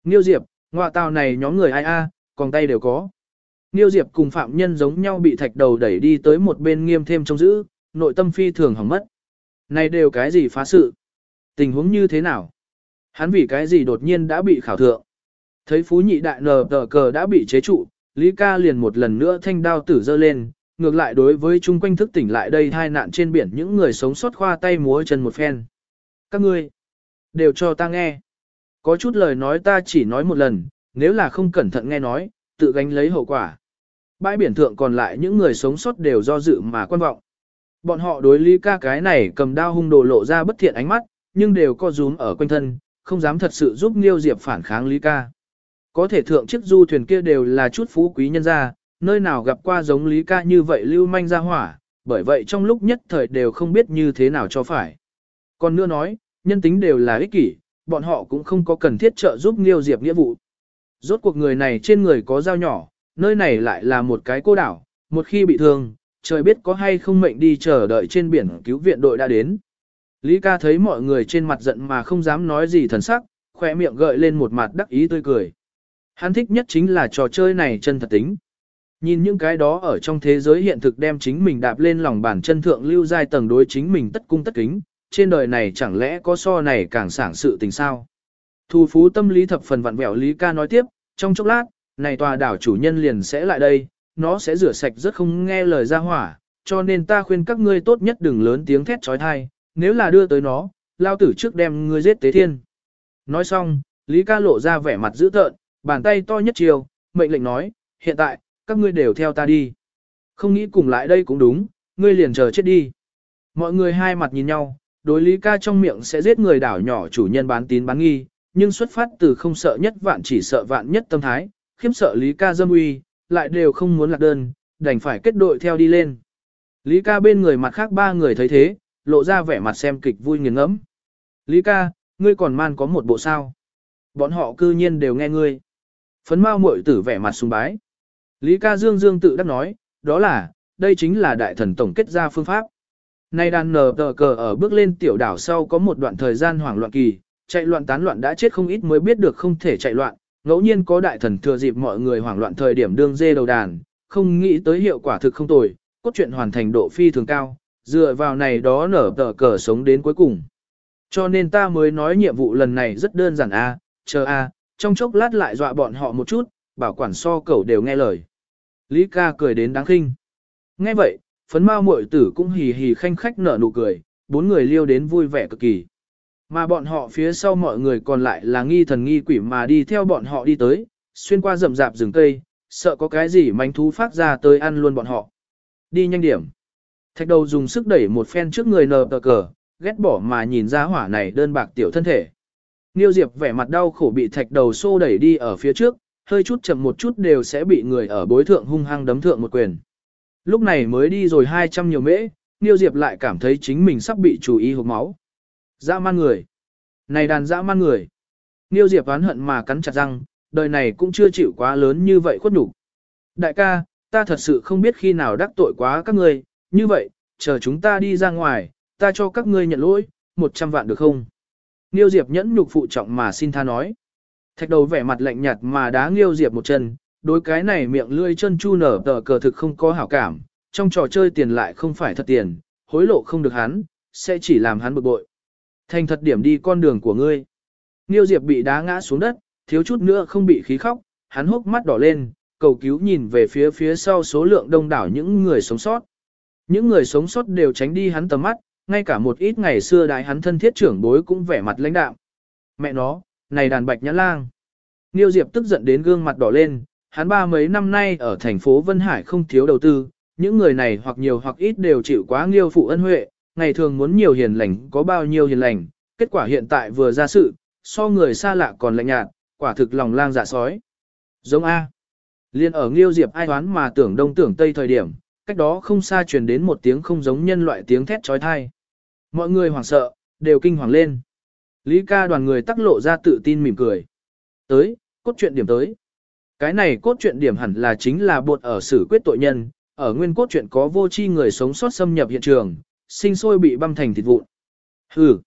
S1: Niêu Diệp, ngọa tàu này nhóm người ai a, à, còng tay đều có. Niêu Diệp cùng phạm nhân giống nhau bị thạch đầu đẩy đi tới một bên nghiêm thêm trong giữ, nội tâm phi thường hỏng mất. Này đều cái gì phá sự? Tình huống như thế nào? Hắn vì cái gì đột nhiên đã bị khảo thượng? Thấy phú nhị đại nờ tờ cờ đã bị chế trụ, Lý ca liền một lần nữa thanh đao tử dơ lên, ngược lại đối với chung quanh thức tỉnh lại đây hai nạn trên biển những người sống sót khoa tay múa chân một phen. Các ngươi, đều cho ta nghe. Có chút lời nói ta chỉ nói một lần, nếu là không cẩn thận nghe nói, tự gánh lấy hậu quả. Bãi biển thượng còn lại những người sống sót đều do dự mà quan vọng. Bọn họ đối lý ca cái này cầm đao hung đồ lộ ra bất thiện ánh mắt, nhưng đều co rúm ở quanh thân, không dám thật sự giúp Nghiêu Diệp phản kháng lý ca. Có thể thượng chiếc du thuyền kia đều là chút phú quý nhân gia, nơi nào gặp qua giống lý ca như vậy lưu manh ra hỏa, bởi vậy trong lúc nhất thời đều không biết như thế nào cho phải. Còn nữa nói, nhân tính đều là ích kỷ, bọn họ cũng không có cần thiết trợ giúp Nghiêu Diệp nghĩa vụ. Rốt cuộc người này trên người có dao nhỏ, nơi này lại là một cái cô đảo, một khi bị thương, trời biết có hay không mệnh đi chờ đợi trên biển cứu viện đội đã đến. Lý ca thấy mọi người trên mặt giận mà không dám nói gì thần sắc, khỏe miệng gợi lên một mặt đắc ý tươi cười. Hắn thích nhất chính là trò chơi này chân thật tính. Nhìn những cái đó ở trong thế giới hiện thực đem chính mình đạp lên lòng bàn chân thượng lưu giai tầng đối chính mình tất cung tất kính, trên đời này chẳng lẽ có so này càng sảng sự tình sao. Thu phú tâm lý thập phần vặn vẹo Lý ca nói tiếp, trong chốc lát, này tòa đảo chủ nhân liền sẽ lại đây, nó sẽ rửa sạch rất không nghe lời ra hỏa, cho nên ta khuyên các ngươi tốt nhất đừng lớn tiếng thét trói thai, nếu là đưa tới nó, lao tử trước đem ngươi giết tế thiên. Nói xong, Lý ca lộ ra vẻ mặt dữ tợn, bàn tay to nhất chiều, mệnh lệnh nói, hiện tại, các ngươi đều theo ta đi. Không nghĩ cùng lại đây cũng đúng, ngươi liền chờ chết đi. Mọi người hai mặt nhìn nhau, đối Lý ca trong miệng sẽ giết người đảo nhỏ chủ nhân bán tín bán nghi, nhưng xuất phát từ không sợ nhất vạn chỉ sợ vạn nhất tâm thái, khiếm sợ Lý ca dâm uy, lại đều không muốn lạc đơn, đành phải kết đội theo đi lên. Lý ca bên người mặt khác ba người thấy thế, lộ ra vẻ mặt xem kịch vui nghiền ngẫm. Lý ca, ngươi còn man có một bộ sao. Bọn họ cư nhiên đều nghe ngươi. Phấn mau muội tử vẻ mặt sùng bái. Lý ca dương dương tự đắc nói, đó là, đây chính là đại thần tổng kết ra phương pháp. Nay đàn nờ tờ cờ ở bước lên tiểu đảo sau có một đoạn thời gian hoảng loạn kỳ, chạy loạn tán loạn đã chết không ít mới biết được không thể chạy loạn, ngẫu nhiên có đại thần thừa dịp mọi người hoảng loạn thời điểm đương dê đầu đàn, không nghĩ tới hiệu quả thực không tồi, cốt truyện hoàn thành độ phi thường cao, dựa vào này đó nở tờ cờ sống đến cuối cùng. Cho nên ta mới nói nhiệm vụ lần này rất đơn giản a, chờ a, trong chốc lát lại dọa bọn họ một chút, bảo quản so cẩu đều nghe lời. Lý ca cười đến đáng khinh. Nghe vậy, phấn mao muội tử cũng hì hì khanh khách nở nụ cười, bốn người liêu đến vui vẻ cực kỳ. Mà bọn họ phía sau mọi người còn lại là nghi thần nghi quỷ mà đi theo bọn họ đi tới, xuyên qua rậm rạp rừng cây, sợ có cái gì manh thú phát ra tới ăn luôn bọn họ. Đi nhanh điểm. Thạch đầu dùng sức đẩy một phen trước người nờ tờ cờ, ghét bỏ mà nhìn ra hỏa này đơn bạc tiểu thân thể. Niêu Diệp vẻ mặt đau khổ bị thạch đầu xô đẩy đi ở phía trước, hơi chút chậm một chút đều sẽ bị người ở bối thượng hung hăng đấm thượng một quyền. Lúc này mới đi rồi 200 nhiều mễ, Niêu Diệp lại cảm thấy chính mình sắp bị chủ ý hộp máu. Dã man người. Này đàn dã man người. Niêu Diệp oán hận mà cắn chặt răng, đời này cũng chưa chịu quá lớn như vậy khuất nhục. Đại ca, ta thật sự không biết khi nào đắc tội quá các ngươi, như vậy, chờ chúng ta đi ra ngoài, ta cho các ngươi nhận lỗi, 100 vạn được không? Niêu Diệp nhẫn nhục phụ trọng mà xin tha nói. Thạch đầu vẻ mặt lạnh nhạt mà đá Niêu Diệp một chân, đối cái này miệng lươi chân chu nở tờ cờ thực không có hảo cảm, trong trò chơi tiền lại không phải thật tiền, hối lộ không được hắn, sẽ chỉ làm hắn bực bội. Thành thật điểm đi con đường của ngươi. Niêu Diệp bị đá ngã xuống đất, thiếu chút nữa không bị khí khóc, hắn hốc mắt đỏ lên, cầu cứu nhìn về phía phía sau số lượng đông đảo những người sống sót. Những người sống sót đều tránh đi hắn tầm mắt, ngay cả một ít ngày xưa đại hắn thân thiết trưởng bối cũng vẻ mặt lãnh đạm. Mẹ nó, này đàn bạch nhã lang. Niêu Diệp tức giận đến gương mặt đỏ lên, hắn ba mấy năm nay ở thành phố Vân Hải không thiếu đầu tư, những người này hoặc nhiều hoặc ít đều chịu quá nghiêu phụ ân huệ, ngày thường muốn nhiều hiền lành có bao nhiêu hiền lành, kết quả hiện tại vừa ra sự, so người xa lạ còn lạnh nhạt, quả thực lòng lang dạ sói. Giống A. Liên ở Nghiêu Diệp ai đoán mà tưởng đông tưởng tây thời điểm, cách đó không xa truyền đến một tiếng không giống nhân loại tiếng thét trói thai. Mọi người hoảng sợ, đều kinh hoàng lên. Lý ca đoàn người tắc lộ ra tự tin mỉm cười. Tới, cốt truyện điểm tới. Cái này cốt truyện điểm hẳn là chính là bột ở xử quyết tội nhân, ở nguyên cốt truyện có vô tri người sống sót xâm nhập hiện trường, sinh sôi bị băm thành thịt vụn. Hừ,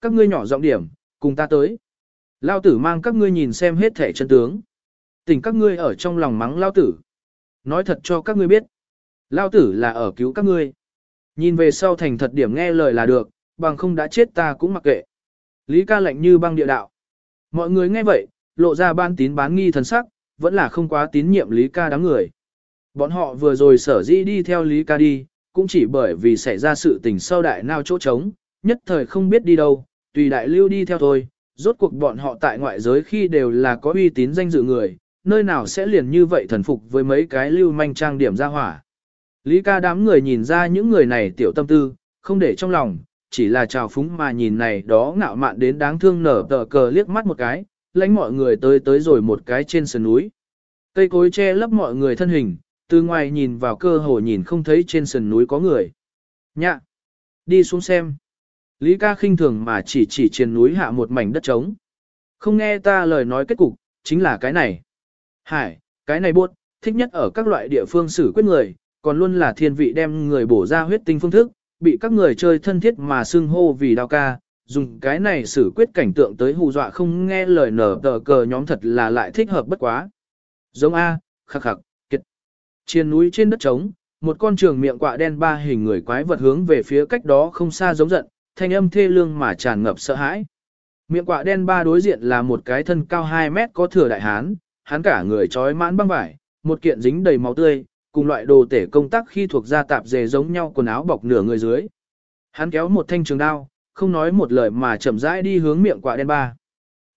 S1: các ngươi nhỏ giọng điểm, cùng ta tới. Lao tử mang các ngươi nhìn xem hết thể chân tướng. Tình các ngươi ở trong lòng mắng lao tử. Nói thật cho các ngươi biết. Lao tử là ở cứu các ngươi. Nhìn về sau thành thật điểm nghe lời là được, bằng không đã chết ta cũng mặc kệ. Lý ca lạnh như băng địa đạo. Mọi người nghe vậy, lộ ra ban tín bán nghi thần sắc, vẫn là không quá tín nhiệm Lý ca đáng người. Bọn họ vừa rồi sở dĩ đi theo Lý ca đi, cũng chỉ bởi vì xảy ra sự tình sau đại nào chỗ trống, nhất thời không biết đi đâu, tùy đại lưu đi theo thôi, rốt cuộc bọn họ tại ngoại giới khi đều là có uy tín danh dự người, nơi nào sẽ liền như vậy thần phục với mấy cái lưu manh trang điểm ra hỏa. Lý ca đám người nhìn ra những người này tiểu tâm tư, không để trong lòng, chỉ là trào phúng mà nhìn này đó ngạo mạn đến đáng thương nở tờ cờ liếc mắt một cái, lãnh mọi người tới tới rồi một cái trên sườn núi. Cây cối che lấp mọi người thân hình, từ ngoài nhìn vào cơ hồ nhìn không thấy trên sườn núi có người. Nhạ! Đi xuống xem. Lý ca khinh thường mà chỉ chỉ trên núi hạ một mảnh đất trống. Không nghe ta lời nói kết cục, chính là cái này. Hải, cái này buốt, thích nhất ở các loại địa phương xử quyết người, còn luôn là thiên vị đem người bổ ra huyết tinh phương thức, bị các người chơi thân thiết mà xưng hô vì đao ca, dùng cái này xử quyết cảnh tượng tới hù dọa không nghe lời nở tờ cờ nhóm thật là lại thích hợp bất quá. Giống A, khắc khắc. Trên núi trên đất trống, một con trường miệng quạ đen ba hình người quái vật hướng về phía cách đó không xa giống giận, thanh âm thê lương mà tràn ngập sợ hãi. Miệng quạ đen ba đối diện là một cái thân cao 2 mét có thừa đại hán, hắn cả người trói mãn băng vải, một kiện dính đầy máu tươi, cùng loại đồ tể công tác khi thuộc gia tạp dề giống nhau quần áo bọc nửa người dưới. Hắn kéo một thanh trường đao, không nói một lời mà chậm rãi đi hướng miệng quạ đen ba.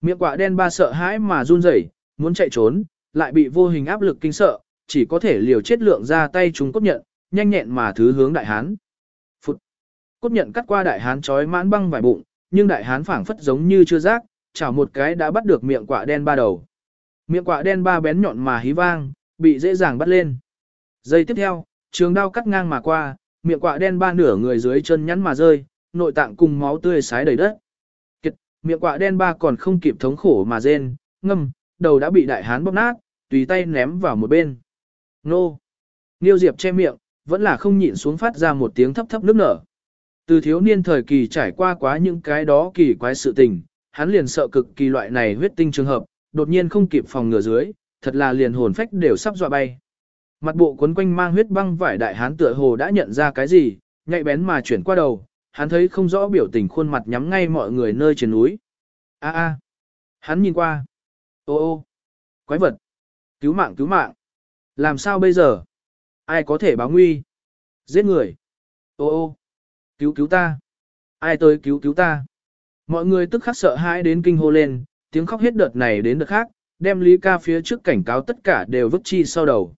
S1: Miệng quạ đen ba sợ hãi mà run rẩy, muốn chạy trốn, lại bị vô hình áp lực kinh sợ, chỉ có thể liều chết lượng ra tay chúng cốt nhận, nhanh nhẹn mà thứ hướng đại hán. Phụt. Cốt nhận cắt qua đại hán chói mãn băng vài bụng, nhưng đại hán phảng phất giống như chưa giác, chảo một cái đã bắt được miệng quạ đen ba đầu. Miệng quạ đen ba bén nhọn mà hí vang, bị dễ dàng bắt lên. Giây tiếp theo, trường đao cắt ngang mà qua, miệng quạ đen ba nửa người dưới chân nhắn mà rơi, nội tạng cùng máu tươi xái đầy đất. Kiệt, miệng quạ đen ba còn không kịp thống khổ mà rên, ngâm, đầu đã bị đại hán bóp nát, tùy tay ném vào một bên. Nô! Niêu Diệp che miệng, vẫn là không nhịn xuống phát ra một tiếng thấp thấp nước nở. Từ thiếu niên thời kỳ trải qua quá những cái đó kỳ quái sự tình, hắn liền sợ cực kỳ loại này huyết tinh trường hợp, đột nhiên không kịp phòng ngừa dưới, thật là liền hồn phách đều sắp dọa bay. Mặt bộ quấn quanh mang huyết băng vải đại hán tựa hồ đã nhận ra cái gì, nhạy bén mà chuyển qua đầu, hắn thấy không rõ biểu tình khuôn mặt nhắm ngay mọi người nơi trên núi. A a. Hắn nhìn qua. Ô ô, quái vật, cứu mạng cứu mạng. Làm sao bây giờ? Ai có thể báo nguy? Giết người. Ô ô, cứu cứu ta. Ai tới cứu cứu ta? Mọi người tức khắc sợ hãi đến kinh hô lên, tiếng khóc hết đợt này đến đợt khác, đem Lý ca phía trước cảnh cáo tất cả đều vứt chi sau đầu.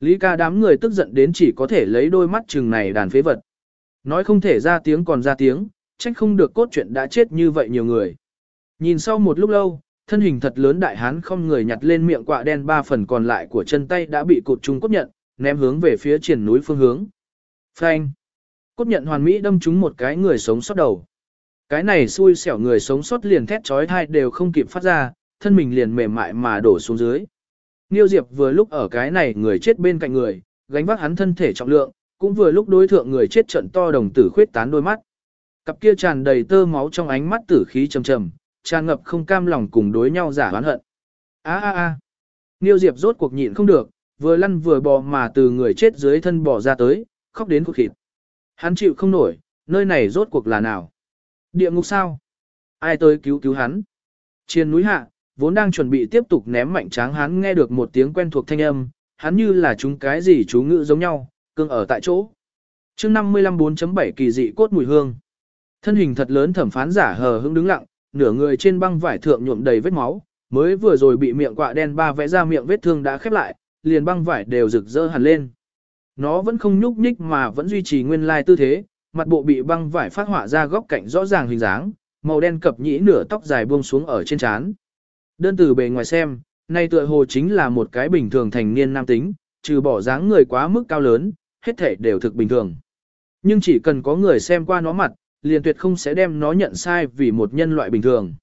S1: Lý ca đám người tức giận đến chỉ có thể lấy đôi mắt chừng này đàn phế vật. Nói không thể ra tiếng còn ra tiếng, trách không được cốt chuyện đã chết như vậy nhiều người. Nhìn sau một lúc lâu, thân hình thật lớn đại hán không người nhặt lên miệng quạ đen ba phần còn lại của chân tay đã bị cột trung cốt nhận, ném hướng về phía triển núi phương hướng. Phanh! Cốt nhận hoàn mỹ đâm trúng một cái người sống sót đầu. Cái này xui xẻo người sống sót liền thét trói thai đều không kịp phát ra, thân mình liền mềm mại mà đổ xuống dưới. Niêu Diệp vừa lúc ở cái này người chết bên cạnh người, gánh vác hắn thân thể trọng lượng, cũng vừa lúc đối thượng người chết trận to đồng tử khuyết tán đôi mắt. Cặp kia tràn đầy tơ máu trong ánh mắt tử khí trầm trầm, tràn ngập không cam lòng cùng đối nhau giả oán hận. A a a. Niêu Diệp rốt cuộc nhịn không được, vừa lăn vừa bò mà từ người chết dưới thân bò ra tới, khóc đến cột khịt. Hắn chịu không nổi, nơi này rốt cuộc là nào? Địa ngục sao? Ai tới cứu cứu hắn? Trên núi hạ, vốn đang chuẩn bị tiếp tục ném mạnh tráng hắn nghe được một tiếng quen thuộc thanh âm, hắn như là chúng cái gì chú ngữ giống nhau, cương ở tại chỗ. chương 55 4.7 kỳ dị cốt mùi hương. Thân hình thật lớn thẩm phán giả hờ hững đứng lặng, nửa người trên băng vải thượng nhuộm đầy vết máu, mới vừa rồi bị miệng quạ đen ba vẽ ra miệng vết thương đã khép lại, liền băng vải đều rực rỡ hẳn lên. Nó vẫn không nhúc nhích mà vẫn duy trì nguyên lai tư thế, mặt bộ bị băng vải phát họa ra góc cạnh rõ ràng hình dáng, màu đen cập nhĩ nửa tóc dài buông xuống ở trên trán. Đơn từ bề ngoài xem, nay tựa hồ chính là một cái bình thường thành niên nam tính, trừ bỏ dáng người quá mức cao lớn, hết thể đều thực bình thường. Nhưng chỉ cần có người xem qua nó mặt, liền tuyệt không sẽ đem nó nhận sai vì một nhân loại bình thường.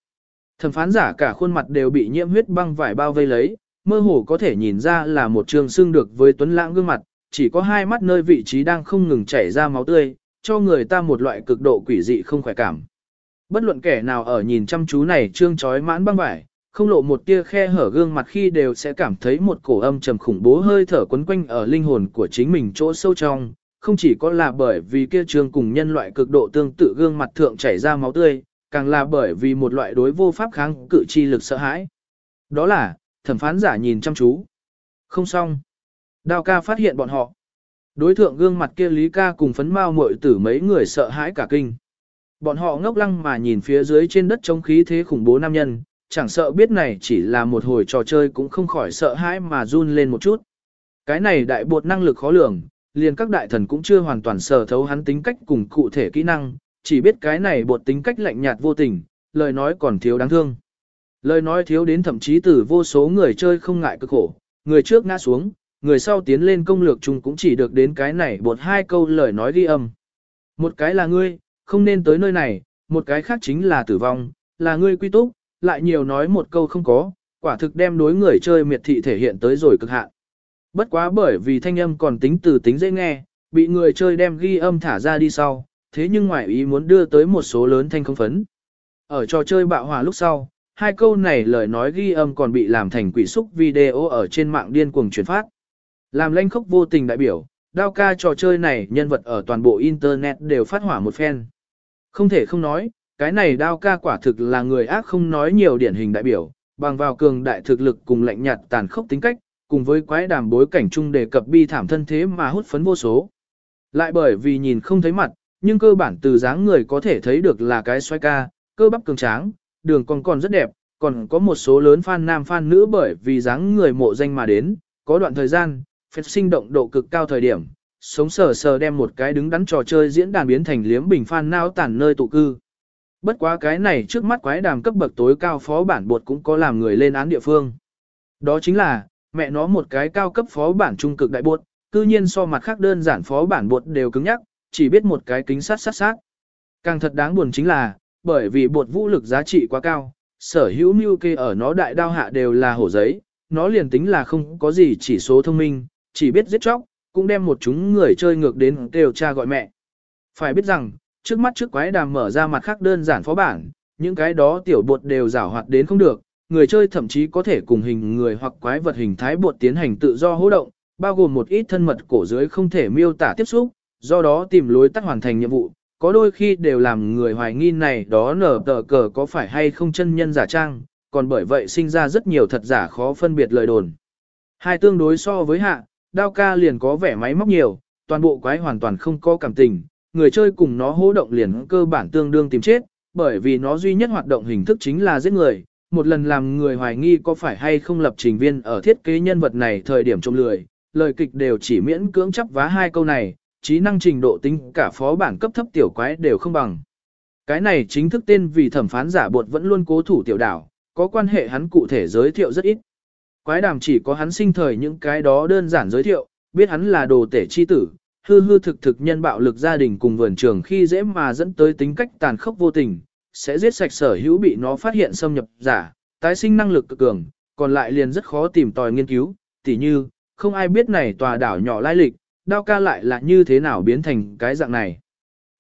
S1: Thẩm phán giả cả khuôn mặt đều bị nhiễm huyết băng vải bao vây lấy, mơ hồ có thể nhìn ra là một trường xương được với tuấn lãng gương mặt, chỉ có hai mắt nơi vị trí đang không ngừng chảy ra máu tươi, cho người ta một loại cực độ quỷ dị không khỏe cảm. Bất luận kẻ nào ở nhìn chăm chú này trương chói mãn băng vải, không lộ một tia khe hở gương mặt khi đều sẽ cảm thấy một cổ âm trầm khủng bố hơi thở quấn quanh ở linh hồn của chính mình chỗ sâu trong, không chỉ có là bởi vì kia trường cùng nhân loại cực độ tương tự gương mặt thượng chảy ra máu tươi, càng là bởi vì một loại đối vô pháp kháng cự chi lực sợ hãi. Đó là, thẩm phán giả nhìn chăm chú. Không xong. Đào ca phát hiện bọn họ. Đối thượng gương mặt kia Lý ca cùng phấn mau muội tử mấy người sợ hãi cả kinh. Bọn họ ngốc lăng mà nhìn phía dưới trên đất chống khí thế khủng bố nam nhân, chẳng sợ biết này chỉ là một hồi trò chơi cũng không khỏi sợ hãi mà run lên một chút. Cái này đại bột năng lực khó lường, liền các đại thần cũng chưa hoàn toàn sở thấu hắn tính cách cùng cụ thể kỹ năng, chỉ biết cái này bột tính cách lạnh nhạt vô tình, lời nói còn thiếu đáng thương. Lời nói thiếu đến thậm chí từ vô số người chơi không ngại cực khổ, người trước ngã xuống, người sau tiến lên công lược chung cũng chỉ được đến cái này bột hai câu lời nói ghi âm. Một cái là ngươi, không nên tới nơi này, một cái khác chính là tử vong, là ngươi quy túc, lại nhiều nói một câu không có, quả thực đem đối người chơi miệt thị thể hiện tới rồi cực hạn. Bất quá bởi vì thanh âm còn tính từ tính dễ nghe, bị người chơi đem ghi âm thả ra đi sau, thế nhưng ngoại ý muốn đưa tới một số lớn thanh không phấn. Ở trò chơi bạo hòa lúc sau, hai câu này lời nói ghi âm còn bị làm thành quỷ xúc video ở trên mạng điên cuồng truyền phát. Làm lanh khốc vô tình đại biểu, đao ca trò chơi này nhân vật ở toàn bộ Internet đều phát hỏa một phen. Không thể không nói, cái này đao ca quả thực là người ác không nói nhiều điển hình đại biểu, bằng vào cường đại thực lực cùng lạnh nhạt tàn khốc tính cách, cùng với quái đàm bối cảnh chung đề cập bi thảm thân thế mà hút phấn vô số. Lại bởi vì nhìn không thấy mặt, nhưng cơ bản từ dáng người có thể thấy được là cái xoay ca, cơ bắp cường tráng, đường còn còn rất đẹp, còn có một số lớn fan nam fan nữ bởi vì dáng người mộ danh mà đến, có đoạn thời gian, phép sinh động độ cực cao thời điểm, sống sờ sờ đem một cái đứng đắn trò chơi diễn đàn biến thành liếm bình fan nao tản nơi tụ cư. Bất quá cái này trước mắt quái đàm cấp bậc tối cao phó bản bột cũng có làm người lên án địa phương. Đó chính là, mẹ nó một cái cao cấp phó bản trung cực đại bột, cư nhiên so mặt khác đơn giản phó bản bột đều cứng nhắc, chỉ biết một cái kính sát sát sát. Càng thật đáng buồn chính là, bởi vì bột vũ lực giá trị quá cao, sở hữu mưu kê ở nó đại đao hạ đều là hổ giấy, nó liền tính là không có gì chỉ số thông minh, chỉ biết giết chóc, cũng đem một chúng người chơi ngược đến đều cha gọi mẹ. Phải biết rằng, trước mắt trước quái đàm mở ra mặt khác đơn giản phó bản, những cái đó tiểu bột đều rảo hoạt đến không được, người chơi thậm chí có thể cùng hình người hoặc quái vật hình thái bột tiến hành tự do hỗ động, bao gồm một ít thân mật cổ dưới không thể miêu tả tiếp xúc, do đó tìm lối tắt hoàn thành nhiệm vụ, có đôi khi đều làm người hoài nghi này đó nở tờ cờ có phải hay không chân nhân giả trang, còn bởi vậy sinh ra rất nhiều thật giả khó phân biệt lời đồn. Hai tương đối so với hạ, đao ca liền có vẻ máy móc nhiều, toàn bộ quái hoàn toàn không có cảm tình, người chơi cùng nó hô động liền cơ bản tương đương tìm chết, bởi vì nó duy nhất hoạt động hình thức chính là giết người, một lần làm người hoài nghi có phải hay không lập trình viên ở thiết kế nhân vật này thời điểm trông lười, lời kịch đều chỉ miễn cưỡng chấp vá hai câu này, trí năng trình độ tính cả phó bản cấp thấp tiểu quái đều không bằng. Cái này chính thức tên vì thẩm phán giả bột vẫn luôn cố thủ tiểu đảo, có quan hệ hắn cụ thể giới thiệu rất ít. Quái đàm chỉ có hắn sinh thời những cái đó đơn giản giới thiệu, biết hắn là đồ tể chi tử, hư hư thực thực nhân bạo lực gia đình cùng vườn trường khi dễ mà dẫn tới tính cách tàn khốc vô tình, sẽ giết sạch sở hữu bị nó phát hiện xâm nhập giả, tái sinh năng lực cực cường, còn lại liền rất khó tìm tòi nghiên cứu, tỉ như, không ai biết này tòa đảo nhỏ lai lịch, đao ca lại là như thế nào biến thành cái dạng này.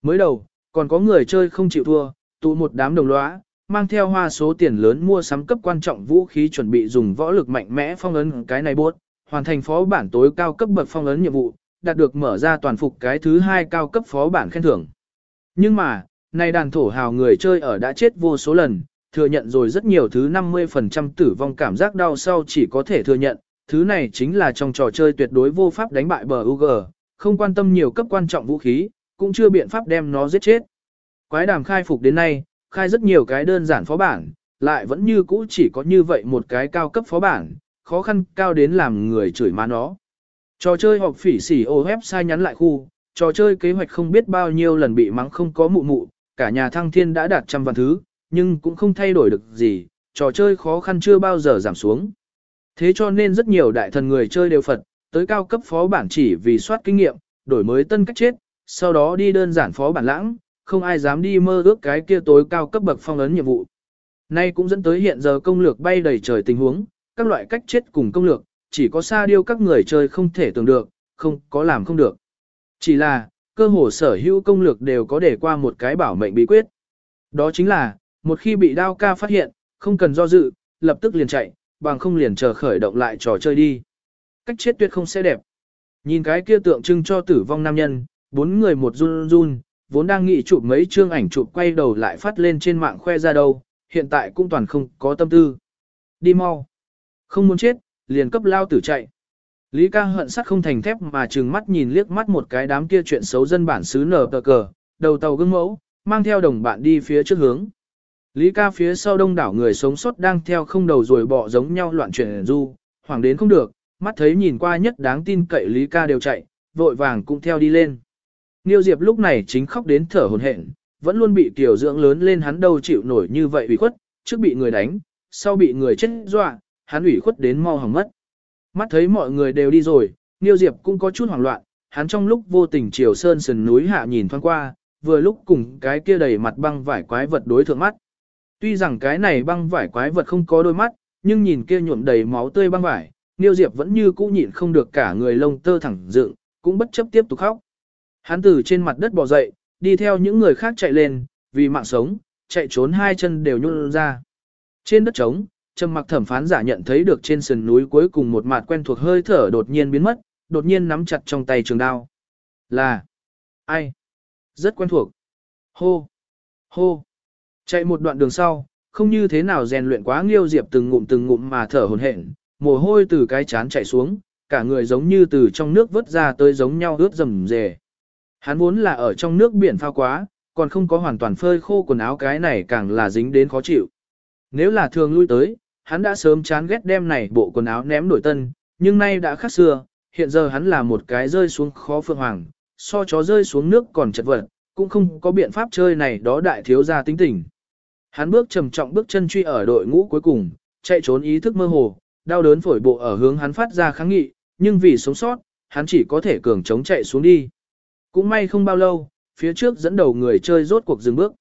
S1: Mới đầu, còn có người chơi không chịu thua, tụ một đám đồng lõa, mang theo hoa số tiền lớn mua sắm cấp quan trọng vũ khí chuẩn bị dùng võ lực mạnh mẽ phong ấn cái này bốt, hoàn thành phó bản tối cao cấp bậc phong ấn nhiệm vụ, đạt được mở ra toàn phục cái thứ hai cao cấp phó bản khen thưởng. Nhưng mà, nay đàn thổ hào người chơi ở đã chết vô số lần, thừa nhận rồi rất nhiều thứ 50% tử vong cảm giác đau sau chỉ có thể thừa nhận, thứ này chính là trong trò chơi tuyệt đối vô pháp đánh bại bờ UG, không quan tâm nhiều cấp quan trọng vũ khí, cũng chưa biện pháp đem nó giết chết. Quái đàm khai phục đến nay, khai rất nhiều cái đơn giản phó bản, lại vẫn như cũ chỉ có như vậy một cái cao cấp phó bản, khó khăn cao đến làm người chửi má nó. Trò chơi họp phỉ xỉ ô sai nhắn lại khu, trò chơi kế hoạch không biết bao nhiêu lần bị mắng không có mụ mụ, cả nhà thăng thiên đã đạt trăm vạn thứ, nhưng cũng không thay đổi được gì, trò chơi khó khăn chưa bao giờ giảm xuống. Thế cho nên rất nhiều đại thần người chơi đều Phật, tới cao cấp phó bản chỉ vì soát kinh nghiệm, đổi mới tân cách chết, sau đó đi đơn giản phó bản lãng, không ai dám đi mơ ước cái kia tối cao cấp bậc phong ấn nhiệm vụ. Nay cũng dẫn tới hiện giờ công lược bay đầy trời tình huống, các loại cách chết cùng công lược, chỉ có xa điêu các người chơi không thể tưởng được, không có làm không được. Chỉ là, cơ hồ sở hữu công lược đều có để qua một cái bảo mệnh bí quyết. Đó chính là, một khi bị đao ca phát hiện, không cần do dự, lập tức liền chạy, bằng không liền chờ khởi động lại trò chơi đi. Cách chết tuyệt không sẽ đẹp. Nhìn cái kia tượng trưng cho tử vong nam nhân, bốn người một run run, vốn đang nghĩ chụp mấy chương ảnh chụp quay đầu lại phát lên trên mạng khoe ra đâu, hiện tại cũng toàn không có tâm tư. Đi mau. Không muốn chết, liền cấp lao tử chạy. Lý ca hận sắt không thành thép mà trừng mắt nhìn liếc mắt một cái đám kia chuyện xấu dân bản xứ nở tờ cờ, đầu tàu gương mẫu, mang theo đồng bạn đi phía trước hướng. Lý ca phía sau đông đảo người sống sót đang theo không đầu rồi bỏ giống nhau loạn chuyển du, hoảng đến không được, mắt thấy nhìn qua nhất đáng tin cậy Lý ca đều chạy, vội vàng cũng theo đi lên. Niêu Diệp lúc này chính khóc đến thở hổn hển, vẫn luôn bị tiểu dưỡng lớn lên hắn đâu chịu nổi như vậy ủy khuất, trước bị người đánh, sau bị người chết dọa, hắn ủy khuất đến mau hỏng mất. Mắt thấy mọi người đều đi rồi, Niêu Diệp cũng có chút hoảng loạn, hắn trong lúc vô tình chiều sơn sườn núi hạ nhìn thoáng qua, vừa lúc cùng cái kia đầy mặt băng vải quái vật đối thượng mắt. Tuy rằng cái này băng vải quái vật không có đôi mắt, nhưng nhìn kia nhuộm đầy máu tươi băng vải, Niêu Diệp vẫn như cũ nhịn không được cả người lông tơ thẳng dựng, cũng bất chấp tiếp tục khóc. Hắn từ trên mặt đất bò dậy, đi theo những người khác chạy lên, vì mạng sống, chạy trốn hai chân đều nhún ra. Trên đất trống, trầm mặc thẩm phán giả nhận thấy được trên sườn núi cuối cùng một mặt quen thuộc hơi thở đột nhiên biến mất, đột nhiên nắm chặt trong tay trường đao. Là ai? Rất quen thuộc. Hô! Hô! Chạy một đoạn đường sau, không như thế nào rèn luyện quá nghiêu diệp từng ngụm từng ngụm mà thở hổn hển, mồ hôi từ cái chán chạy xuống, cả người giống như từ trong nước vớt ra tới giống nhau ướt rầm rề. Hắn vốn là ở trong nước biển phao quá, còn không có hoàn toàn phơi khô quần áo cái này càng là dính đến khó chịu. Nếu là thường lui tới, hắn đã sớm chán ghét đem này bộ quần áo ném đổi tân, nhưng nay đã khác xưa, hiện giờ hắn là một cái rơi xuống khó phượng hoàng, so chó rơi xuống nước còn chật vật, cũng không có biện pháp chơi này đó đại thiếu gia tính tình. Hắn bước trầm trọng bước chân truy ở đội ngũ cuối cùng, chạy trốn ý thức mơ hồ, đau đớn phổi bộ ở hướng hắn phát ra kháng nghị, nhưng vì sống sót, hắn chỉ có thể cường chống chạy xuống đi. Cũng may không bao lâu, phía trước dẫn đầu người chơi rốt cuộc dừng bước.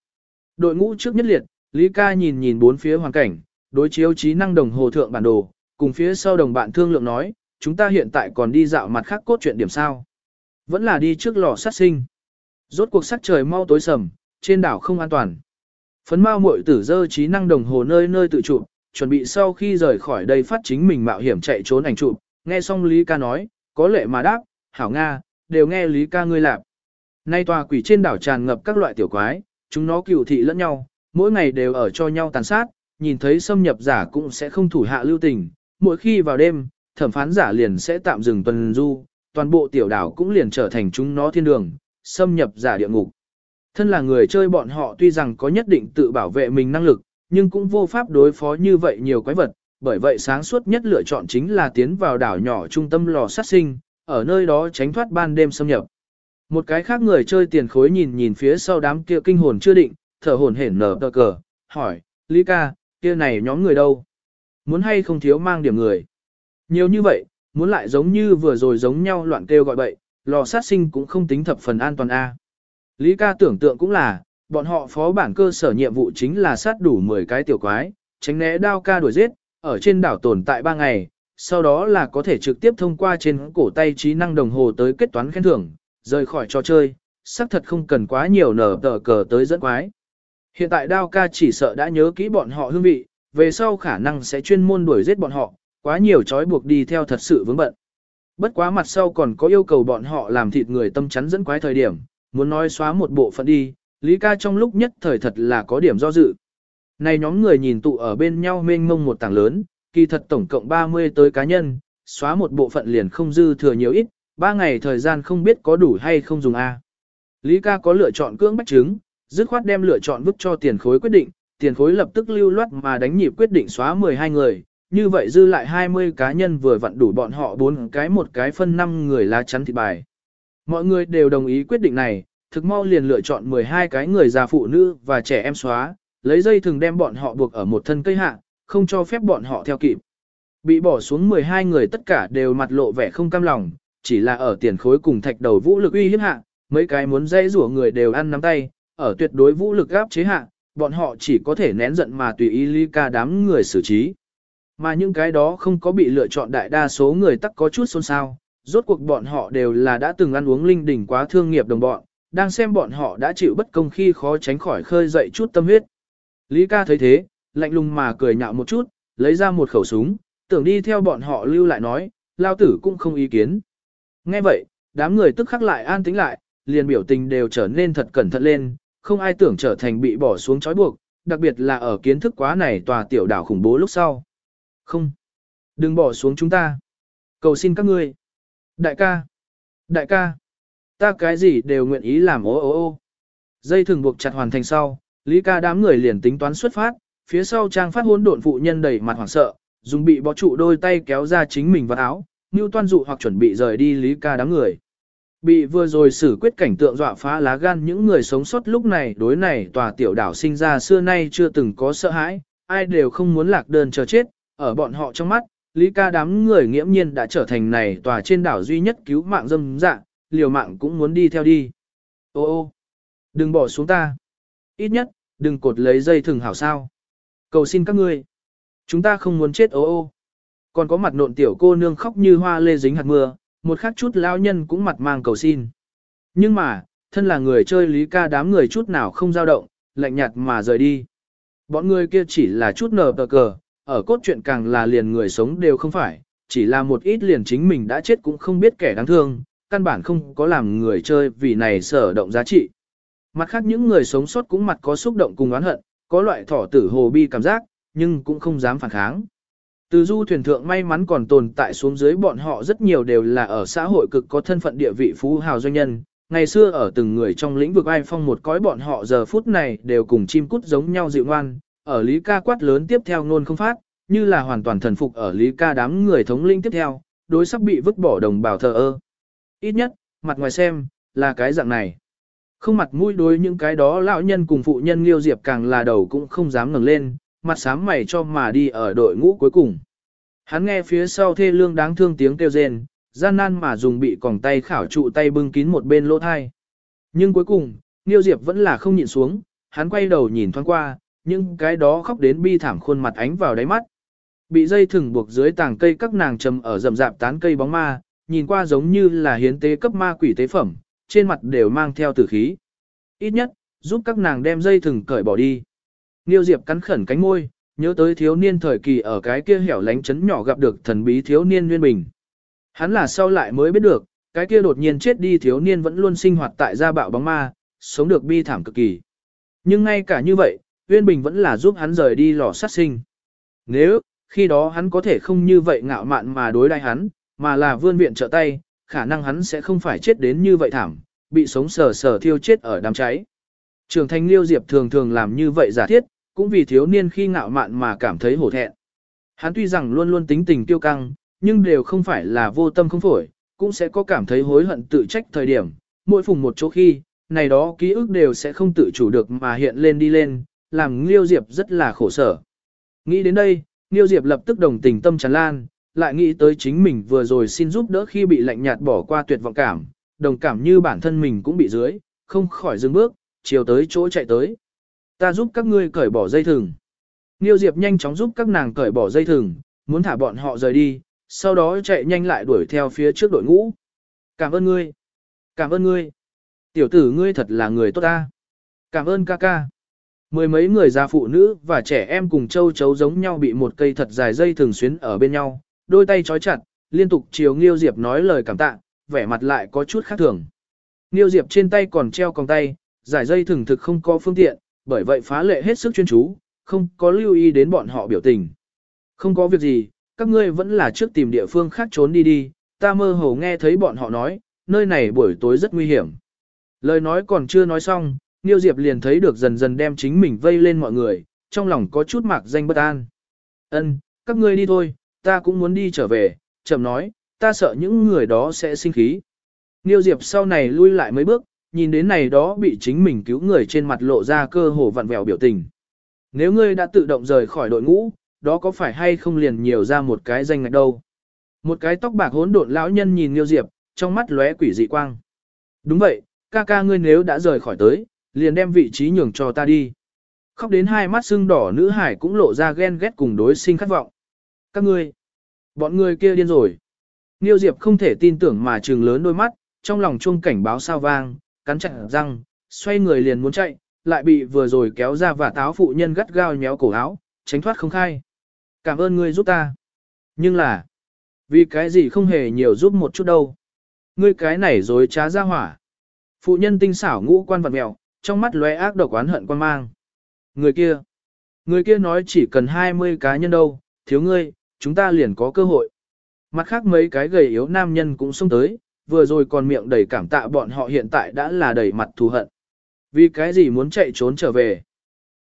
S1: Đội ngũ trước nhất liệt, Lý ca nhìn nhìn bốn phía hoàn cảnh, đối chiếu trí năng đồng hồ thượng bản đồ, cùng phía sau đồng bạn thương lượng nói, chúng ta hiện tại còn đi dạo mặt khác cốt truyện điểm sao. Vẫn là đi trước lò sát sinh. Rốt cuộc sắc trời mau tối sầm, trên đảo không an toàn. Phấn mau muội tử dơ trí năng đồng hồ nơi nơi tự chụp, chuẩn bị sau khi rời khỏi đây phát chính mình mạo hiểm chạy trốn ảnh chụp. Nghe xong Lý ca nói, có lệ mà đáp, hảo Nga, đều nghe Lý ca ngươi lạp. Nay tòa quỷ trên đảo tràn ngập các loại tiểu quái, chúng nó cựu thị lẫn nhau, mỗi ngày đều ở cho nhau tàn sát, nhìn thấy xâm nhập giả cũng sẽ không thủ hạ lưu tình, mỗi khi vào đêm, thẩm phán giả liền sẽ tạm dừng tuần du, toàn bộ tiểu đảo cũng liền trở thành chúng nó thiên đường, xâm nhập giả địa ngục. Thân là người chơi bọn họ tuy rằng có nhất định tự bảo vệ mình năng lực, nhưng cũng vô pháp đối phó như vậy nhiều quái vật, bởi vậy sáng suốt nhất lựa chọn chính là tiến vào đảo nhỏ trung tâm lò sát sinh, ở nơi đó tránh thoát ban đêm xâm nhập. Một cái khác người chơi tiền khối nhìn nhìn phía sau đám kia kinh hồn chưa định, thở hồn hển nở tờ cờ, hỏi, Lý ca, kia này nhóm người đâu? Muốn hay không thiếu mang điểm người? Nhiều như vậy, muốn lại giống như vừa rồi giống nhau loạn kêu gọi bậy, lò sát sinh cũng không tính thập phần an toàn A. Lý ca tưởng tượng cũng là, bọn họ phó bản cơ sở nhiệm vụ chính là sát đủ 10 cái tiểu quái, tránh né đao ca đuổi giết, ở trên đảo tồn tại 3 ngày, sau đó là có thể trực tiếp thông qua trên cổ tay trí năng đồng hồ tới kết toán khen thưởng, rời khỏi trò chơi, xác thật không cần quá nhiều nở tờ cờ tới dẫn quái. Hiện tại đao ca chỉ sợ đã nhớ kỹ bọn họ hương vị, về sau khả năng sẽ chuyên môn đuổi giết bọn họ, quá nhiều trói buộc đi theo thật sự vướng bận. Bất quá mặt sau còn có yêu cầu bọn họ làm thịt người tâm chắn dẫn quái thời điểm, muốn nói xóa một bộ phận đi, Lý ca trong lúc nhất thời thật là có điểm do dự. Này nhóm người nhìn tụ ở bên nhau mênh mông một tảng lớn, kỳ thật tổng cộng 30 tới cá nhân, xóa một bộ phận liền không dư thừa nhiều ít, ba ngày thời gian không biết có đủ hay không dùng A. Lý ca có lựa chọn cưỡng bách chứng, dứt khoát đem lựa chọn vứt cho tiền khối quyết định, tiền khối lập tức lưu loát mà đánh nhịp quyết định xóa 12 người, như vậy dư lại 20 cá nhân vừa vặn đủ bọn họ bốn cái một cái phân năm người lá chắn thịt bài. Mọi người đều đồng ý quyết định này, thực mau liền lựa chọn 12 cái người già phụ nữ và trẻ em xóa, lấy dây thường đem bọn họ buộc ở một thân cây hạ, không cho phép bọn họ theo kịp. Bị bỏ xuống 12 người tất cả đều mặt lộ vẻ không cam lòng, chỉ là ở tiền khối cùng thạch đầu vũ lực uy hiếp hạ, mấy cái muốn dây rủa người đều ăn nắm tay, ở tuyệt đối vũ lực gáp chế hạ, bọn họ chỉ có thể nén giận mà tùy ý ly ca đám người xử trí. Mà những cái đó không có bị lựa chọn đại đa số người tắc có chút xôn xao, rốt cuộc bọn họ đều là đã từng ăn uống linh đỉnh quá thương nghiệp đồng bọn, đang xem bọn họ đã chịu bất công khi khó tránh khỏi khơi dậy chút tâm huyết. Lý ca thấy thế, lạnh lùng mà cười nhạo một chút, lấy ra một khẩu súng, tưởng đi theo bọn họ lưu lại nói, lao tử cũng không ý kiến. Nghe vậy, đám người tức khắc lại an tĩnh lại, liền biểu tình đều trở nên thật cẩn thận lên, không ai tưởng trở thành bị bỏ xuống trói buộc, đặc biệt là ở kiến thức quá này tòa tiểu đảo khủng bố lúc sau. Không, đừng bỏ xuống chúng ta. Cầu xin các ngươi. Đại ca, đại ca, ta cái gì đều nguyện ý làm ô ô ô. Dây thường buộc chặt hoàn thành sau, Lý ca đám người liền tính toán xuất phát, phía sau trang phát hỗn độn phụ nhân đầy mặt hoảng sợ, dùng bị bó trụ đôi tay kéo ra chính mình vào áo, như toan dụ hoặc chuẩn bị rời đi Lý ca đám người. Bị vừa rồi xử quyết cảnh tượng dọa phá lá gan những người sống sót lúc này đối này tòa tiểu đảo sinh ra xưa nay chưa từng có sợ hãi, ai đều không muốn lạc đơn chờ chết, ở bọn họ trong mắt, Lý ca đám người nghiễm nhiên đã trở thành này tòa trên đảo duy nhất cứu mạng dâm dạ, liều mạng cũng muốn đi theo đi. Ô ô, đừng bỏ xuống ta. Ít nhất, đừng cột lấy dây thừng hảo sao. Cầu xin các ngươi. Chúng ta không muốn chết ô ô. Còn có mặt nộn tiểu cô nương khóc như hoa lê dính hạt mưa, một khắc chút lão nhân cũng mặt mang cầu xin. Nhưng mà, thân là người chơi lý ca đám người chút nào không dao động, lạnh nhạt mà rời đi. Bọn người kia chỉ là chút nở tờ cờ, ở cốt truyện càng là liền người sống đều không phải, chỉ là một ít liền chính mình đã chết cũng không biết kẻ đáng thương, căn bản không có làm người chơi vì này sở động giá trị. Mặt khác những người sống sót cũng mặt có xúc động cùng oán hận, có loại thỏ tử hồ bi cảm giác, nhưng cũng không dám phản kháng. Từ du thuyền thượng may mắn còn tồn tại xuống dưới bọn họ rất nhiều đều là ở xã hội cực có thân phận địa vị phú hào doanh nhân. Ngày xưa ở từng người trong lĩnh vực ai phong một cõi bọn họ giờ phút này đều cùng chim cút giống nhau dịu ngoan, ở Lý ca quát lớn tiếp theo nôn không phát, như là hoàn toàn thần phục ở Lý ca đám người thống linh tiếp theo, đối sắp bị vứt bỏ đồng bào thờ ơ. Ít nhất, mặt ngoài xem, là cái dạng này. Không mặt mũi đối những cái đó lão nhân cùng phụ nhân liêu diệp càng là đầu cũng không dám ngẩng lên, mặt sám mày cho mà đi ở đội ngũ cuối cùng. Hắn nghe phía sau thê lương đáng thương tiếng kêu rên, gian nan mà dùng bị còng tay khảo trụ tay bưng kín một bên lỗ thai. Nhưng cuối cùng, Niêu Diệp vẫn là không nhịn xuống, hắn quay đầu nhìn thoáng qua, nhưng cái đó khóc đến bi thảm khuôn mặt ánh vào đáy mắt. Bị dây thừng buộc dưới tàng cây các nàng trầm ở rậm rạp tán cây bóng ma, nhìn qua giống như là hiến tế cấp ma quỷ tế phẩm, trên mặt đều mang theo tử khí. Ít nhất, giúp các nàng đem dây thừng cởi bỏ đi. Niêu Diệp cắn khẩn cánh môi, nhớ tới thiếu niên thời kỳ ở cái kia hẻo lánh chấn nhỏ gặp được thần bí thiếu niên Nguyên Bình. Hắn là sau lại mới biết được, cái kia đột nhiên chết đi thiếu niên vẫn luôn sinh hoạt tại gia bạo bóng ma, sống được bi thảm cực kỳ. Nhưng ngay cả như vậy, Nguyên Bình vẫn là giúp hắn rời đi lò sát sinh. Nếu, khi đó hắn có thể không như vậy ngạo mạn mà đối đai hắn, mà là vươn viện trợ tay, khả năng hắn sẽ không phải chết đến như vậy thảm, bị sống sờ sờ thiêu chết ở đám cháy. Trường Thanh Liêu Diệp thường thường làm như vậy giả thiết, cũng vì thiếu niên khi ngạo mạn mà cảm thấy hổ thẹn. Hắn tuy rằng luôn luôn tính tình tiêu căng, nhưng đều không phải là vô tâm không phổi, cũng sẽ có cảm thấy hối hận tự trách thời điểm, mỗi phùng một chỗ khi, này đó ký ức đều sẽ không tự chủ được mà hiện lên đi lên, làm Liêu Diệp rất là khổ sở. Nghĩ đến đây, Liêu Diệp lập tức đồng tình tâm tràn lan, lại nghĩ tới chính mình vừa rồi xin giúp đỡ khi bị lạnh nhạt bỏ qua tuyệt vọng cảm, đồng cảm như bản thân mình cũng bị dưới, không khỏi dừng bước, chiều tới chỗ chạy tới. Ta giúp các ngươi cởi bỏ dây thừng. Niêu Diệp nhanh chóng giúp các nàng cởi bỏ dây thừng, muốn thả bọn họ rời đi, sau đó chạy nhanh lại đuổi theo phía trước đội ngũ. Cảm ơn ngươi. Cảm ơn ngươi. Tiểu tử ngươi thật là người tốt ta. Cảm ơn ca ca. Mười mấy người già phụ nữ và trẻ em cùng châu chấu giống nhau bị một cây thật dài dây thường xuyến ở bên nhau, đôi tay trói chặt, liên tục chiều Nghiêu Diệp nói lời cảm tạ, vẻ mặt lại có chút khác thường. Nghiêu Diệp trên tay còn treo còng tay, giải dây thường thực không có phương tiện, bởi vậy phá lệ hết sức chuyên chú, không có lưu ý đến bọn họ biểu tình. Không có việc gì, các ngươi vẫn là trước tìm địa phương khác trốn đi đi, ta mơ hồ nghe thấy bọn họ nói, nơi này buổi tối rất nguy hiểm. Lời nói còn chưa nói xong, Niêu Diệp liền thấy được dần dần đem chính mình vây lên mọi người, trong lòng có chút mạc danh bất an. Ân, các ngươi đi thôi, ta cũng muốn đi trở về, chậm nói, ta sợ những người đó sẽ sinh khí. Niêu Diệp sau này lui lại mấy bước, nhìn đến này đó bị chính mình cứu người trên mặt lộ ra cơ hồ vặn vẹo biểu tình. Nếu ngươi đã tự động rời khỏi đội ngũ, đó có phải hay không liền nhiều ra một cái danh ngạch đâu. Một cái tóc bạc hỗn độn lão nhân nhìn Niêu Diệp, trong mắt lóe quỷ dị quang. Đúng vậy, ca ca ngươi nếu đã rời khỏi tới, liền đem vị trí nhường cho ta đi. Khóc đến hai mắt sưng đỏ nữ hải cũng lộ ra ghen ghét cùng đối sinh khát vọng. Các ngươi, bọn ngươi kia điên rồi. Niêu Diệp không thể tin tưởng mà trừng lớn đôi mắt, trong lòng chuông cảnh báo sao vang, cắn chặt răng, xoay người liền muốn chạy, lại bị vừa rồi kéo ra và táo phụ nhân gắt gao nhéo cổ áo, tránh thoát không khai. Cảm ơn ngươi giúp ta. Nhưng là, vì cái gì không hề nhiều giúp một chút đâu. Ngươi cái này dối trá ra hỏa. Phụ nhân tinh xảo ngũ quan vật mèo, trong mắt lóe ác độc oán hận quan mang. Người kia, người kia nói chỉ cần 20 cá nhân đâu, thiếu ngươi, chúng ta liền có cơ hội. Mặt khác mấy cái gầy yếu nam nhân cũng xông tới, vừa rồi còn miệng đầy cảm tạ bọn họ hiện tại đã là đầy mặt thù hận. Vì cái gì muốn chạy trốn trở về?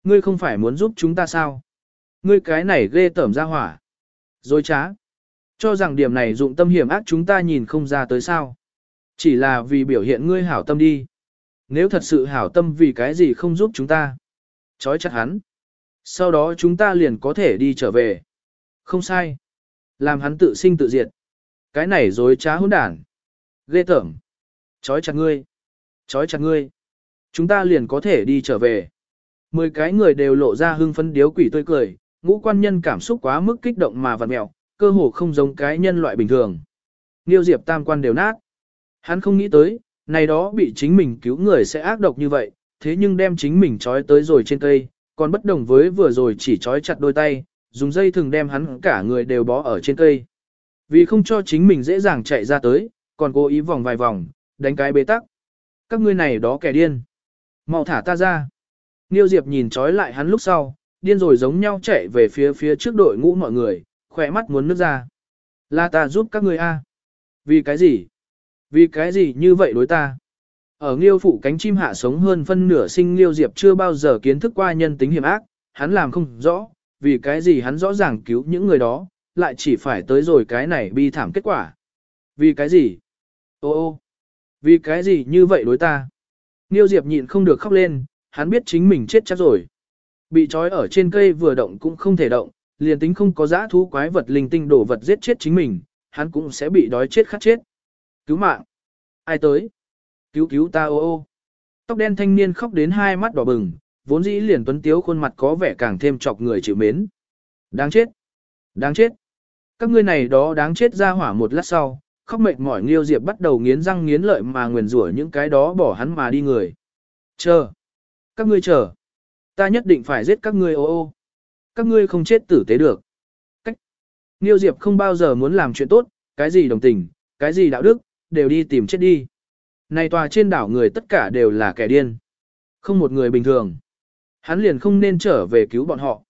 S1: Ngươi không phải muốn giúp chúng ta sao? Ngươi cái này ghê tởm ra hỏa. Rồi trá. Cho rằng điểm này dụng tâm hiểm ác chúng ta nhìn không ra tới sao. Chỉ là vì biểu hiện ngươi hảo tâm đi. Nếu thật sự hảo tâm vì cái gì không giúp chúng ta. Chói chặt hắn. Sau đó chúng ta liền có thể đi trở về. Không sai. Làm hắn tự sinh tự diệt. Cái này dối trá hỗn đản. Ghê tởm. Chói chặt ngươi. Chói chặt ngươi. Chúng ta liền có thể đi trở về. Mười cái người đều lộ ra hưng phấn điếu quỷ tươi cười, ngũ quan nhân cảm xúc quá mức kích động mà vặn mẹo, cơ hồ không giống cái nhân loại bình thường. Niêu Diệp tam quan đều nát. Hắn không nghĩ tới, này đó bị chính mình cứu người sẽ ác độc như vậy, thế nhưng đem chính mình trói tới rồi trên cây, còn bất đồng với vừa rồi chỉ trói chặt đôi tay, dùng dây thừng đem hắn cả người đều bó ở trên cây. Vì không cho chính mình dễ dàng chạy ra tới, còn cố ý vòng vài vòng, đánh cái bế tắc. Các ngươi này đó kẻ điên. mau thả ta ra. Niêu Diệp nhìn trói lại hắn lúc sau, điên rồi giống nhau chạy về phía phía trước đội ngũ mọi người, khỏe mắt muốn nước ra. Là ta giúp các ngươi a. Vì cái gì? Vì cái gì như vậy đối ta? Ở Nghiêu phụ cánh chim hạ sống hơn phân nửa sinh Nghiêu Diệp chưa bao giờ kiến thức qua nhân tính hiểm ác, hắn làm không rõ, vì cái gì hắn rõ ràng cứu những người đó, lại chỉ phải tới rồi cái này bi thảm kết quả. Vì cái gì? Ô ô, vì cái gì như vậy đối ta? Nghiêu Diệp nhịn không được khóc lên, hắn biết chính mình chết chắc rồi. Bị trói ở trên cây vừa động cũng không thể động, liền tính không có dã thú quái vật linh tinh đổ vật giết chết chính mình, hắn cũng sẽ bị đói chết khát chết. Cứu mạng! Ai tới? Cứu cứu ta ô ô! Tóc đen thanh niên khóc đến hai mắt đỏ bừng, vốn dĩ liền tuấn tiếu khuôn mặt có vẻ càng thêm chọc người chịu mến. Đáng chết! Đáng chết! Các ngươi này đó đáng chết ra hỏa một lát sau, khóc mệt mỏi Nghiêu Diệp bắt đầu nghiến răng nghiến lợi mà nguyền rủa những cái đó bỏ hắn mà đi người. Chờ! Các ngươi chờ! Ta nhất định phải giết các ngươi ô ô! Các ngươi không chết tử tế được. Cách! Nghiêu Diệp không bao giờ muốn làm chuyện tốt, cái gì đồng tình, cái gì đạo đức, đều đi tìm chết đi. Này tòa trên đảo người tất cả đều là kẻ điên. Không một người bình thường. Hắn liền không nên trở về cứu bọn họ.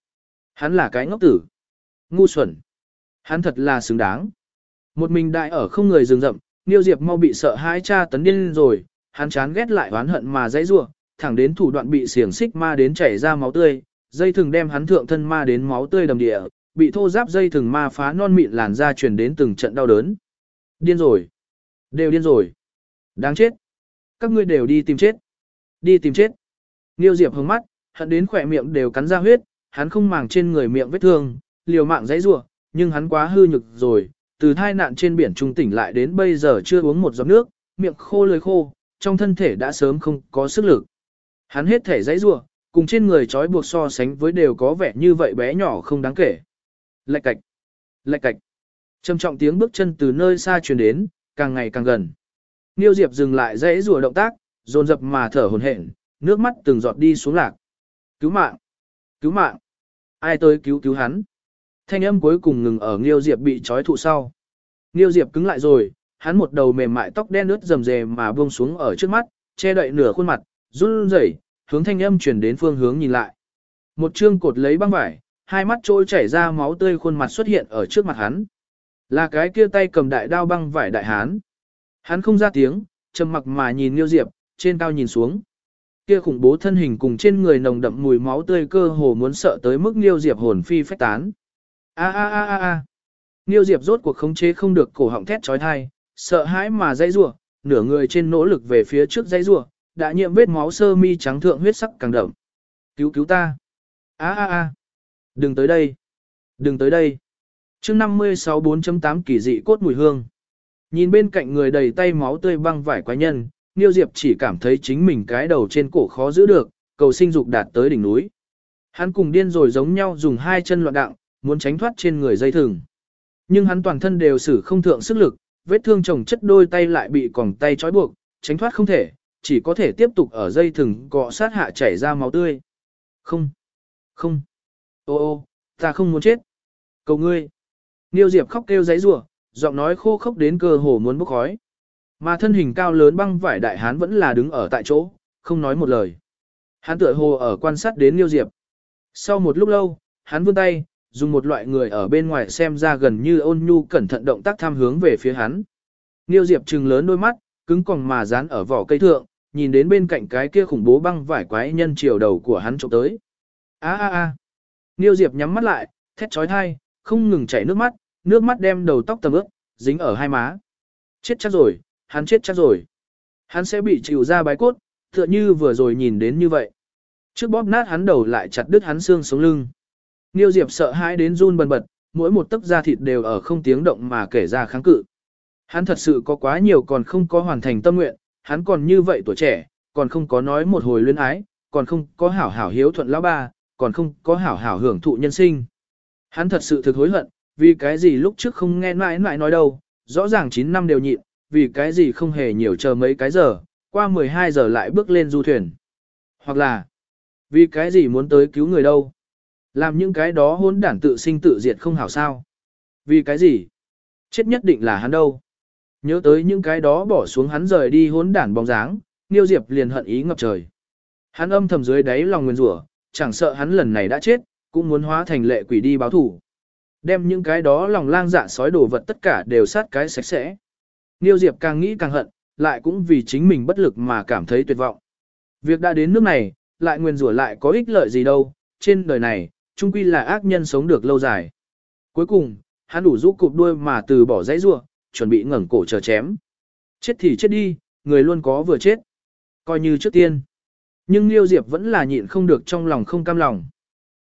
S1: Hắn là cái ngốc tử. Ngu xuẩn. Hắn thật là xứng đáng. Một mình đại ở không người rừng rậm, Niêu Diệp mau bị sợ hãi cha tấn điên rồi, hắn chán ghét lại oán hận mà dãy rủa, thẳng đến thủ đoạn bị xiềng xích ma đến chảy ra máu tươi, dây thừng đem hắn thượng thân ma đến máu tươi đầm địa, bị thô giáp dây thừng ma phá non mịn làn da truyền đến từng trận đau đớn. Điên rồi. Đều điên rồi. Đáng chết. Các ngươi đều đi tìm chết. Đi tìm chết. Niêu Diệp hướng mắt, hận đến khỏe miệng đều cắn ra huyết, hắn không màng trên người miệng vết thương, liều mạng dãy rủa, nhưng hắn quá hư nhược rồi, từ thai nạn trên biển trung tỉnh lại đến bây giờ chưa uống một giọt nước, miệng khô lưỡi khô, trong thân thể đã sớm không có sức lực. Hắn hết thể dãy rủa, cùng trên người trói buộc so sánh với đều có vẻ như vậy bé nhỏ không đáng kể. Lạch cạch, lạch cạch. Trầm trọng tiếng bước chân từ nơi xa truyền đến, càng ngày càng gần. Niêu Diệp dừng lại dãy rủa động tác, dồn dập mà thở hổn hển, nước mắt từng giọt đi xuống lạc. Cứu mạng! Cứu mạng! Ai tới cứu cứu hắn? Thanh âm cuối cùng ngừng ở Nghiêu Diệp bị trói thụ sau. Nghiêu Diệp cứng lại rồi, hắn một đầu mềm mại tóc đen ướt rầm rề mà buông xuống ở trước mắt, che đậy nửa khuôn mặt, run rẩy, hướng thanh âm chuyển đến phương hướng nhìn lại. Một chương cột lấy băng vải, hai mắt trôi chảy ra máu tươi khuôn mặt xuất hiện ở trước mặt hắn. Là cái kia tay cầm đại đao băng vải đại hán. Hắn không ra tiếng, trầm mặc mà nhìn Niêu Diệp, trên cao nhìn xuống. Kia khủng bố thân hình cùng trên người nồng đậm mùi máu tươi cơ hồ muốn sợ tới mức Niêu Diệp hồn phi phách tán. A a a a a. Niêu Diệp rốt cuộc khống chế không được cổ họng thét chói tai, sợ hãi mà dãy rủa, nửa người trên nỗ lực về phía trước dãy rủa, đã nhiễm vết máu sơ mi trắng thượng huyết sắc càng đậm. Cứu cứu ta. A a a. Đừng tới đây. Đừng tới đây. Chương 56 4.8 kỳ dị cốt mùi hương. Nhìn bên cạnh người đầy tay máu tươi băng vải quái nhân, Niêu Diệp chỉ cảm thấy chính mình cái đầu trên cổ khó giữ được, cầu sinh dục đạt tới đỉnh núi. Hắn cùng điên rồi giống nhau dùng hai chân loạn đặng, muốn tránh thoát trên người dây thừng. Nhưng hắn toàn thân đều sử không thượng sức lực, vết thương chồng chất đôi tay lại bị còng tay trói buộc, tránh thoát không thể, chỉ có thể tiếp tục ở dây thừng cọ sát hạ chảy ra máu tươi. Không, không, ô ô, ta không muốn chết. Cầu ngươi. Niêu Diệp khóc kêu giấy rủa, giọng nói khô khốc đến cơ hồ muốn bốc khói. Mà thân hình cao lớn băng vải đại hán vẫn là đứng ở tại chỗ, không nói một lời. Hắn tựa hồ ở quan sát đến Niêu Diệp. Sau một lúc lâu, hắn vươn tay, dùng một loại người ở bên ngoài xem ra gần như ôn nhu cẩn thận động tác tham hướng về phía hắn. Niêu Diệp trừng lớn đôi mắt, cứng còng mà dán ở vỏ cây thượng, nhìn đến bên cạnh cái kia khủng bố băng vải quái nhân chiều đầu của hắn trộm tới. A a a. Niêu Diệp nhắm mắt lại, thét chói tai, không ngừng chảy nước mắt, nước mắt đem đầu tóc tầm ướt, dính ở hai má. Chết chắc rồi, hắn chết chắc rồi. Hắn sẽ bị chịu ra bái cốt, tựa như vừa rồi nhìn đến như vậy. Trước bóp nát hắn đầu lại chặt đứt hắn xương sống lưng. Niêu Diệp sợ hãi đến run bần bật, mỗi một tấc da thịt đều ở không tiếng động mà kể ra kháng cự. Hắn thật sự có quá nhiều còn không có hoàn thành tâm nguyện, hắn còn như vậy tuổi trẻ, còn không có nói một hồi luyến ái, còn không có hảo hảo hiếu thuận lão ba, còn không có hảo hảo hưởng thụ nhân sinh. Hắn thật sự thực hối hận, vì cái gì lúc trước không nghe mãi mãi nói đâu, rõ ràng 9 năm đều nhịn, vì cái gì không hề nhiều chờ mấy cái giờ, qua 12 giờ lại bước lên du thuyền. Hoặc là, vì cái gì muốn tới cứu người đâu. Làm những cái đó hôn đản tự sinh tự diệt không hảo sao. Vì cái gì? Chết nhất định là hắn đâu. Nhớ tới những cái đó bỏ xuống hắn rời đi hôn đản bóng dáng, Niêu Diệp liền hận ý ngập trời. Hắn âm thầm dưới đáy lòng nguyên rủa, chẳng sợ hắn lần này đã chết, cũng muốn hóa thành lệ quỷ đi báo thủ. Đem những cái đó lòng lang dạ sói đồ vật tất cả đều sát cái sạch sẽ. Niêu Diệp càng nghĩ càng hận, lại cũng vì chính mình bất lực mà cảm thấy tuyệt vọng. Việc đã đến nước này, lại nguyên rủa lại có ích lợi gì đâu, trên đời này, trung quy là ác nhân sống được lâu dài. Cuối cùng, hắn đủ rũ cụp đuôi mà từ bỏ dãy rua, chuẩn bị ngẩng cổ chờ chém. Chết thì chết đi, người luôn có vừa chết. Coi như trước tiên. Nhưng Liêu Diệp vẫn là nhịn không được trong lòng không cam lòng.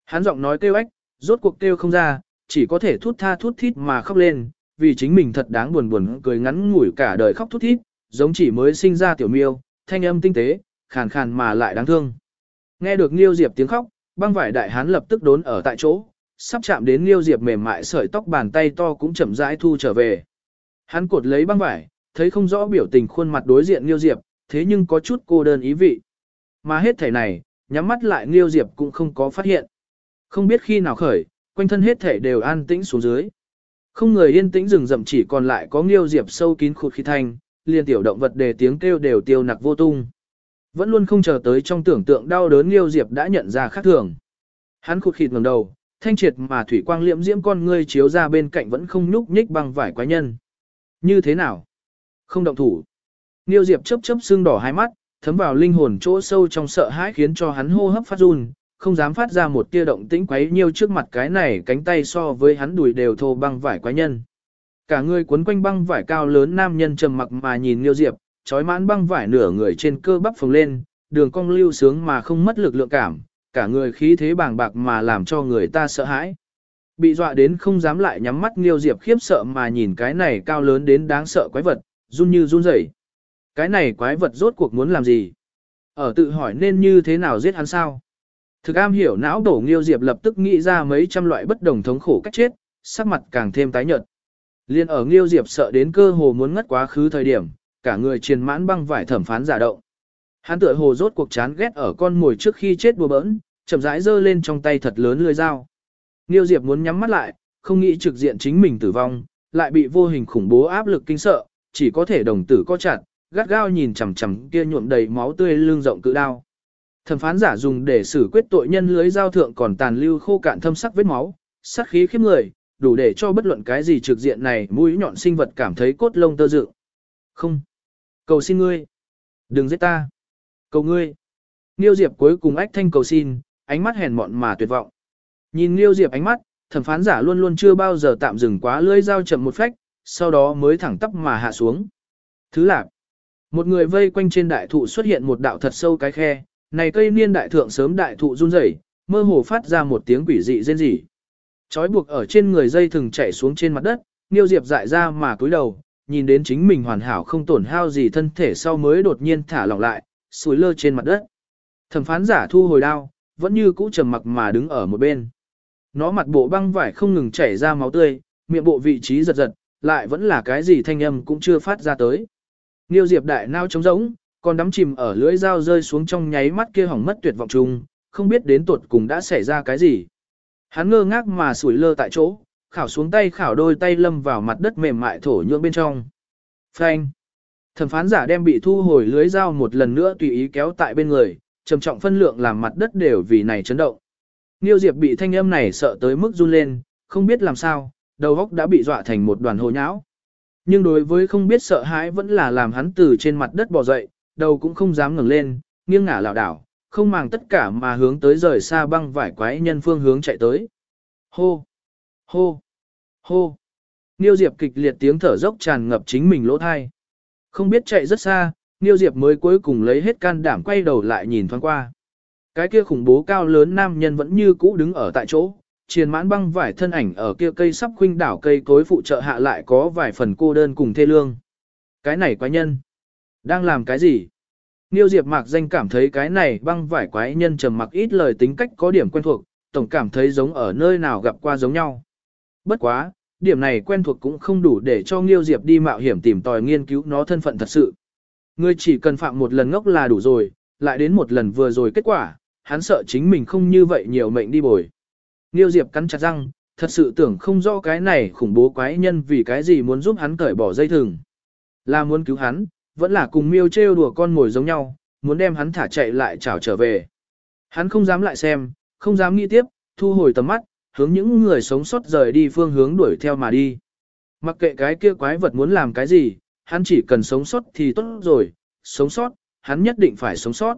S1: Hắn giọng nói kêu ếch, rốt cuộc kêu không ra, chỉ có thể thút tha thút thít mà khóc lên, vì chính mình thật đáng buồn buồn cười ngắn ngủi cả đời khóc thút thít, giống chỉ mới sinh ra tiểu miêu, thanh âm tinh tế, khàn khàn mà lại đáng thương. Nghe được Liêu Diệp tiếng khóc, băng vải đại hán lập tức đốn ở tại chỗ, sắp chạm đến Liêu Diệp mềm mại sợi tóc bàn tay to cũng chậm rãi thu trở về. Hắn cột lấy băng vải, thấy không rõ biểu tình khuôn mặt đối diện Liêu Diệp, thế nhưng có chút cô đơn ý vị. Mà hết thể này, nhắm mắt lại Liêu Diệp cũng không có phát hiện. Không biết khi nào khởi, quanh thân hết thể đều an tĩnh xuống dưới. Không người yên tĩnh rừng rậm chỉ còn lại có Liêu Diệp sâu kín khụt khí thanh, liên tiểu động vật đề tiếng kêu đều tiêu nặc vô tung. Vẫn luôn không chờ tới trong tưởng tượng đau đớn Liêu Diệp đã nhận ra khác thường. Hắn khụt khịt ngẩng đầu, thanh triệt mà thủy quang liễm diễm con ngươi chiếu ra bên cạnh vẫn không nhúc nhích bằng vải quái nhân. Như thế nào? Không động thủ. Liêu Diệp chớp chớp xương đỏ hai mắt, thấm vào linh hồn chỗ sâu trong sợ hãi khiến cho hắn hô hấp phát run, không dám phát ra một tia động tĩnh quấy nhiêu trước mặt cái này cánh tay so với hắn đùi đều thô băng vải quái nhân. Cả người quấn quanh băng vải cao lớn nam nhân trầm mặc mà nhìn Liêu Diệp, trói mãn băng vải nửa người trên cơ bắp phồng lên, đường cong lưu sướng mà không mất lực lượng cảm, cả người khí thế bàng bạc mà làm cho người ta sợ hãi. Bị dọa đến không dám lại nhắm mắt nghiêu Diệp khiếp sợ mà nhìn cái này cao lớn đến đáng sợ quái vật, run như run rẩy. Cái này quái vật rốt cuộc muốn làm gì? Ở tự hỏi nên như thế nào giết hắn sao? Thực am hiểu não đổ nghiêu Diệp lập tức nghĩ ra mấy trăm loại bất đồng thống khổ cách chết, sắc mặt càng thêm tái nhợt. Liên ở nghiêu Diệp sợ đến cơ hồ muốn ngất quá khứ thời điểm, cả người triền mãn băng vải thẩm phán giả động. Hắn tựa hồ rốt cuộc chán ghét ở con mồi trước khi chết đùa bỡn, chậm rãi giơ lên trong tay thật lớn lưỡi dao. Niêu Diệp muốn nhắm mắt lại, không nghĩ trực diện chính mình tử vong, lại bị vô hình khủng bố áp lực kinh sợ, chỉ có thể đồng tử co chặt, gắt gao nhìn chằm chằm kia nhuộm đầy máu tươi lưng rộng cự đao. Thẩm phán giả dùng để xử quyết tội nhân lưới dao thượng còn tàn lưu khô cạn thâm sắc vết máu, sát khí khiếp người, đủ để cho bất luận cái gì trực diện này mũi nhọn sinh vật cảm thấy cốt lông tơ dự. Không. Cầu xin ngươi. Đừng giết ta. Cầu ngươi. Niêu Diệp cuối cùng ách thanh cầu xin, ánh mắt hèn mọn mà tuyệt vọng. Nhìn Niêu Diệp ánh mắt, thẩm phán giả luôn luôn chưa bao giờ tạm dừng quá lưỡi dao chậm một phách, sau đó mới thẳng tắp mà hạ xuống. Thứ lạc. Một người vây quanh trên đại thụ xuất hiện một đạo thật sâu cái khe, này cây niên đại thượng sớm đại thụ run rẩy, mơ hồ phát ra một tiếng quỷ dị rên rỉ. Chói buộc ở trên người dây thừng chạy xuống trên mặt đất, Niêu Diệp dại ra mà cúi đầu, nhìn đến chính mình hoàn hảo không tổn hao gì thân thể sau mới đột nhiên thả lỏng lại, sủi lơ trên mặt đất. Thẩm phán giả thu hồi đao, vẫn như cũ trầm mặc mà đứng ở một bên. Nó mặt bộ băng vải không ngừng chảy ra máu tươi, miệng bộ vị trí giật giật, lại vẫn là cái gì thanh âm cũng chưa phát ra tới. Niêu Diệp đại nao trống rỗng, còn đắm chìm ở lưỡi dao rơi xuống trong nháy mắt kia hỏng mất tuyệt vọng chung, không biết đến tuột cùng đã xảy ra cái gì. Hắn ngơ ngác mà sủi lơ tại chỗ, khảo xuống tay khảo đôi tay lâm vào mặt đất mềm mại thổ nhưỡng bên trong. Phanh. Thẩm phán giả đem bị thu hồi lưới dao một lần nữa tùy ý kéo tại bên người, trầm trọng phân lượng làm mặt đất đều vì này chấn động. Niêu Diệp bị thanh âm này sợ tới mức run lên, không biết làm sao, đầu óc đã bị dọa thành một đoàn hồ nháo. Nhưng đối với không biết sợ hãi vẫn là làm hắn từ trên mặt đất bò dậy, đầu cũng không dám ngẩng lên, nghiêng ngả lảo đảo, không màng tất cả mà hướng tới rời xa băng vải quái nhân phương hướng chạy tới. Hô! Hô! Hô! Niêu Diệp kịch liệt tiếng thở dốc tràn ngập chính mình lỗ thai. Không biết chạy rất xa, Niêu Diệp mới cuối cùng lấy hết can đảm quay đầu lại nhìn thoáng qua. Cái kia khủng bố cao lớn nam nhân vẫn như cũ đứng ở tại chỗ, triền mãn băng vải thân ảnh ở kia cây sắp khuynh đảo cây cối phụ trợ hạ lại có vài phần cô đơn cùng thê lương. Cái này quái nhân, đang làm cái gì? Niêu Diệp mạc danh cảm thấy cái này băng vải quái nhân trầm mặc ít lời tính cách có điểm quen thuộc, tổng cảm thấy giống ở nơi nào gặp qua giống nhau. Bất quá, điểm này quen thuộc cũng không đủ để cho Nghiêu Diệp đi mạo hiểm tìm tòi nghiên cứu nó thân phận thật sự. Người chỉ cần phạm một lần ngốc là đủ rồi, lại đến một lần vừa rồi kết quả, hắn sợ chính mình không như vậy nhiều mệnh đi bồi. Nghiêu Diệp cắn chặt răng, thật sự tưởng không rõ cái này khủng bố quái nhân vì cái gì muốn giúp hắn cởi bỏ dây thừng. Là muốn cứu hắn, vẫn là cùng miêu trêu đùa con mồi giống nhau, muốn đem hắn thả chạy lại trảo trở về. Hắn không dám lại xem, không dám nghĩ tiếp, thu hồi tầm mắt, hướng những người sống sót rời đi phương hướng đuổi theo mà đi. Mặc kệ cái kia quái vật muốn làm cái gì, hắn chỉ cần sống sót thì tốt rồi, sống sót, hắn nhất định phải sống sót.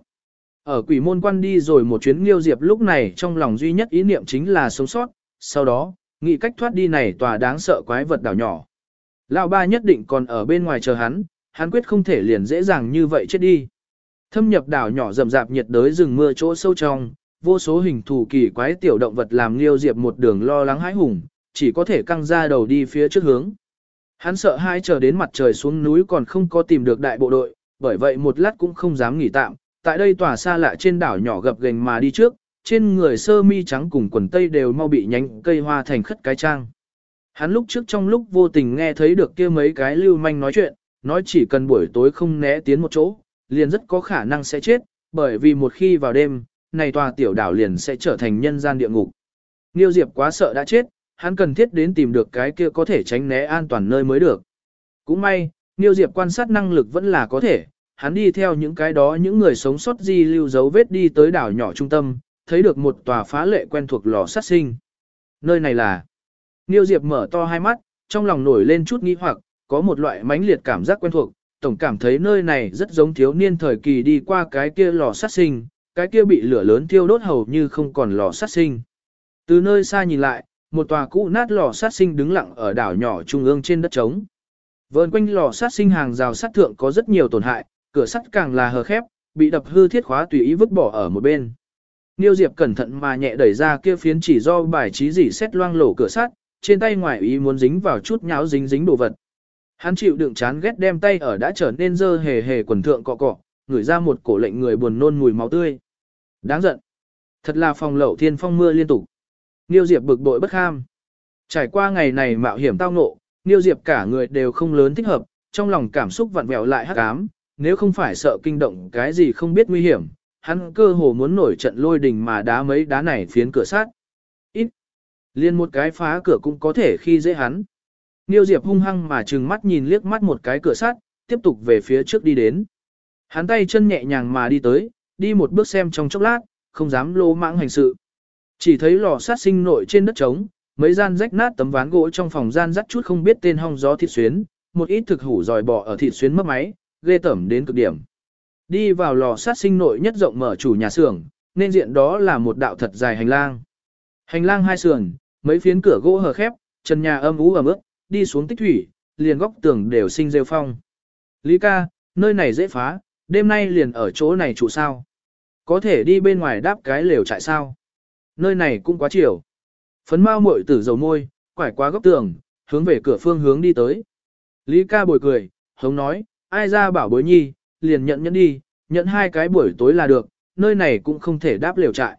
S1: Ở quỷ môn quan đi rồi một chuyến liêu diệp lúc này trong lòng duy nhất ý niệm chính là sống sót, sau đó, nghĩ cách thoát đi này tòa đáng sợ quái vật đảo nhỏ. Lão ba nhất định còn ở bên ngoài chờ hắn, hắn quyết không thể liền dễ dàng như vậy chết đi. Thâm nhập đảo nhỏ rầm rạp nhiệt đới rừng mưa chỗ sâu trong, vô số hình thù kỳ quái tiểu động vật làm liêu diệp một đường lo lắng hãi hùng, chỉ có thể căng ra đầu đi phía trước hướng. Hắn sợ hai chờ đến mặt trời xuống núi còn không có tìm được đại bộ đội, bởi vậy một lát cũng không dám nghỉ tạm, tại đây tòa xa lạ trên đảo nhỏ gập gành mà đi trước, trên người sơ mi trắng cùng quần tây đều mau bị nhánh cây hoa thành khất cái trang. Hắn lúc trước trong lúc vô tình nghe thấy được kia mấy cái lưu manh nói chuyện, nói chỉ cần buổi tối không né tiến một chỗ, liền rất có khả năng sẽ chết, bởi vì một khi vào đêm, này tòa tiểu đảo liền sẽ trở thành nhân gian địa ngục. Niêu Diệp quá sợ đã chết, hắn cần thiết đến tìm được cái kia có thể tránh né an toàn nơi mới được. Cũng may, Niêu Diệp quan sát năng lực vẫn là có thể, hắn đi theo những cái đó những người sống sót di lưu dấu vết đi tới đảo nhỏ trung tâm, thấy được một tòa phá lệ quen thuộc lò sát sinh. Nơi này là... Niêu Diệp mở to hai mắt, trong lòng nổi lên chút nghi hoặc, có một loại mãnh liệt cảm giác quen thuộc, tổng cảm thấy nơi này rất giống thiếu niên thời kỳ đi qua cái kia lò sát sinh, cái kia bị lửa lớn thiêu đốt hầu như không còn lò sát sinh. Từ nơi xa nhìn lại, một tòa cũ nát lò sát sinh đứng lặng ở đảo nhỏ trung ương trên đất trống. Vờn quanh lò sát sinh hàng rào sát thượng có rất nhiều tổn hại, cửa sắt càng là hờ khép, bị đập hư thiết khóa tùy ý vứt bỏ ở một bên. Niêu Diệp cẩn thận mà nhẹ đẩy ra kia phiến chỉ do bài trí gì xét loang lổ cửa sắt, trên tay ngoài ý muốn dính vào chút nháo dính dính đồ vật. Hắn chịu đựng chán ghét đem tay ở đã trở nên dơ hề hề quần thượng cọ cọ, ngửi ra một cổ lệnh người buồn nôn mùi máu tươi. Đáng giận. Thật là phòng lậu thiên phong mưa liên tục. Niêu Diệp bực bội bất ham, Trải qua ngày này mạo hiểm tao ngộ, Niêu Diệp cả người đều không lớn thích hợp, trong lòng cảm xúc vặn vẹo lại hắc ám, nếu không phải sợ kinh động cái gì không biết nguy hiểm, hắn cơ hồ muốn nổi trận lôi đình mà đá mấy đá này phiến cửa sát. Ít. Liên một cái phá cửa cũng có thể khi dễ hắn. Niêu Diệp hung hăng mà trừng mắt nhìn liếc mắt một cái cửa sắt, tiếp tục về phía trước đi đến. Hắn tay chân nhẹ nhàng mà đi tới, đi một bước xem trong chốc lát, không dám lô mãng hành sự. Chỉ thấy lò sát sinh nội trên đất trống, mấy gian rách nát tấm ván gỗ trong phòng gian rắc chút không biết tên hong gió thịt xuyến, một ít thực hủ dòi bò ở thịt xuyến mất máy, ghê tẩm đến cực điểm. Đi vào lò sát sinh nội nhất rộng mở chủ nhà xưởng, nên diện đó là một đạo thật dài hành lang. Hành lang hai sườn, mấy phiến cửa gỗ hờ khép, trần nhà âm ú ẩm ướt, đi xuống tích thủy, liền góc tường đều sinh rêu phong. Lý ca, nơi này dễ phá, đêm nay liền ở chỗ này trụ sao. Có thể đi bên ngoài đáp cái lều trại sao. Nơi này cũng quá chiều. Phấn mau muội tử dầu môi, quải qua góc tường, hướng về cửa phương hướng đi tới. Lý ca bồi cười, hống nói, ai ra bảo bối nhi, liền nhận nhận đi, nhận hai cái buổi tối là được, nơi này cũng không thể đáp lều trại.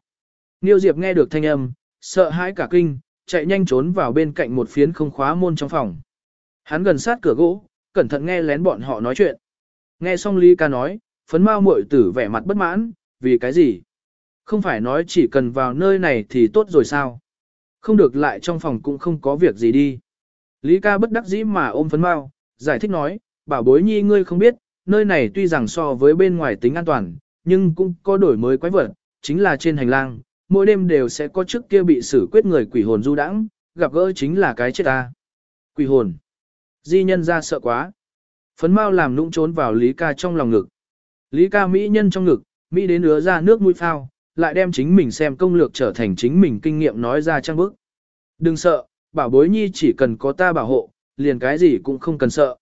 S1: Niêu Diệp nghe được thanh âm, sợ hãi cả kinh, chạy nhanh trốn vào bên cạnh một phiến không khóa môn trong phòng. Hắn gần sát cửa gỗ, cẩn thận nghe lén bọn họ nói chuyện. Nghe xong Lý ca nói, phấn mau muội tử vẻ mặt bất mãn, vì cái gì? Không phải nói chỉ cần vào nơi này thì tốt rồi sao? Không được lại trong phòng cũng không có việc gì đi. Lý ca bất đắc dĩ mà ôm phấn mau, giải thích nói, bảo bối nhi ngươi không biết, nơi này tuy rằng so với bên ngoài tính an toàn, nhưng cũng có đổi mới quái vật, chính là trên hành lang, mỗi đêm đều sẽ có trước kia bị xử quyết người quỷ hồn du đãng, gặp gỡ chính là cái chết ta. Quỷ hồn. Di nhân ra sợ quá. Phấn mau làm nũng trốn vào Lý ca trong lòng ngực. Lý ca mỹ nhân trong ngực, mỹ đến ứa ra nước mũi phao, lại đem chính mình xem công lược trở thành chính mình kinh nghiệm nói ra trang bức. Đừng sợ, bảo bối nhi chỉ cần có ta bảo hộ, liền cái gì cũng không cần sợ.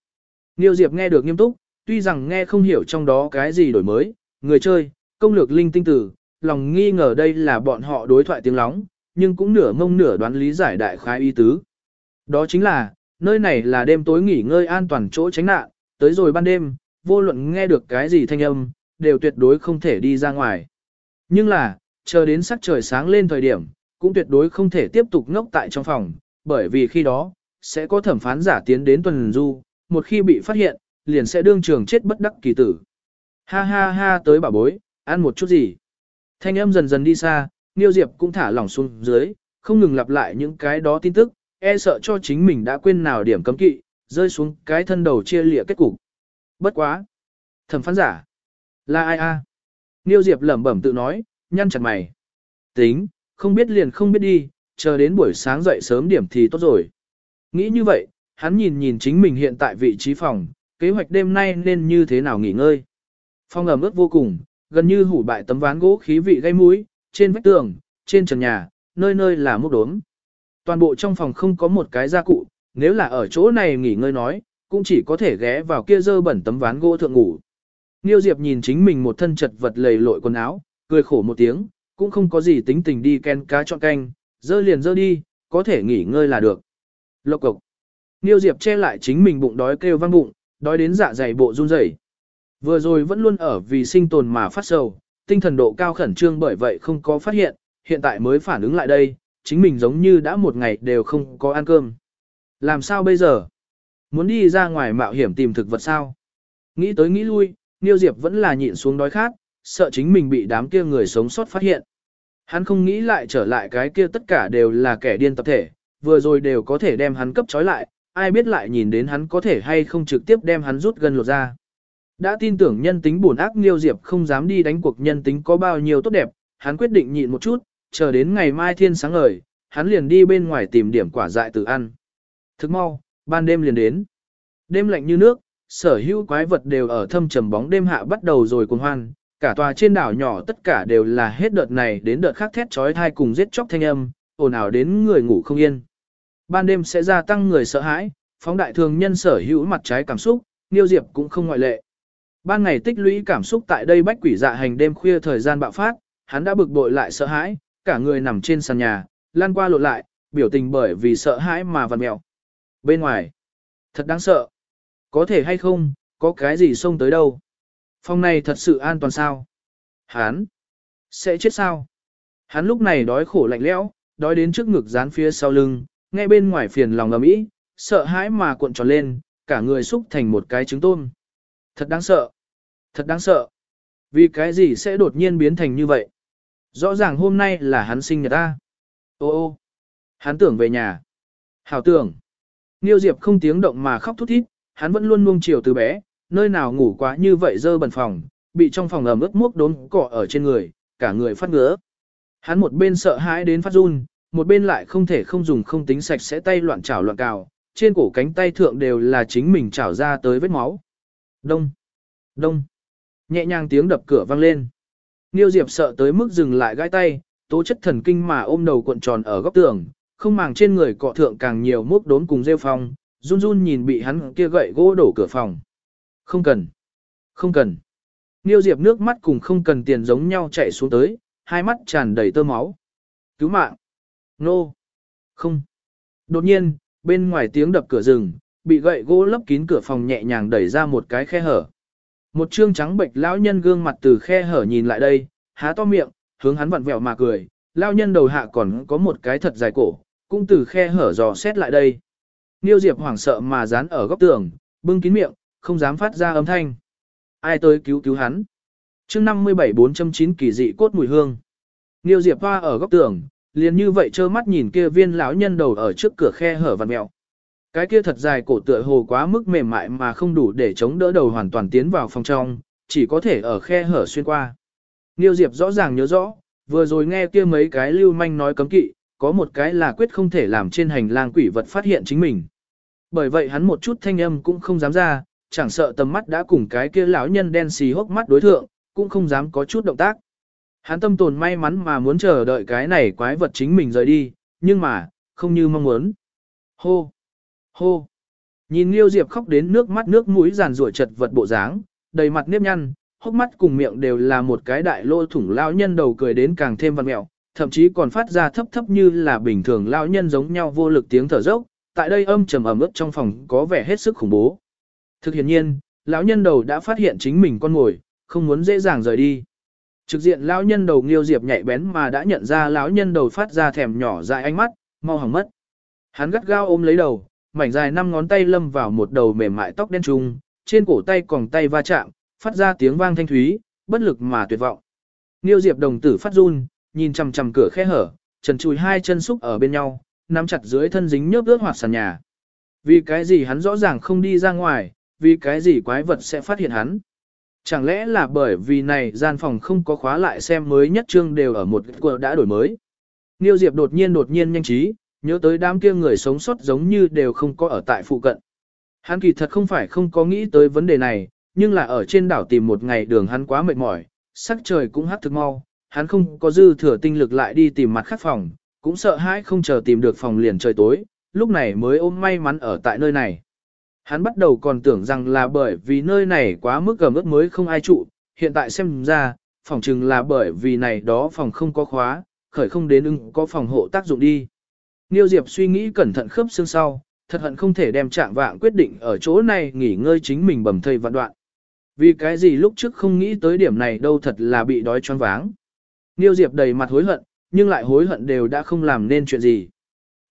S1: Niêu Diệp nghe được nghiêm túc, tuy rằng nghe không hiểu trong đó cái gì đổi mới, người chơi, công lược linh tinh tử, lòng nghi ngờ đây là bọn họ đối thoại tiếng lóng, nhưng cũng nửa mông nửa đoán lý giải đại khái y tứ. Đó chính là, nơi này là đêm tối nghỉ ngơi an toàn chỗ tránh nạn, tới rồi ban đêm, vô luận nghe được cái gì thanh âm, đều tuyệt đối không thể đi ra ngoài. Nhưng là, chờ đến sắc trời sáng lên thời điểm, cũng tuyệt đối không thể tiếp tục ngốc tại trong phòng, bởi vì khi đó, sẽ có thẩm phán giả tiến đến tuần du, một khi bị phát hiện, liền sẽ đương trường chết bất đắc kỳ tử. Ha ha ha tới bà bối, ăn một chút gì. Thanh âm dần dần đi xa, Niêu Diệp cũng thả lỏng xuống dưới, không ngừng lặp lại những cái đó tin tức, e sợ cho chính mình đã quên nào điểm cấm kỵ, rơi xuống cái thân đầu chia lịa kết cục. Bất quá. Thẩm phán giả. Là ai a? Niêu Diệp lẩm bẩm tự nói, nhăn chặt mày. Tính, không biết liền không biết đi, chờ đến buổi sáng dậy sớm điểm thì tốt rồi. Nghĩ như vậy, hắn nhìn nhìn chính mình hiện tại vị trí phòng, kế hoạch đêm nay nên như thế nào nghỉ ngơi. Phòng ẩm ướt vô cùng, gần như hủ bại tấm ván gỗ khí vị gây mũi, trên vách tường, trên trần nhà, nơi nơi là mốc đốm. Toàn bộ trong phòng không có một cái gia cụ, nếu là ở chỗ này nghỉ ngơi nói, cũng chỉ có thể ghé vào kia dơ bẩn tấm ván gỗ thượng ngủ. Niêu Diệp nhìn chính mình một thân chật vật lầy lội quần áo, cười khổ một tiếng, cũng không có gì tính tình đi ken cá chọn canh, dơ liền dơ đi, có thể nghỉ ngơi là được. Lộc cộc. Niêu Diệp che lại chính mình bụng đói kêu vang bụng, đói đến dạ dày bộ run rẩy. Vừa rồi vẫn luôn ở vì sinh tồn mà phát sầu, tinh thần độ cao khẩn trương bởi vậy không có phát hiện, hiện tại mới phản ứng lại đây, chính mình giống như đã một ngày đều không có ăn cơm. Làm sao bây giờ? Muốn đi ra ngoài mạo hiểm tìm thực vật sao? Nghĩ tới nghĩ lui, Niêu Diệp vẫn là nhịn xuống đói khát, sợ chính mình bị đám kia người sống sót phát hiện. Hắn không nghĩ lại trở lại cái kia tất cả đều là kẻ điên tập thể, vừa rồi đều có thể đem hắn cấp trói lại, ai biết lại nhìn đến hắn có thể hay không trực tiếp đem hắn rút gần lột ra. Đã tin tưởng nhân tính buồn ác Niêu Diệp không dám đi đánh cuộc nhân tính có bao nhiêu tốt đẹp, hắn quyết định nhịn một chút, chờ đến ngày mai thiên sáng ngời, hắn liền đi bên ngoài tìm điểm quả dại tự ăn. Thức mau, ban đêm liền đến. Đêm lạnh như nước, sở hữu quái vật đều ở thâm trầm bóng đêm hạ bắt đầu rồi cuồng hoan, cả tòa trên đảo nhỏ tất cả đều là hết đợt này đến đợt khác thét trói thai cùng giết chóc thanh âm, ồn ào đến người ngủ không yên. Ban đêm sẽ gia tăng người sợ hãi, phóng đại thường nhân sở hữu mặt trái cảm xúc, Niêu Diệp cũng không ngoại lệ. Ban ngày tích lũy cảm xúc tại đây bách quỷ dạ hành đêm khuya thời gian bạo phát, hắn đã bực bội lại sợ hãi, cả người nằm trên sàn nhà, lan qua lộn lại, biểu tình bởi vì sợ hãi mà vằn mèo. Bên ngoài, thật đáng sợ. Có thể hay không, có cái gì xông tới đâu. Phòng này thật sự an toàn sao? Hắn, sẽ chết sao? Hắn lúc này đói khổ lạnh lẽo, đói đến trước ngực dán phía sau lưng, nghe bên ngoài phiền lòng ầm ĩ, sợ hãi mà cuộn tròn lên, cả người xúc thành một cái trứng tôm. Thật đáng sợ. Thật đáng sợ. Vì cái gì sẽ đột nhiên biến thành như vậy? Rõ ràng hôm nay là hắn sinh nhật ta. Ô ô. Hắn tưởng về nhà. Hảo tưởng. Niêu Diệp không tiếng động mà khóc thút thít, hắn vẫn luôn nuông chiều từ bé, nơi nào ngủ quá như vậy dơ bẩn phòng, bị trong phòng ẩm ướt mốc đốn cỏ ở trên người, cả người phát ngứa. Hắn một bên sợ hãi đến phát run, một bên lại không thể không dùng không tính sạch sẽ tay loạn chảo loạn cào, trên cổ cánh tay thượng đều là chính mình chảo ra tới vết máu. Đông, đông, nhẹ nhàng tiếng đập cửa vang lên. Niêu Diệp sợ tới mức dừng lại gãi tay, tố chất thần kinh mà ôm đầu cuộn tròn ở góc tường, không màng trên người cọ thượng càng nhiều mốc đốn cùng rêu phong, run run nhìn bị hắn kia gậy gỗ đổ cửa phòng. Không cần, không cần. Niêu Diệp nước mắt cùng không cần tiền giống nhau chạy xuống tới, hai mắt tràn đầy tơ máu. Cứu mạng. Nô. Không. Đột nhiên, bên ngoài tiếng đập cửa rừng, bị gậy gỗ lấp kín cửa phòng nhẹ nhàng đẩy ra một cái khe hở. Một trương trắng bệnh lão nhân gương mặt từ khe hở nhìn lại đây, há to miệng, hướng hắn vặn vẹo mà cười, lão nhân đầu hạ còn có một cái thật dài cổ, cũng từ khe hở dò xét lại đây. Niêu Diệp hoảng sợ mà dán ở góc tường, bưng kín miệng, không dám phát ra âm thanh. Ai tới cứu cứu hắn? Chương 57 409 kỳ dị cốt mùi hương. Niêu Diệp hoa ở góc tường, liền như vậy trơ mắt nhìn kia viên lão nhân đầu ở trước cửa khe hở vặn mẹo. Cái kia thật dài cổ tựa hồ quá mức mềm mại mà không đủ để chống đỡ đầu hoàn toàn tiến vào phòng trong, chỉ có thể ở khe hở xuyên qua. Niêu Diệp rõ ràng nhớ rõ, vừa rồi nghe kia mấy cái lưu manh nói cấm kỵ, có một cái là quyết không thể làm trên hành lang quỷ vật phát hiện chính mình. Bởi vậy hắn một chút thanh âm cũng không dám ra, chẳng sợ tầm mắt đã cùng cái kia lão nhân đen xì hốc mắt đối thượng, cũng không dám có chút động tác. Hắn tâm tồn may mắn mà muốn chờ đợi cái này quái vật chính mình rời đi, nhưng mà, không như mong muốn. Hô! Hô! Nhìn Liêu Diệp khóc đến nước mắt nước mũi giàn ruội chật vật bộ dáng, đầy mặt nếp nhăn, hốc mắt cùng miệng đều là một cái đại lô thủng lão nhân đầu cười đến càng thêm văn mẹo, thậm chí còn phát ra thấp thấp như là bình thường lão nhân giống nhau vô lực tiếng thở dốc, tại đây âm trầm ẩm ướt trong phòng có vẻ hết sức khủng bố. Thực hiện nhiên, lão nhân đầu đã phát hiện chính mình con ngồi, không muốn dễ dàng rời đi. Trực diện lão nhân đầu Nghiêu Diệp nhạy bén mà đã nhận ra lão nhân đầu phát ra thèm nhỏ dại ánh mắt, mau hỏng mất. Hắn gắt gao ôm lấy đầu, mảnh dài năm ngón tay lâm vào một đầu mềm mại tóc đen trung, trên cổ tay còn tay va chạm, phát ra tiếng vang thanh thúy, bất lực mà tuyệt vọng. Nghiêu Diệp đồng tử phát run, nhìn chằm chằm cửa khe hở, trần chùi hai chân xúc ở bên nhau, nắm chặt dưới thân dính nhớp ướt hoạt sàn nhà. Vì cái gì hắn rõ ràng không đi ra ngoài, vì cái gì quái vật sẽ phát hiện hắn. Chẳng lẽ là bởi vì này gian phòng không có khóa lại xem mới nhất trương đều ở một cuộc đã đổi mới. Niêu Diệp đột nhiên đột nhiên nhanh trí, nhớ tới đám kia người sống sót giống như đều không có ở tại phụ cận. Hắn kỳ thật không phải không có nghĩ tới vấn đề này, nhưng là ở trên đảo tìm một ngày đường hắn quá mệt mỏi, sắc trời cũng hắt thực mau, hắn không có dư thừa tinh lực lại đi tìm mặt khác phòng, cũng sợ hãi không chờ tìm được phòng liền trời tối, lúc này mới ôm may mắn ở tại nơi này. Hắn bắt đầu còn tưởng rằng là bởi vì nơi này quá mức gầm ướt mới không ai trụ, hiện tại xem ra, phòng chừng là bởi vì này đó phòng không có khóa, khởi không đến ưng có phòng hộ tác dụng đi. Niêu Diệp suy nghĩ cẩn thận khớp xương sau, thật hận không thể đem trạng vạng quyết định ở chỗ này nghỉ ngơi chính mình bầm thây vạn đoạn. Vì cái gì lúc trước không nghĩ tới điểm này đâu thật là bị đói choáng váng. Niêu Diệp đầy mặt hối hận, nhưng lại hối hận đều đã không làm nên chuyện gì.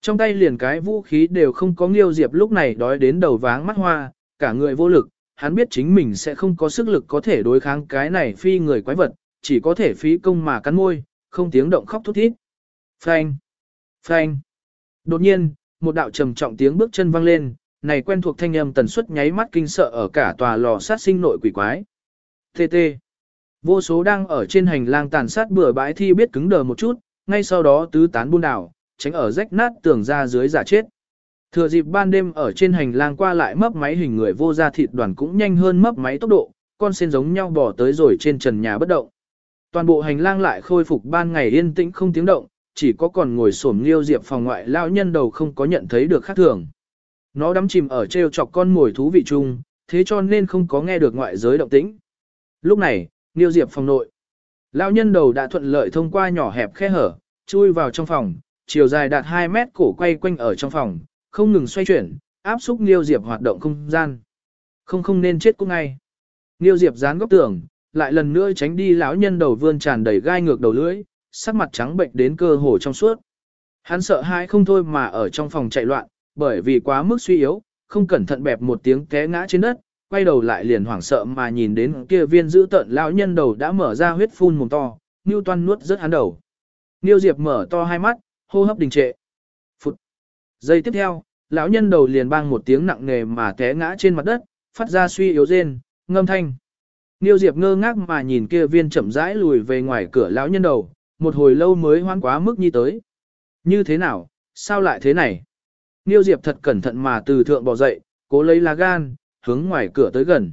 S1: Trong tay liền cái vũ khí đều không có Niêu Diệp lúc này đói đến đầu váng mắt hoa, cả người vô lực, hắn biết chính mình sẽ không có sức lực có thể đối kháng cái này phi người quái vật, chỉ có thể phí công mà cắn môi, không tiếng động khóc thút thít. Phanh! Phanh! Đột nhiên, một đạo trầm trọng tiếng bước chân vang lên, này quen thuộc thanh âm tần suất nháy mắt kinh sợ ở cả tòa lò sát sinh nội quỷ quái. TT. Vô số đang ở trên hành lang tàn sát bừa bãi thi biết cứng đờ một chút, ngay sau đó tứ tán buôn đảo, tránh ở rách nát tường ra dưới giả chết. Thừa dịp ban đêm ở trên hành lang qua lại mấp máy hình người vô ra thịt đoàn cũng nhanh hơn mấp máy tốc độ, con sen giống nhau bỏ tới rồi trên trần nhà bất động. Toàn bộ hành lang lại khôi phục ban ngày yên tĩnh không tiếng động, chỉ có còn ngồi xổm liêu diệp phòng ngoại lao nhân đầu không có nhận thấy được khác thường. Nó đắm chìm ở treo chọc con mồi thú vị chung, thế cho nên không có nghe được ngoại giới động tĩnh. Lúc này, Niêu diệp phòng nội. lão nhân đầu đã thuận lợi thông qua nhỏ hẹp khe hở, chui vào trong phòng, chiều dài đạt 2 mét cổ quay quanh ở trong phòng, không ngừng xoay chuyển, áp xúc Niêu diệp hoạt động không gian. Không không nên chết cũng ngay. Niêu diệp dán góc tường, lại lần nữa tránh đi lão nhân đầu vươn tràn đầy gai ngược đầu lưỡi, sắc mặt trắng bệnh đến cơ hồ trong suốt. Hắn sợ hãi không thôi mà ở trong phòng chạy loạn, bởi vì quá mức suy yếu, không cẩn thận bẹp một tiếng té ngã trên đất, quay đầu lại liền hoảng sợ mà nhìn đến kia viên giữ tận lão nhân đầu đã mở ra huyết phun mồm to, Niu Toan nuốt rất hắn đầu. Niêu Diệp mở to hai mắt, hô hấp đình trệ. Phụt. Giây tiếp theo, lão nhân đầu liền bang một tiếng nặng nề mà té ngã trên mặt đất, phát ra suy yếu rên, ngâm thanh. Niêu Diệp ngơ ngác mà nhìn kia viên chậm rãi lùi về ngoài cửa lão nhân đầu, một hồi lâu mới hoan quá mức nhi tới. Như thế nào, sao lại thế này? Niêu Diệp thật cẩn thận mà từ thượng bò dậy, cố lấy lá gan, hướng ngoài cửa tới gần.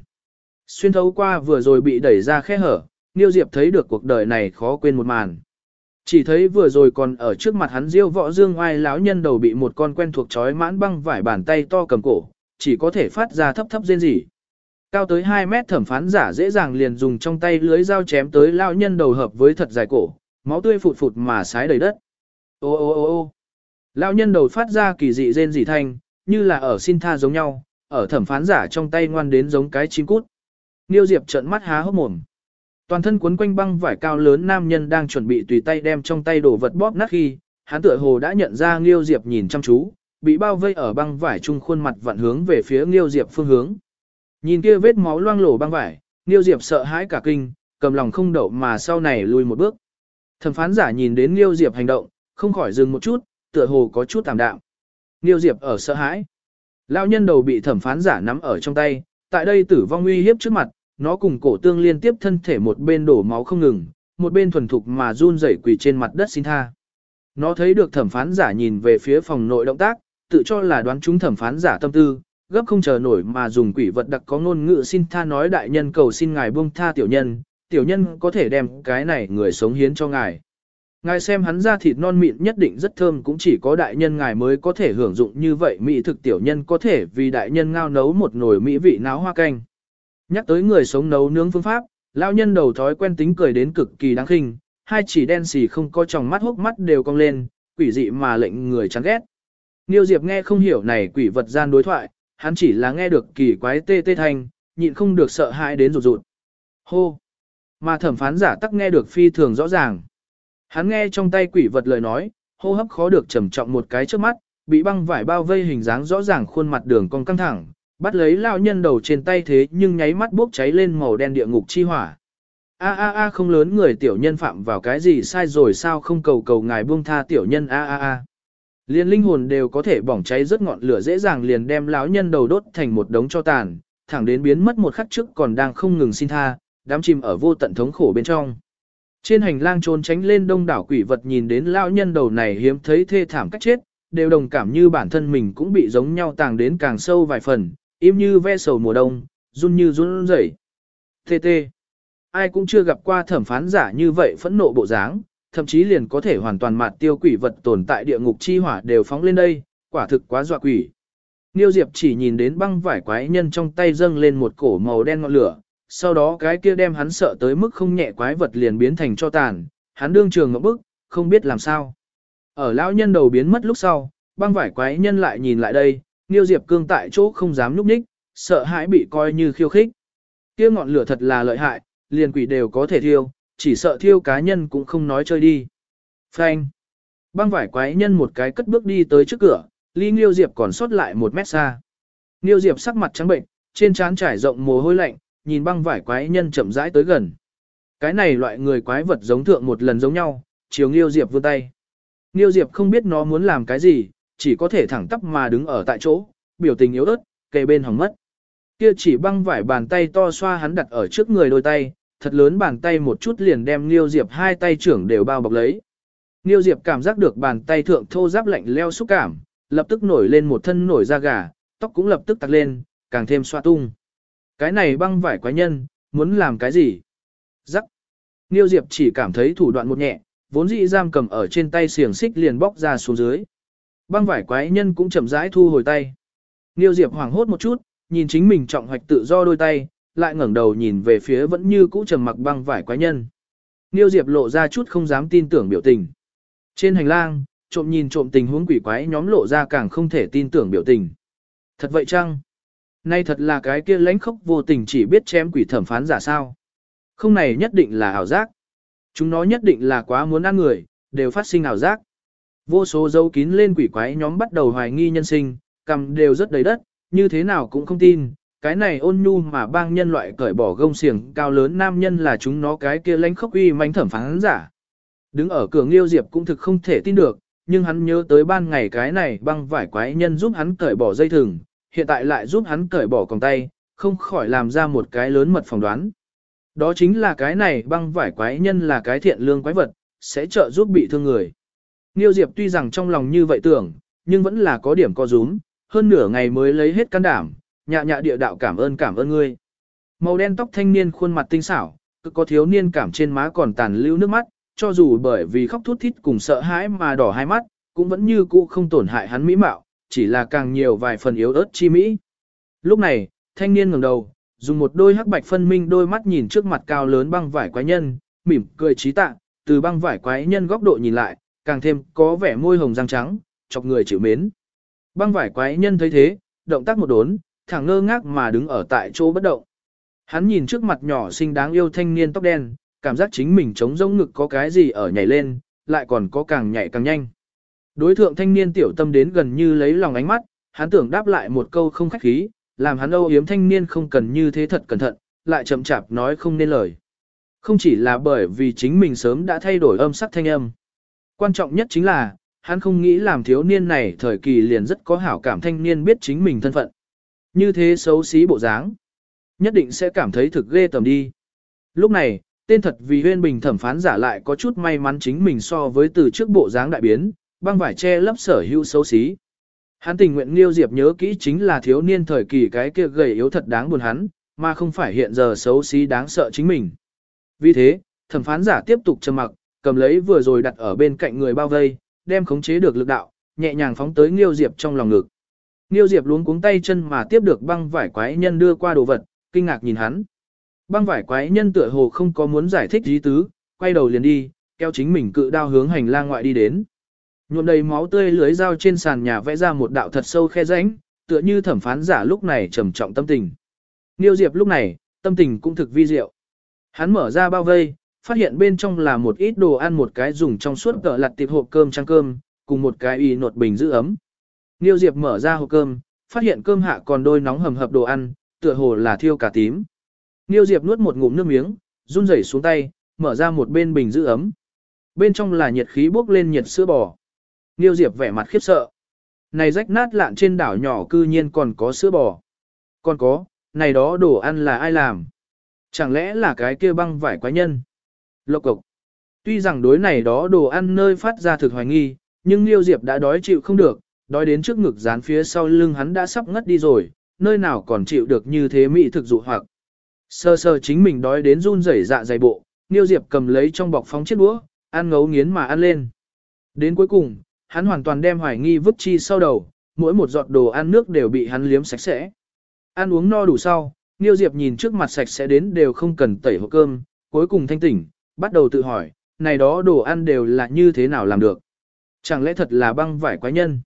S1: Xuyên thấu qua vừa rồi bị đẩy ra khe hở, Niêu Diệp thấy được cuộc đời này khó quên một màn. Chỉ thấy vừa rồi còn ở trước mặt hắn diêu võ dương oai lão nhân đầu bị một con quen thuộc chói mãn băng vải bàn tay to cầm cổ, chỉ có thể phát ra thấp thấp rên rỉ. Cao tới 2 mét thẩm phán giả dễ dàng liền dùng trong tay lưới dao chém tới lão nhân đầu hợp với thật dài cổ, máu tươi phụt phụt mà sái đầy đất. Ô ô ô ô lão nhân đầu phát ra kỳ dị rên rỉ thanh, như là ở xin tha giống nhau, ở thẩm phán giả trong tay ngoan đến giống cái chim cút. Niêu Diệp trợn mắt há hốc mồm. Toàn thân cuốn quanh băng vải cao lớn nam nhân đang chuẩn bị tùy tay đem trong tay đồ vật bóp nát khi, hắn tựa hồ đã nhận ra Nghiêu Diệp nhìn chăm chú, bị bao vây ở băng vải chung khuôn mặt vặn hướng về phía Nghiêu Diệp phương hướng. Nhìn kia vết máu loang lổ băng vải, Nghiêu Diệp sợ hãi cả kinh, cầm lòng không đậu mà sau này lùi một bước. Thẩm phán giả nhìn đến Nghiêu Diệp hành động, không khỏi dừng một chút, tựa hồ có chút tạm đạm. Nghiêu Diệp ở sợ hãi. Lão nhân đầu bị thẩm phán giả nắm ở trong tay, tại đây tử vong uy hiếp trước mặt, nó cùng cổ tương liên tiếp thân thể một bên đổ máu không ngừng, một bên thuần thục mà run rẩy quỳ trên mặt đất xin tha. Nó thấy được thẩm phán giả nhìn về phía phòng nội động tác, tự cho là đoán chúng thẩm phán giả tâm tư, gấp không chờ nổi mà dùng quỷ vật đặc có ngôn ngữ xin tha nói đại nhân cầu xin ngài buông tha tiểu nhân, tiểu nhân có thể đem cái này người sống hiến cho ngài. Ngài xem hắn ra thịt non mịn nhất định rất thơm cũng chỉ có đại nhân ngài mới có thể hưởng dụng như vậy mỹ thực tiểu nhân có thể vì đại nhân ngao nấu một nồi mỹ vị náo hoa canh. Nhắc tới người sống nấu nướng phương pháp, lão nhân đầu thói quen tính cười đến cực kỳ đáng khinh, hai chỉ đen xì không có tròng mắt hốc mắt đều cong lên, quỷ dị mà lệnh người chán ghét. Niêu Diệp nghe không hiểu này quỷ vật gian đối thoại, hắn chỉ là nghe được kỳ quái tê tê thanh, nhịn không được sợ hãi đến rụt rụt. Hô! Mà thẩm phán giả tắc nghe được phi thường rõ ràng. Hắn nghe trong tay quỷ vật lời nói, hô hấp khó được trầm trọng một cái trước mắt, bị băng vải bao vây hình dáng rõ ràng khuôn mặt đường cong căng thẳng, bắt lấy lão nhân đầu trên tay thế nhưng nháy mắt bốc cháy lên màu đen địa ngục chi hỏa. A a a không lớn người tiểu nhân phạm vào cái gì sai rồi sao không cầu cầu ngài buông tha tiểu nhân a a a. Liên linh hồn đều có thể bỏng cháy rất ngọn lửa dễ dàng liền đem lão nhân đầu đốt thành một đống cho tàn, thẳng đến biến mất một khắc trước còn đang không ngừng xin tha, đám chìm ở vô tận thống khổ bên trong. Trên hành lang trốn tránh lên đông đảo quỷ vật nhìn đến lão nhân đầu này hiếm thấy thê thảm cách chết, đều đồng cảm như bản thân mình cũng bị giống nhau tàng đến càng sâu vài phần, im như ve sầu mùa đông, run như run rẩy. Tê tê. Ai cũng chưa gặp qua thẩm phán giả như vậy phẫn nộ bộ dáng, thậm chí liền có thể hoàn toàn mạt tiêu quỷ vật tồn tại địa ngục chi hỏa đều phóng lên đây, quả thực quá dọa quỷ. Niêu Diệp chỉ nhìn đến băng vải quái nhân trong tay dâng lên một cổ màu đen ngọn lửa, sau đó cái kia đem hắn sợ tới mức không nhẹ quái vật liền biến thành cho tàn, hắn đương trường ngậm bức, không biết làm sao. Ở lão nhân đầu biến mất lúc sau, băng vải quái nhân lại nhìn lại đây, Niêu Diệp Cương tại chỗ không dám nhúc nhích, sợ hãi bị coi như khiêu khích. Kia ngọn lửa thật là lợi hại, liền quỷ đều có thể thiêu, chỉ sợ thiêu cá nhân cũng không nói chơi đi. Phanh. Băng vải quái nhân một cái cất bước đi tới trước cửa, ly Niêu Diệp còn sót lại một mét xa. Niêu Diệp sắc mặt trắng bệnh, trên trán trải rộng mồ hôi lạnh, nhìn băng vải quái nhân chậm rãi tới gần. Cái này loại người quái vật giống thượng một lần giống nhau, chiều Nghiêu Diệp vươn tay. Nghiêu Diệp không biết nó muốn làm cái gì, chỉ có thể thẳng tắp mà đứng ở tại chỗ, biểu tình yếu ớt, kề bên hỏng mất. Kia chỉ băng vải bàn tay to xoa hắn đặt ở trước người đôi tay, thật lớn bàn tay một chút liền đem Nghiêu Diệp hai tay trưởng đều bao bọc lấy. Nghiêu Diệp cảm giác được bàn tay thượng thô giáp lạnh leo xúc cảm, lập tức nổi lên một thân nổi da gà, tóc cũng lập tức tặc lên, càng thêm xoa tung. Cái này băng vải quái nhân, muốn làm cái gì? Rắc. Niêu Diệp chỉ cảm thấy thủ đoạn một nhẹ, vốn dĩ giam cầm ở trên tay xiềng xích liền bóc ra xuống dưới. Băng vải quái nhân cũng chậm rãi thu hồi tay. Niêu Diệp hoảng hốt một chút, nhìn chính mình trọng hoạch tự do đôi tay, lại ngẩng đầu nhìn về phía vẫn như cũ trầm mặc băng vải quái nhân. Niêu Diệp lộ ra chút không dám tin tưởng biểu tình. Trên hành lang, trộm nhìn trộm tình huống quỷ quái nhóm lộ ra càng không thể tin tưởng biểu tình. Thật vậy chăng? Nay thật là cái kia lãnh khốc vô tình chỉ biết chém quỷ thẩm phán giả sao. Không này nhất định là ảo giác. Chúng nó nhất định là quá muốn ăn người, đều phát sinh ảo giác. Vô số dấu kín lên quỷ quái nhóm bắt đầu hoài nghi nhân sinh, cầm đều rất đầy đất, như thế nào cũng không tin. Cái này ôn nhu mà bang nhân loại cởi bỏ gông xiềng cao lớn nam nhân là chúng nó cái kia lãnh khốc uy manh thẩm phán giả. Đứng ở cửa Nghiêu Diệp cũng thực không thể tin được, nhưng hắn nhớ tới ban ngày cái này băng vải quái nhân giúp hắn cởi bỏ dây thừng, hiện tại lại giúp hắn cởi bỏ còng tay, không khỏi làm ra một cái lớn mật phỏng đoán. Đó chính là cái này băng vải quái nhân là cái thiện lương quái vật, sẽ trợ giúp bị thương người. Niêu Diệp tuy rằng trong lòng như vậy tưởng, nhưng vẫn là có điểm co rúm, hơn nửa ngày mới lấy hết can đảm, nhạ nhạ địa đạo cảm ơn cảm ơn ngươi. Màu đen tóc thanh niên khuôn mặt tinh xảo, cực có thiếu niên cảm trên má còn tàn lưu nước mắt, cho dù bởi vì khóc thút thít cùng sợ hãi mà đỏ hai mắt, cũng vẫn như cũ không tổn hại hắn mỹ mạo, chỉ là càng nhiều vài phần yếu ớt chi mỹ. Lúc này, thanh niên ngẩng đầu, dùng một đôi hắc bạch phân minh đôi mắt nhìn trước mặt cao lớn băng vải quái nhân, mỉm cười trí tạ, từ băng vải quái nhân góc độ nhìn lại, càng thêm có vẻ môi hồng răng trắng, chọc người chịu mến. Băng vải quái nhân thấy thế, động tác một đốn, thẳng ngơ ngác mà đứng ở tại chỗ bất động. Hắn nhìn trước mặt nhỏ xinh đáng yêu thanh niên tóc đen, cảm giác chính mình trống rỗng ngực có cái gì ở nhảy lên, lại còn có càng nhảy càng nhanh. Đối thượng thanh niên tiểu tâm đến gần như lấy lòng ánh mắt, hắn tưởng đáp lại một câu không khách khí, làm hắn âu yếm thanh niên không cần như thế thật cẩn thận, lại chậm chạp nói không nên lời. Không chỉ là bởi vì chính mình sớm đã thay đổi âm sắc thanh âm. Quan trọng nhất chính là, hắn không nghĩ làm thiếu niên này thời kỳ liền rất có hảo cảm thanh niên biết chính mình thân phận. Như thế xấu xí bộ dáng. Nhất định sẽ cảm thấy thực ghê tầm đi. Lúc này, tên thật vì huyên bình thẩm phán giả lại có chút may mắn chính mình so với từ trước bộ dáng đại biến, băng vải che lấp sở hữu xấu xí. Hắn tình nguyện Liêu Diệp nhớ kỹ chính là thiếu niên thời kỳ cái kia gầy yếu thật đáng buồn hắn, mà không phải hiện giờ xấu xí đáng sợ chính mình. Vì thế, thẩm phán giả tiếp tục trầm mặc, cầm lấy vừa rồi đặt ở bên cạnh người bao vây, đem khống chế được lực đạo, nhẹ nhàng phóng tới Liêu Diệp trong lòng ngực. Liêu Diệp luống cuống tay chân mà tiếp được băng vải quái nhân đưa qua đồ vật, kinh ngạc nhìn hắn. Băng vải quái nhân tựa hồ không có muốn giải thích ý tứ, quay đầu liền đi, kéo chính mình cự đao hướng hành lang ngoại đi đến. Nhuộm đầy máu tươi lưới dao trên sàn nhà vẽ ra một đạo thật sâu khe rãnh, tựa như thẩm phán giả lúc này trầm trọng tâm tình. Niêu Diệp lúc này, tâm tình cũng thực vi diệu. Hắn mở ra bao vây, phát hiện bên trong là một ít đồ ăn một cái dùng trong suốt cỡ lặt tiệp hộp cơm trang cơm, cùng một cái y nột bình giữ ấm. Niêu Diệp mở ra hộp cơm, phát hiện cơm hạ còn đôi nóng hầm hập đồ ăn, tựa hồ là thiêu cả tím. Niêu Diệp nuốt một ngụm nước miếng, run rẩy xuống tay, mở ra một bên bình giữ ấm. Bên trong là nhiệt khí bốc lên nhiệt sữa bò. Niêu Diệp vẻ mặt khiếp sợ. Này rách nát lạn trên đảo nhỏ cư nhiên còn có sữa bò. Còn có, này đó đồ ăn là ai làm? Chẳng lẽ là cái kia băng vải quái nhân? Lộc cộc. Tuy rằng đối này đó đồ ăn nơi phát ra thực hoài nghi, nhưng Niêu Diệp đã đói chịu không được, đói đến trước ngực dán phía sau lưng hắn đã sắp ngất đi rồi, nơi nào còn chịu được như thế mỹ thực dụ hoặc. Sơ sơ chính mình đói đến run rẩy dạ dày bộ, Niêu Diệp cầm lấy trong bọc phóng chiếc đũa, ăn ngấu nghiến mà ăn lên. Đến cuối cùng, hắn hoàn toàn đem hoài nghi vứt chi sau đầu, mỗi một giọt đồ ăn nước đều bị hắn liếm sạch sẽ. Ăn uống no đủ sau, Niêu Diệp nhìn trước mặt sạch sẽ đến đều không cần tẩy hộp cơm, cuối cùng thanh tỉnh, bắt đầu tự hỏi, này đó đồ ăn đều là như thế nào làm được. Chẳng lẽ thật là băng vải quái nhân?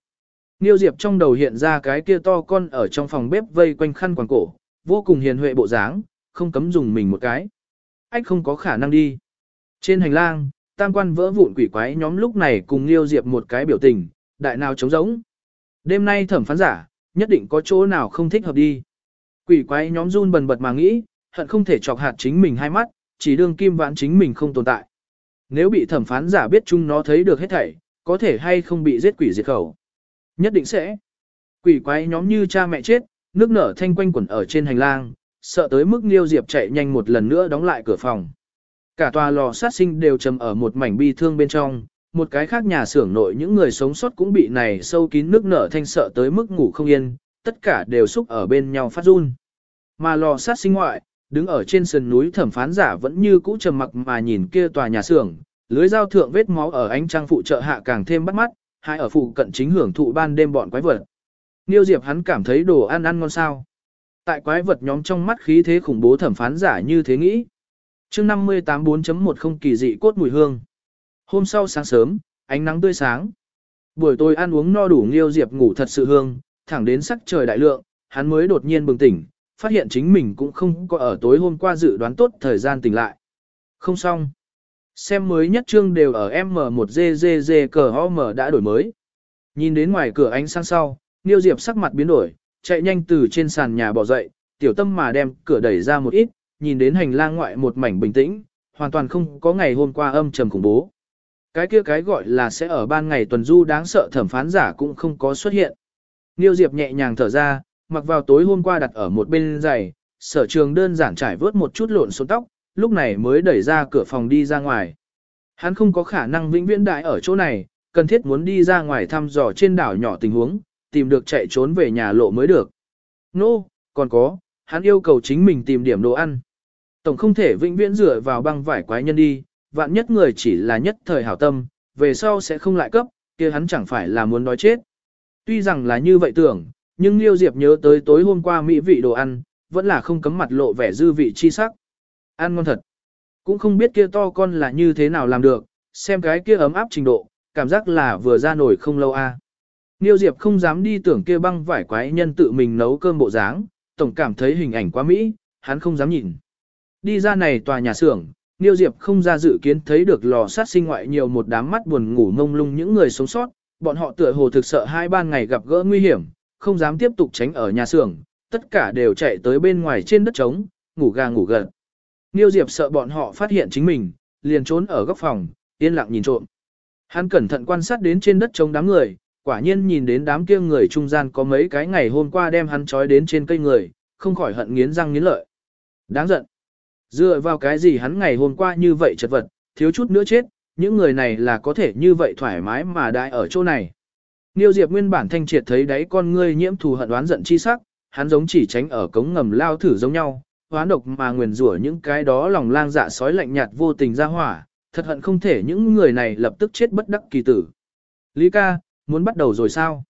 S1: Niêu Diệp trong đầu hiện ra cái kia to con ở trong phòng bếp vây quanh khăn quàng cổ, vô cùng hiền huệ bộ dáng, không cấm dùng mình một cái. Ách không có khả năng đi. Trên hành lang, tam quan vỡ vụn quỷ quái nhóm lúc này cùng Liêu Diệp một cái biểu tình, đại nào trống rỗng. Đêm nay thẩm phán giả, nhất định có chỗ nào không thích hợp đi. Quỷ quái nhóm run bần bật mà nghĩ, hận không thể chọc hạt chính mình hai mắt, chỉ đương kim vãn chính mình không tồn tại. Nếu bị thẩm phán giả biết chung nó thấy được hết thảy, có thể hay không bị giết quỷ diệt khẩu. Nhất định sẽ. Quỷ quái nhóm như cha mẹ chết, nước nở thanh quanh quẩn ở trên hành lang, sợ tới mức liêu Diệp chạy nhanh một lần nữa đóng lại cửa phòng. Cả tòa lò sát sinh đều trầm ở một mảnh bi thương bên trong, một cái khác nhà xưởng nội những người sống sót cũng bị này sâu kín nước nở thanh sợ tới mức ngủ không yên, tất cả đều xúc ở bên nhau phát run. Mà lò sát sinh ngoại, đứng ở trên sườn núi thẩm phán giả vẫn như cũ trầm mặc mà nhìn kia tòa nhà xưởng, lưới dao thượng vết máu ở ánh trăng phụ trợ hạ càng thêm bắt mắt, hai ở phụ cận chính hưởng thụ ban đêm bọn quái vật. Niêu Diệp hắn cảm thấy đồ ăn ăn ngon sao. Tại quái vật nhóm trong mắt khí thế khủng bố thẩm phán giả như thế nghĩ chương 58 4.10 kỳ dị cốt mùi hương. Hôm sau sáng sớm, ánh nắng tươi sáng. Buổi tối ăn uống no đủ Nghiêu Diệp ngủ thật sự hương, thẳng đến sắc trời đại lượng, hắn mới đột nhiên bừng tỉnh, phát hiện chính mình cũng không có ở tối hôm qua dự đoán tốt thời gian tỉnh lại. Không xong. Xem mới nhất chương đều ở M1GGG cờ OM đã đổi mới. Nhìn đến ngoài cửa ánh sáng sau, Nghiêu Diệp sắc mặt biến đổi, chạy nhanh từ trên sàn nhà bỏ dậy, tiểu tâm mà đem cửa đẩy ra một ít, nhìn đến hành lang ngoại một mảnh bình tĩnh, hoàn toàn không có ngày hôm qua âm trầm khủng bố. Cái kia cái gọi là sẽ ở ban ngày tuần du đáng sợ thẩm phán giả cũng không có xuất hiện. Niêu Diệp nhẹ nhàng thở ra, mặc vào tối hôm qua đặt ở một bên giày, sở trường đơn giản trải vớt một chút lộn xộn tóc, lúc này mới đẩy ra cửa phòng đi ra ngoài. Hắn không có khả năng vĩnh viễn đại ở chỗ này, cần thiết muốn đi ra ngoài thăm dò trên đảo nhỏ tình huống, tìm được chạy trốn về nhà lộ mới được. Nô, no, còn có, hắn yêu cầu chính mình tìm điểm đồ ăn. Tổng không thể vĩnh viễn dựa vào băng vải quái nhân đi, vạn nhất người chỉ là nhất thời hảo tâm, về sau sẽ không lại cấp, kia hắn chẳng phải là muốn nói chết. Tuy rằng là như vậy tưởng, nhưng Liêu Diệp nhớ tới tối hôm qua mỹ vị đồ ăn, vẫn là không cấm mặt lộ vẻ dư vị chi sắc. Ăn ngon thật. Cũng không biết kia to con là như thế nào làm được, xem cái kia ấm áp trình độ, cảm giác là vừa ra nổi không lâu a. À. Niêu Diệp không dám đi tưởng kia băng vải quái nhân tự mình nấu cơm bộ dáng, tổng cảm thấy hình ảnh quá mỹ, hắn không dám nhìn. Đi ra này tòa nhà xưởng, Niêu Diệp không ra dự kiến thấy được lò sát sinh ngoại nhiều một đám mắt buồn ngủ ngông lung những người sống sót, bọn họ tựa hồ thực sợ hai ban ngày gặp gỡ nguy hiểm, không dám tiếp tục tránh ở nhà xưởng, tất cả đều chạy tới bên ngoài trên đất trống, ngủ gà ngủ gật. Niêu Diệp sợ bọn họ phát hiện chính mình, liền trốn ở góc phòng, yên lặng nhìn trộm. Hắn cẩn thận quan sát đến trên đất trống đám người, quả nhiên nhìn đến đám kia người trung gian có mấy cái ngày hôm qua đem hắn trói đến trên cây người, không khỏi hận nghiến răng nghiến lợi. Đáng giận. Dựa vào cái gì hắn ngày hôm qua như vậy chật vật, thiếu chút nữa chết, những người này là có thể như vậy thoải mái mà đại ở chỗ này. Niêu Diệp nguyên bản thanh triệt thấy đấy con ngươi nhiễm thù hận đoán giận chi sắc, hắn giống chỉ tránh ở cống ngầm lao thử giống nhau, hoán độc mà nguyền rủa những cái đó lòng lang dạ sói lạnh nhạt vô tình ra hỏa, thật hận không thể những người này lập tức chết bất đắc kỳ tử. Lý ca, muốn bắt đầu rồi sao?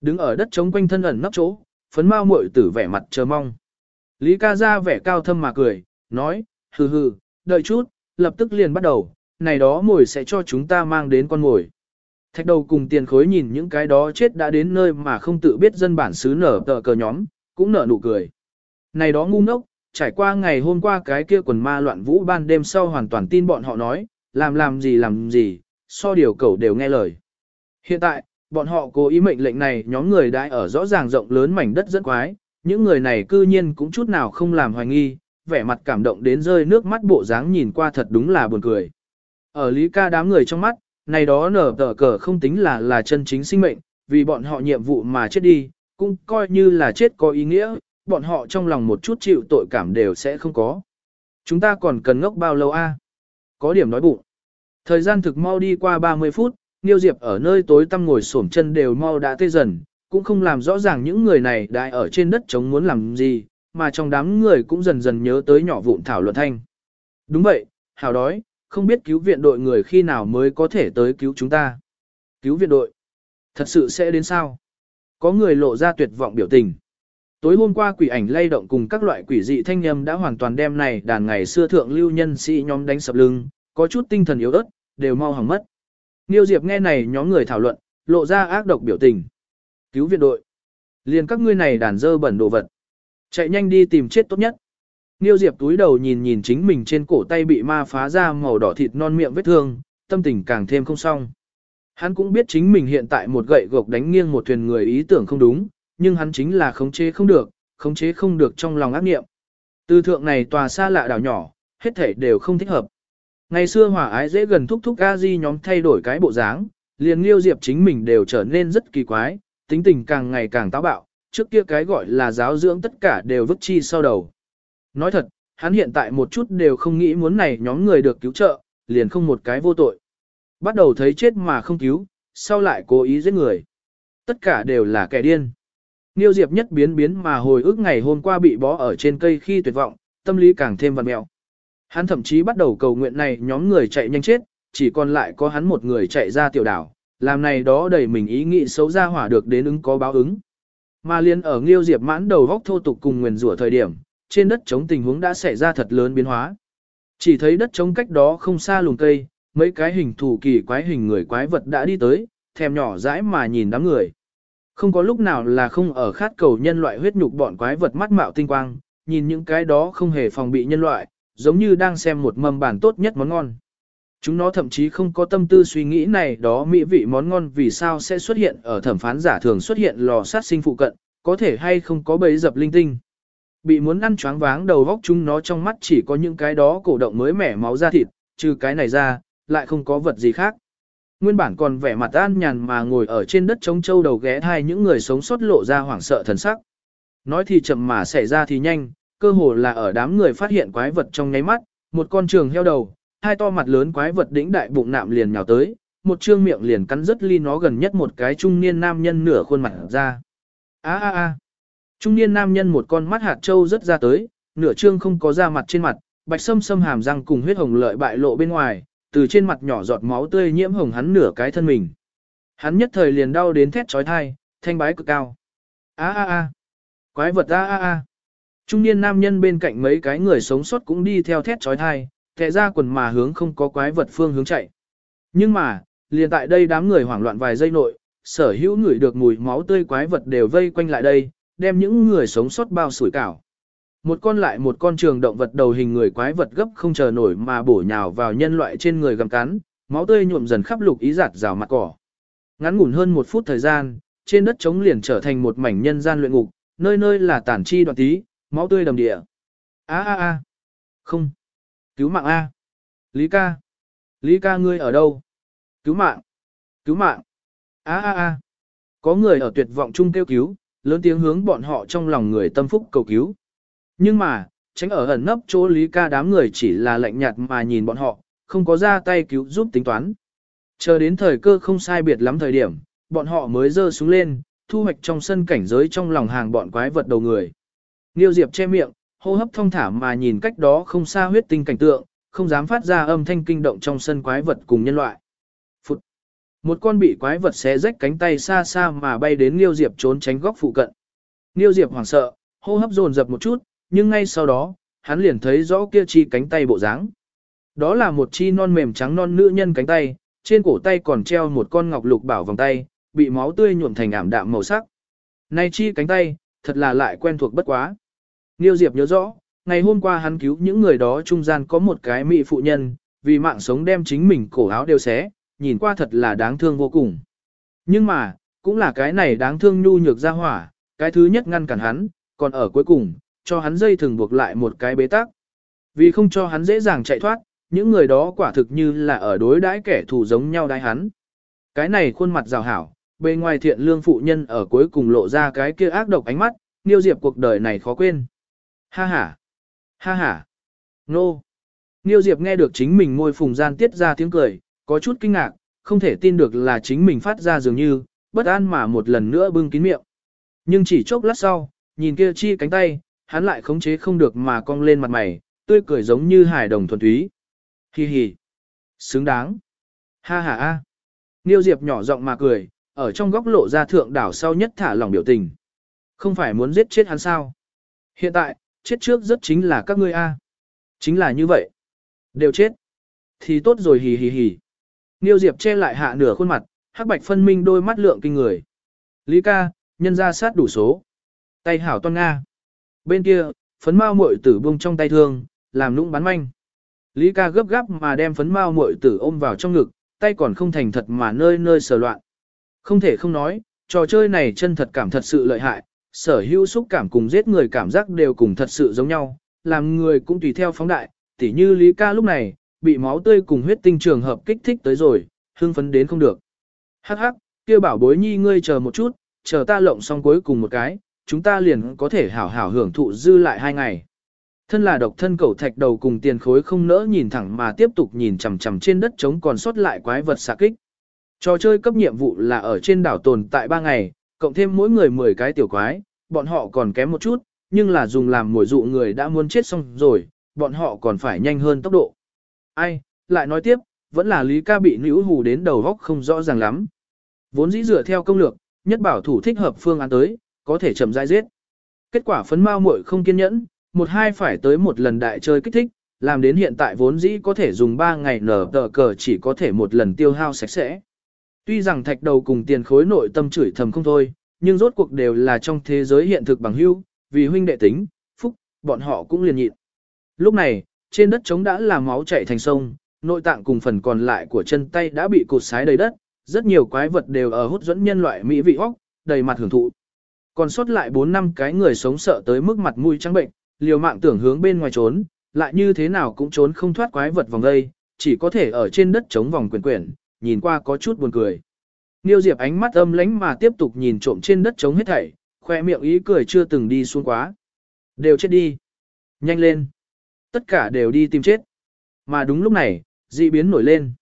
S1: Đứng ở đất trống quanh thân ẩn nấp chỗ, phấn mau muội tử vẻ mặt chờ mong. Lý ca ra vẻ cao thâm mà cười, nói, hừ hừ, đợi chút, lập tức liền bắt đầu, này đó mồi sẽ cho chúng ta mang đến con mồi. Thạch đầu cùng tiền khối nhìn những cái đó chết đã đến nơi mà không tự biết dân bản xứ nở tờ cờ nhóm, cũng nở nụ cười. Này đó ngu ngốc, trải qua ngày hôm qua cái kia quần ma loạn vũ ban đêm sau hoàn toàn tin bọn họ nói, làm làm gì làm gì, so điều cầu đều nghe lời. Hiện tại, bọn họ cố ý mệnh lệnh này nhóm người đã ở rõ ràng rộng lớn mảnh đất rất quái, những người này cư nhiên cũng chút nào không làm hoài nghi, vẻ mặt cảm động đến rơi nước mắt bộ dáng nhìn qua thật đúng là buồn cười. Ở lý ca đám người trong mắt, này đó nở tờ cờ không tính là là chân chính sinh mệnh, vì bọn họ nhiệm vụ mà chết đi, cũng coi như là chết có ý nghĩa, bọn họ trong lòng một chút chịu tội cảm đều sẽ không có. Chúng ta còn cần ngốc bao lâu a? À? Có điểm nói bụng. Thời gian thực mau đi qua 30 phút, Niêu Diệp ở nơi tối tăm ngồi xổm chân đều mau đã tê dần, cũng không làm rõ ràng những người này đại ở trên đất chống muốn làm gì, mà trong đám người cũng dần dần nhớ tới nhỏ vụn thảo luận thanh. Đúng vậy, hào đói, không biết cứu viện đội người khi nào mới có thể tới cứu chúng ta. Cứu viện đội, thật sự sẽ đến sao? Có người lộ ra tuyệt vọng biểu tình. Tối hôm qua quỷ ảnh lay động cùng các loại quỷ dị thanh âm đã hoàn toàn đem này đàn ngày xưa thượng lưu nhân sĩ nhóm đánh sập lưng, có chút tinh thần yếu ớt, đều mau hỏng mất. Niêu Diệp nghe này nhóm người thảo luận, lộ ra ác độc biểu tình. Cứu viện đội. Liền các ngươi này đàn dơ bẩn đồ vật. Chạy nhanh đi tìm chết tốt nhất. Niêu Diệp túi đầu nhìn nhìn chính mình trên cổ tay bị ma phá ra màu đỏ thịt non miệng vết thương, tâm tình càng thêm không xong. Hắn cũng biết chính mình hiện tại một gậy gộc đánh nghiêng một thuyền người ý tưởng không đúng, nhưng hắn chính là khống chế không được, khống chế không được trong lòng ác nghiệm. Từ thượng này tòa xa lạ đảo nhỏ, hết thảy đều không thích hợp. Ngày xưa hòa ái dễ gần thúc thúc a di nhóm thay đổi cái bộ dáng, liền liêu diệp chính mình đều trở nên rất kỳ quái, tính tình càng ngày càng táo bạo, trước kia cái gọi là giáo dưỡng tất cả đều vứt chi sau đầu. Nói thật, hắn hiện tại một chút đều không nghĩ muốn này nhóm người được cứu trợ, liền không một cái vô tội. Bắt đầu thấy chết mà không cứu, sau lại cố ý giết người. Tất cả đều là kẻ điên. Niêu Diệp nhất biến biến mà hồi ức ngày hôm qua bị bó ở trên cây khi tuyệt vọng, tâm lý càng thêm vằn mẹo. Hắn thậm chí bắt đầu cầu nguyện này nhóm người chạy nhanh chết, chỉ còn lại có hắn một người chạy ra tiểu đảo, làm này đó đầy mình ý nghĩ xấu ra hỏa được đến ứng có báo ứng. Mà liên ở Nghiêu Diệp mãn đầu góc thô tục cùng nguyền rủa thời điểm, trên đất trống tình huống đã xảy ra thật lớn biến hóa. Chỉ thấy đất trống cách đó không xa lùm cây, mấy cái hình thù kỳ quái hình người quái vật đã đi tới, thèm nhỏ dãi mà nhìn đám người. Không có lúc nào là không ở khát cầu nhân loại huyết nhục bọn quái vật mắt mạo tinh quang, nhìn những cái đó không hề phòng bị nhân loại, giống như đang xem một mâm bản tốt nhất món ngon. Chúng nó thậm chí không có tâm tư suy nghĩ này đó mỹ vị món ngon vì sao sẽ xuất hiện ở thẩm phán giả thường xuất hiện lò sát sinh phụ cận, có thể hay không có bấy dập linh tinh. Bị muốn ăn choáng váng đầu vóc chúng nó trong mắt chỉ có những cái đó cổ động mới mẻ máu ra thịt, trừ cái này ra, lại không có vật gì khác. Nguyên bản còn vẻ mặt an nhàn mà ngồi ở trên đất trống châu đầu ghé hai những người sống sót lộ ra hoảng sợ thần sắc. Nói thì chậm mà xảy ra thì nhanh, cơ hồ là ở đám người phát hiện quái vật trong nháy mắt, một con trường heo đầu, hai to mặt lớn quái vật đĩnh đại bụng nạm liền nhào tới, một trương miệng liền cắn rất ly nó gần nhất một cái trung niên nam nhân nửa khuôn mặt ra. A a a. Trung niên nam nhân một con mắt hạt trâu rất ra tới, nửa trương không có da mặt trên mặt, bạch sâm sâm hàm răng cùng huyết hồng lợi bại lộ bên ngoài, từ trên mặt nhỏ giọt máu tươi nhiễm hồng hắn nửa cái thân mình. Hắn nhất thời liền đau đến thét chói tai, thanh bái cực cao. A a a. Quái vật a a a. Trung niên nam nhân bên cạnh mấy cái người sống sót cũng đi theo thét chói tai, thẻ ra quần mà hướng không có quái vật phương hướng chạy. Nhưng mà, liền tại đây đám người hoảng loạn vài giây nội, sở hữu người được mùi máu tươi quái vật đều vây quanh lại đây, đem những người sống sót bao sủi cảo. Một con lại một con trường động vật đầu hình người quái vật gấp không chờ nổi mà bổ nhào vào nhân loại trên người gầm cắn, máu tươi nhuộm dần khắp lục ý giạt rào mặt cỏ. Ngắn ngủn hơn một phút thời gian, trên đất trống liền trở thành một mảnh nhân gian luyện ngục, nơi nơi là tản chi đoạn tí, máu tươi đầm địa. A a a. Không. Cứu mạng A. Lý ca. Lý ca ngươi ở đâu? Cứu mạng. Cứu mạng. A a a. Có người ở tuyệt vọng chung kêu cứu, lớn tiếng hướng bọn họ trong lòng người tâm phúc cầu cứu. Nhưng mà, tránh ở ẩn nấp chỗ Lý ca đám người chỉ là lạnh nhạt mà nhìn bọn họ, không có ra tay cứu giúp tính toán. Chờ đến thời cơ không sai biệt lắm thời điểm, bọn họ mới dơ xuống lên, thu hoạch trong sân cảnh giới trong lòng hàng bọn quái vật đầu người. Niêu Diệp che miệng, hô hấp thông thả mà nhìn cách đó không xa huyết tinh cảnh tượng, không dám phát ra âm thanh kinh động trong sân quái vật cùng nhân loại. Phụt! Một con bị quái vật xé rách cánh tay xa xa mà bay đến Niêu Diệp trốn tránh góc phụ cận. Niêu Diệp hoảng sợ, hô hấp dồn dập một chút, nhưng ngay sau đó, hắn liền thấy rõ kia chi cánh tay bộ dáng. Đó là một chi non mềm trắng non nữ nhân cánh tay, trên cổ tay còn treo một con ngọc lục bảo vòng tay, bị máu tươi nhuộm thành ảm đạm màu sắc. Này chi cánh tay, thật là lại quen thuộc bất quá. Niêu Diệp nhớ rõ, ngày hôm qua hắn cứu những người đó trung gian có một cái mỹ phụ nhân, vì mạng sống đem chính mình cổ áo đều xé, nhìn qua thật là đáng thương vô cùng. Nhưng mà, cũng là cái này đáng thương nhu nhược ra hỏa, cái thứ nhất ngăn cản hắn, còn ở cuối cùng, cho hắn dây thừng buộc lại một cái bế tắc. Vì không cho hắn dễ dàng chạy thoát, những người đó quả thực như là ở đối đãi kẻ thù giống nhau đái hắn. Cái này khuôn mặt rào hảo, bề ngoài thiện lương phụ nhân ở cuối cùng lộ ra cái kia ác độc ánh mắt, Niêu Diệp cuộc đời này khó quên. Ha ha! Ha ha! Nô! Niêu Diệp nghe được chính mình môi phùng gian tiết ra tiếng cười, có chút kinh ngạc, không thể tin được là chính mình phát ra dường như, bất an mà một lần nữa bưng kín miệng. Nhưng chỉ chốc lát sau, nhìn kia chi cánh tay, hắn lại khống chế không được mà cong lên mặt mày, tươi cười giống như hài đồng thuần túy. Hi hi! Xứng đáng! Ha ha a! Niêu Diệp nhỏ giọng mà cười, ở trong góc lộ ra thượng đảo sau nhất thả lòng biểu tình. Không phải muốn giết chết hắn sao? Hiện tại, chết trước rất chính là các ngươi a. Chính là như vậy. Đều chết. Thì tốt rồi hì hì hì. Niêu Diệp che lại hạ nửa khuôn mặt, hắc bạch phân minh đôi mắt lượng kinh người. Lý ca, nhân ra sát đủ số. Tay hảo toan Nga. Bên kia, phấn mao muội tử buông trong tay thương, làm nũng bắn manh. Lý ca gấp gáp mà đem phấn mao muội tử ôm vào trong ngực, tay còn không thành thật mà nơi nơi sờ loạn. Không thể không nói, trò chơi này chân thật cảm thật sự lợi hại, sở hữu xúc cảm cùng giết người cảm giác đều cùng thật sự giống nhau, làm người cũng tùy theo phóng đại, tỉ như Lý ca lúc này, bị máu tươi cùng huyết tinh trường hợp kích thích tới rồi, hưng phấn đến không được. Hắc hắc, kia bảo bối nhi ngươi chờ một chút, chờ ta lộng xong cuối cùng một cái, chúng ta liền có thể hảo hảo hưởng thụ dư lại hai ngày. Thân là độc thân cẩu thạch đầu cùng tiền khối không nỡ nhìn thẳng mà tiếp tục nhìn chằm chằm trên đất trống còn sót lại quái vật xạ kích. Trò chơi cấp nhiệm vụ là ở trên đảo tồn tại 3 ngày, cộng thêm mỗi người 10 cái tiểu quái, bọn họ còn kém một chút, nhưng là dùng làm mồi dụ người đã muốn chết xong rồi, bọn họ còn phải nhanh hơn tốc độ. Ai, lại nói tiếp, vẫn là Lý ca bị nữ hù đến đầu góc không rõ ràng lắm. Vốn dĩ dựa theo công lược, nhất bảo thủ thích hợp phương án tới, có thể chậm rãi giết. Kết quả phấn mau muội không kiên nhẫn, một hai phải tới một lần đại chơi kích thích, làm đến hiện tại vốn dĩ có thể dùng 3 ngày nở tờ cờ chỉ có thể một lần tiêu hao sạch sẽ. Tuy rằng thạch đầu cùng tiền khối nội tâm chửi thầm không thôi, nhưng rốt cuộc đều là trong thế giới hiện thực bằng hữu, vì huynh đệ tính, phúc, bọn họ cũng liền nhịn. Lúc này, trên đất trống đã là máu chảy thành sông, nội tạng cùng phần còn lại của chân tay đã bị cột sái đầy đất, rất nhiều quái vật đều ở hút dẫn nhân loại mỹ vị óc, đầy mặt hưởng thụ. Còn sót lại 4 năm cái người sống sợ tới mức mặt mũi trắng bệnh, liều mạng tưởng hướng bên ngoài trốn, lại như thế nào cũng trốn không thoát quái vật vòng đây, chỉ có thể ở trên đất chống vòng quyển quyển, nhìn qua có chút buồn cười. Niêu Diệp ánh mắt âm lánh mà tiếp tục nhìn trộm trên đất trống hết thảy, khoe miệng ý cười chưa từng đi xuống quá. Đều chết đi. Nhanh lên. Tất cả đều đi tìm chết. Mà đúng lúc này, dị biến nổi lên.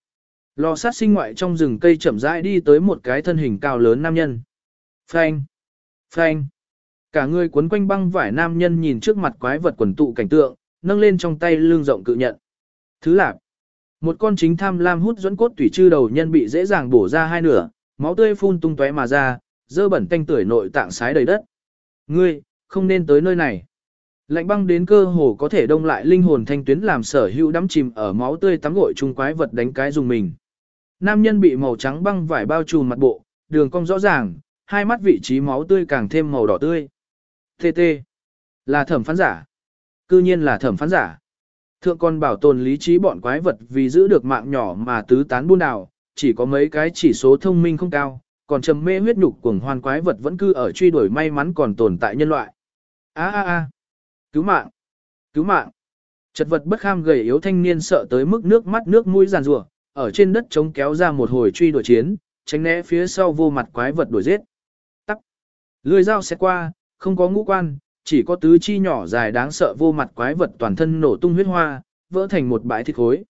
S1: Lò sát sinh ngoại trong rừng cây chậm rãi đi tới một cái thân hình cao lớn nam nhân. Phanh. Phanh. Cả người cuốn quanh băng vải nam nhân nhìn trước mặt quái vật quần tụ cảnh tượng, nâng lên trong tay lưng rộng cự nhận. Thứ lạc. Một con chính tham lam hút dẫn cốt tủy chư đầu nhân bị dễ dàng bổ ra hai nửa, máu tươi phun tung tóe mà ra, dơ bẩn tanh tưởi nội tạng sái đầy đất. Ngươi, không nên tới nơi này. Lạnh băng đến cơ hồ có thể đông lại linh hồn thanh tuyến làm sở hữu đắm chìm ở máu tươi tắm gội chung quái vật đánh cái dùng mình. Nam nhân bị màu trắng băng vải bao trùm mặt bộ, đường cong rõ ràng, hai mắt vị trí máu tươi càng thêm màu đỏ tươi. TT. Là thẩm phán giả. Cư nhiên là thẩm phán giả. Thượng còn bảo tồn lý trí bọn quái vật vì giữ được mạng nhỏ mà tứ tán buôn đảo, chỉ có mấy cái chỉ số thông minh không cao, còn trầm mê huyết nhục cuồng hoan quái vật vẫn cư ở truy đuổi may mắn còn tồn tại nhân loại. A a a. Cứu mạng. Cứu mạng. Chật vật bất kham gầy yếu thanh niên sợ tới mức nước mắt nước mũi giàn rủa, ở trên đất chống kéo ra một hồi truy đuổi chiến, tránh né phía sau vô mặt quái vật đuổi giết. Tắc. Lưỡi dao xẹt qua, không có ngũ quan, chỉ có tứ chi nhỏ dài đáng sợ vô mặt quái vật toàn thân nổ tung huyết hoa, vỡ thành một bãi thịt khối.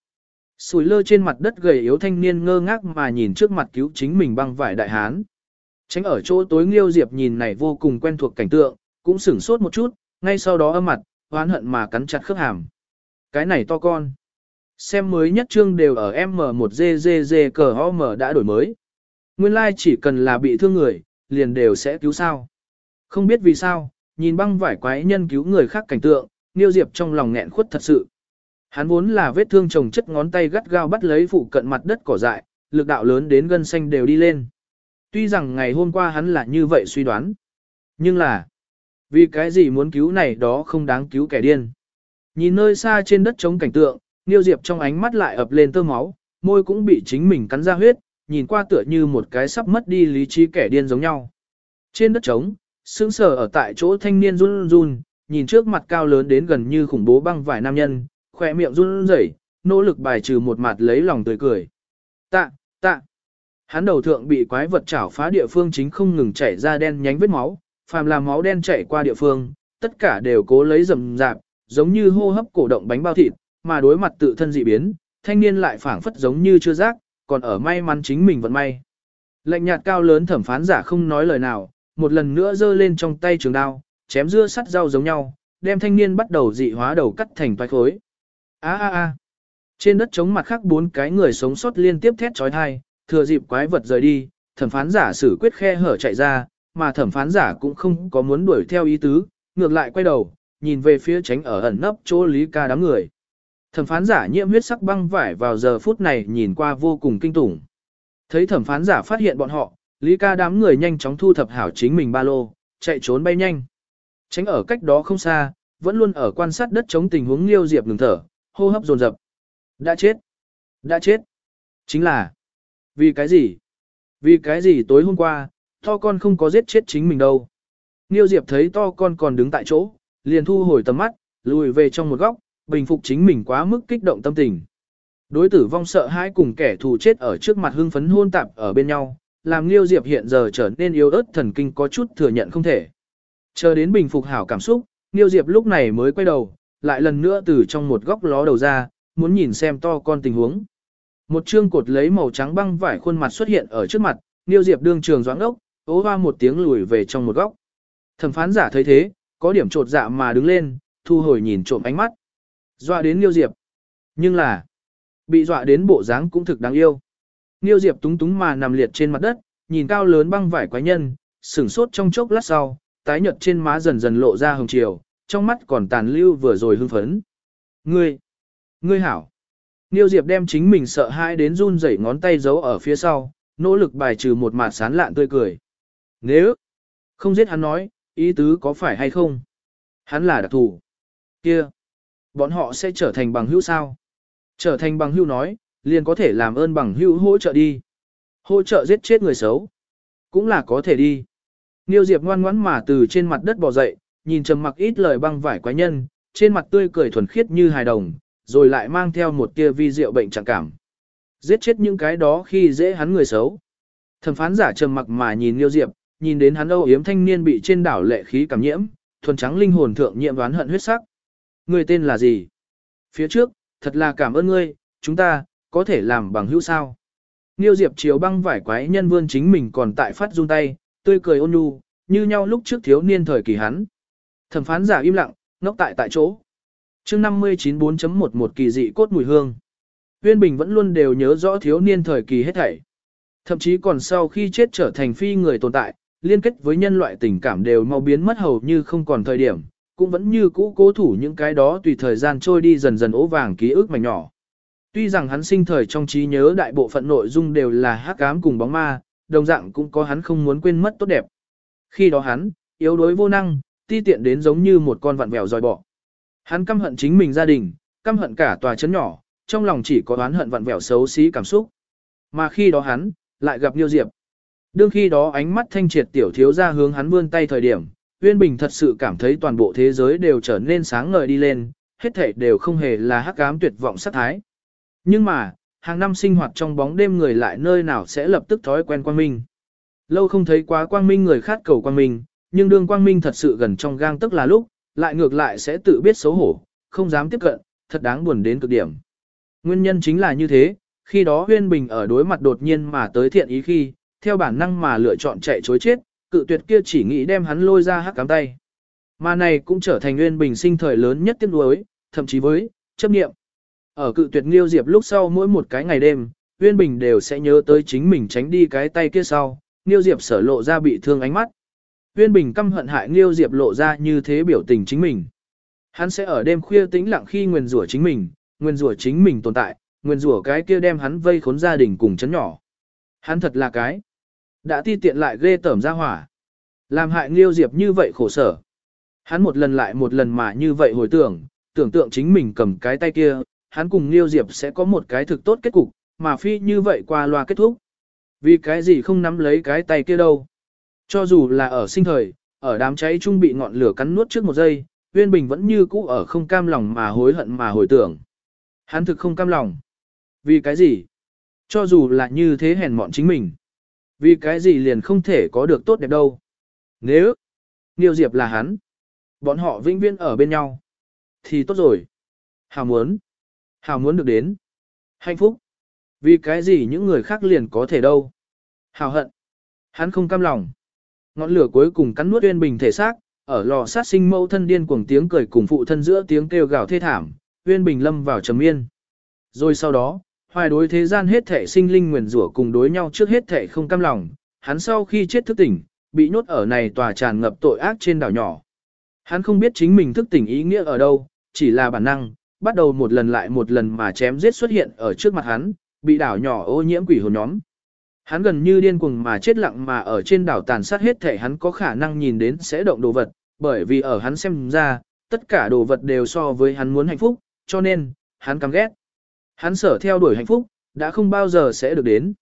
S1: Sùi lơ trên mặt đất gầy yếu thanh niên ngơ ngác mà nhìn trước mặt cứu chính mình băng vải đại hán. Tránh ở chỗ tối Nghiêu Diệp nhìn này vô cùng quen thuộc cảnh tượng, cũng sửng sốt một chút, ngay sau đó âm mặt, oán hận mà cắn chặt khớp hàm. Cái này to con. Xem mới nhất trương đều ở M1GGG cờ OM đã đổi mới. Nguyên lai like chỉ cần là bị thương người, liền đều sẽ cứu sao. Không biết vì sao, nhìn băng vải quái nhân cứu người khác cảnh tượng, Niêu Diệp trong lòng nghẹn khuất thật sự. Hắn vốn là vết thương chồng chất ngón tay gắt gao bắt lấy phụ cận mặt đất cỏ dại, lực đạo lớn đến gân xanh đều đi lên. Tuy rằng ngày hôm qua hắn là như vậy suy đoán. Nhưng là, vì cái gì muốn cứu này đó không đáng cứu kẻ điên. Nhìn nơi xa trên đất trống cảnh tượng, Niêu Diệp trong ánh mắt lại ập lên tơ máu, môi cũng bị chính mình cắn ra huyết, nhìn qua tựa như một cái sắp mất đi lý trí kẻ điên giống nhau. Trên đất trống, sững sờ ở tại chỗ thanh niên run run, nhìn trước mặt cao lớn đến gần như khủng bố băng vải nam nhân, khỏe miệng run rẩy, nỗ lực bài trừ một mặt lấy lòng tươi cười. Tạ, tạ. Hắn đầu thượng bị quái vật chảo phá địa phương chính không ngừng chảy ra đen nhánh vết máu, phàm là máu đen chảy qua địa phương, tất cả đều cố lấy rầm rạp, giống như hô hấp cổ động bánh bao thịt, mà đối mặt tự thân dị biến, thanh niên lại phảng phất giống như chưa giác, còn ở may mắn chính mình vẫn may. Lệnh nhạt cao lớn thẩm phán giả không nói lời nào, một lần nữa giơ lên trong tay trường đao, chém dưa sắt rau giống nhau, đem thanh niên bắt đầu dị hóa đầu cắt thành toái khối. A a a. Trên đất chống mặt khác bốn cái người sống sót liên tiếp thét chói tai, thừa dịp quái vật rời đi, thẩm phán giả xử quyết khe hở chạy ra, mà thẩm phán giả cũng không có muốn đuổi theo ý tứ, ngược lại quay đầu, nhìn về phía tránh ở ẩn nấp chỗ Lý Ca đám người. Thẩm phán giả nhiễm huyết sắc băng vải vào giờ phút này nhìn qua vô cùng kinh tủng. Thấy thẩm phán giả phát hiện bọn họ, Lý Ca đám người nhanh chóng thu thập hảo chính mình ba lô, chạy trốn bay nhanh. Tránh ở cách đó không xa, vẫn luôn ở quan sát đất chống tình huống Liêu Diệp ngừng thở, hô hấp dồn dập. Đã chết. Đã chết. Chính là. Vì cái gì? Vì cái gì tối hôm qua, to con không có giết chết chính mình đâu. Liêu Diệp thấy to con còn đứng tại chỗ, liền thu hồi tầm mắt, lùi về trong một góc, bình phục chính mình quá mức kích động tâm tình. Đối tử vong sợ hãi cùng kẻ thù chết ở trước mặt hưng phấn hôn tạp ở bên nhau, làm Liêu Diệp hiện giờ trở nên yếu ớt thần kinh có chút thừa nhận không thể. Chờ đến bình phục hảo cảm xúc, Liêu Diệp lúc này mới quay đầu, lại lần nữa từ trong một góc ló đầu ra, muốn nhìn xem to con tình huống. Một chương cột lấy màu trắng băng vải khuôn mặt xuất hiện ở trước mặt, Liêu Diệp đương trường doãn ốc, ố hoa một tiếng lùi về trong một góc. Thẩm phán giả thấy thế, có điểm trột dạ mà đứng lên, thu hồi nhìn trộm ánh mắt. Dọa đến Liêu Diệp. Nhưng là, bị dọa đến bộ dáng cũng thực đáng yêu. Niêu Diệp túng túng mà nằm liệt trên mặt đất, nhìn cao lớn băng vải quái nhân, sửng sốt trong chốc lát sau, tái nhợt trên má dần dần lộ ra hồng chiều, trong mắt còn tàn lưu vừa rồi hưng phấn. Ngươi, ngươi hảo. Niêu Diệp đem chính mình sợ hãi đến run rẩy ngón tay giấu ở phía sau, nỗ lực bài trừ một mặt sán lạn tươi cười. Nếu không giết hắn nói, ý tứ có phải hay không? Hắn là đặc thù. Kia, bọn họ sẽ trở thành bằng hữu sao? Trở thành bằng hữu nói, liền có thể làm ơn bằng hữu hỗ trợ đi. Hỗ trợ giết chết người xấu. Cũng là có thể đi. Niêu Diệp ngoan ngoãn mà từ trên mặt đất bò dậy, nhìn trầm mặc ít lời băng vải quái nhân, trên mặt tươi cười thuần khiết như hài đồng, rồi lại mang theo một tia vi diệu bệnh trạng cảm. Giết chết những cái đó khi dễ hắn người xấu. Thẩm phán giả trầm mặc mà nhìn Niêu Diệp, nhìn đến hắn âu yếm thanh niên bị trên đảo lệ khí cảm nhiễm, thuần trắng linh hồn thượng nhiễm đoán hận huyết sắc. Người tên là gì? Phía trước, thật là cảm ơn ngươi, chúng ta, có thể làm bằng hữu sao. Niêu Diệp chiếu băng vải quái nhân vươn chính mình còn tại phát run tay, tươi cười ôn nhu, như nhau lúc trước thiếu niên thời kỳ hắn. Thẩm phán giả im lặng, ngốc tại tại chỗ. chương 59 4.11 kỳ dị cốt mùi hương. Huyên Bình vẫn luôn đều nhớ rõ thiếu niên thời kỳ hết thảy. Thậm chí còn sau khi chết trở thành phi người tồn tại, liên kết với nhân loại tình cảm đều mau biến mất hầu như không còn thời điểm, cũng vẫn như cũ cố thủ những cái đó tùy thời gian trôi đi dần dần ố vàng ký ức mảnh nhỏ. Tuy rằng hắn sinh thời trong trí nhớ đại bộ phận nội dung đều là hắc ám cùng bóng ma, đồng dạng cũng có hắn không muốn quên mất tốt đẹp. Khi đó hắn, yếu đuối vô năng, ti tiện đến giống như một con vặn vẹo dòi bỏ. Hắn căm hận chính mình gia đình, căm hận cả tòa chấn nhỏ, trong lòng chỉ có oán hận vặn vẹo xấu xí cảm xúc. Mà khi đó hắn, lại gặp Niêu Diệp. Đương khi đó ánh mắt thanh triệt tiểu thiếu ra hướng hắn vươn tay thời điểm, Uyên Bình thật sự cảm thấy toàn bộ thế giới đều trở nên sáng ngời đi lên, hết thảy đều không hề là hắc ám tuyệt vọng sát thái. Nhưng mà, hàng năm sinh hoạt trong bóng đêm người lại nơi nào sẽ lập tức thói quen quang minh. Lâu không thấy quá quang minh người khát cầu quang minh, nhưng đương quang minh thật sự gần trong gang tức là lúc, lại ngược lại sẽ tự biết xấu hổ, không dám tiếp cận, thật đáng buồn đến cực điểm. Nguyên nhân chính là như thế, khi đó Huyên Bình ở đối mặt đột nhiên mà tới thiện ý khi, theo bản năng mà lựa chọn chạy chối chết, cự tuyệt kia chỉ nghĩ đem hắn lôi ra hắc cám tay. Mà này cũng trở thành Nguyên Bình sinh thời lớn nhất tiếc nuối, thậm chí với chấp niệm. Ở cự tuyệt Nghiêu Diệp lúc sau mỗi một cái ngày đêm, Uyên Bình đều sẽ nhớ tới chính mình tránh đi cái tay kia sau, Nghiêu Diệp sở lộ ra bị thương ánh mắt. Uyên Bình căm hận hại Nghiêu Diệp lộ ra như thế biểu tình chính mình. Hắn sẽ ở đêm khuya tĩnh lặng khi nguyền rủa chính mình, nguyền rủa chính mình tồn tại, nguyền rủa cái kia đem hắn vây khốn gia đình cùng chấn nhỏ. Hắn thật là cái. Đã ti tiện lại ghê tởm ra hỏa. Làm hại Nghiêu Diệp như vậy khổ sở. Hắn một lần lại một lần mà như vậy hồi tưởng, tưởng tượng chính mình cầm cái tay kia, hắn cùng Liêu Diệp sẽ có một cái thực tốt kết cục, mà phi như vậy qua loa kết thúc. Vì cái gì không nắm lấy cái tay kia đâu. Cho dù là ở sinh thời, ở đám cháy trung bị ngọn lửa cắn nuốt trước một giây, Uyên Bình vẫn như cũ ở không cam lòng mà hối hận mà hồi tưởng. Hắn thực không cam lòng. Vì cái gì? Cho dù là như thế hèn mọn chính mình. Vì cái gì liền không thể có được tốt đẹp đâu. Nếu, Niêu Diệp là hắn, bọn họ vĩnh viễn ở bên nhau, thì tốt rồi. Hào muốn, hảo muốn được đến. Hạnh phúc. Vì cái gì những người khác liền có thể đâu. Hào hận. Hắn không cam lòng. Ngọn lửa cuối cùng cắn nuốt Uyên Bình thể xác, ở lò sát sinh mâu thân điên cuồng tiếng cười cùng phụ thân giữa tiếng kêu gào thê thảm, Uyên Bình lâm vào trầm yên. Rồi sau đó, hoài đối thế gian hết thể sinh linh nguyền rủa cùng đối nhau trước hết thể không cam lòng, hắn sau khi chết thức tỉnh, bị nhốt ở này tòa tràn ngập tội ác trên đảo nhỏ. Hắn không biết chính mình thức tỉnh ý nghĩa ở đâu, chỉ là bản năng, bắt đầu một lần lại một lần mà chém giết xuất hiện ở trước mặt hắn, bị đảo nhỏ ô nhiễm quỷ hồn nhóm. Hắn gần như điên cuồng mà chết lặng mà ở trên đảo tàn sát hết thể hắn có khả năng nhìn đến sẽ động đồ vật, bởi vì ở hắn xem ra, tất cả đồ vật đều so với hắn muốn hạnh phúc, cho nên, hắn căm ghét. Hắn sở theo đuổi hạnh phúc, đã không bao giờ sẽ được đến.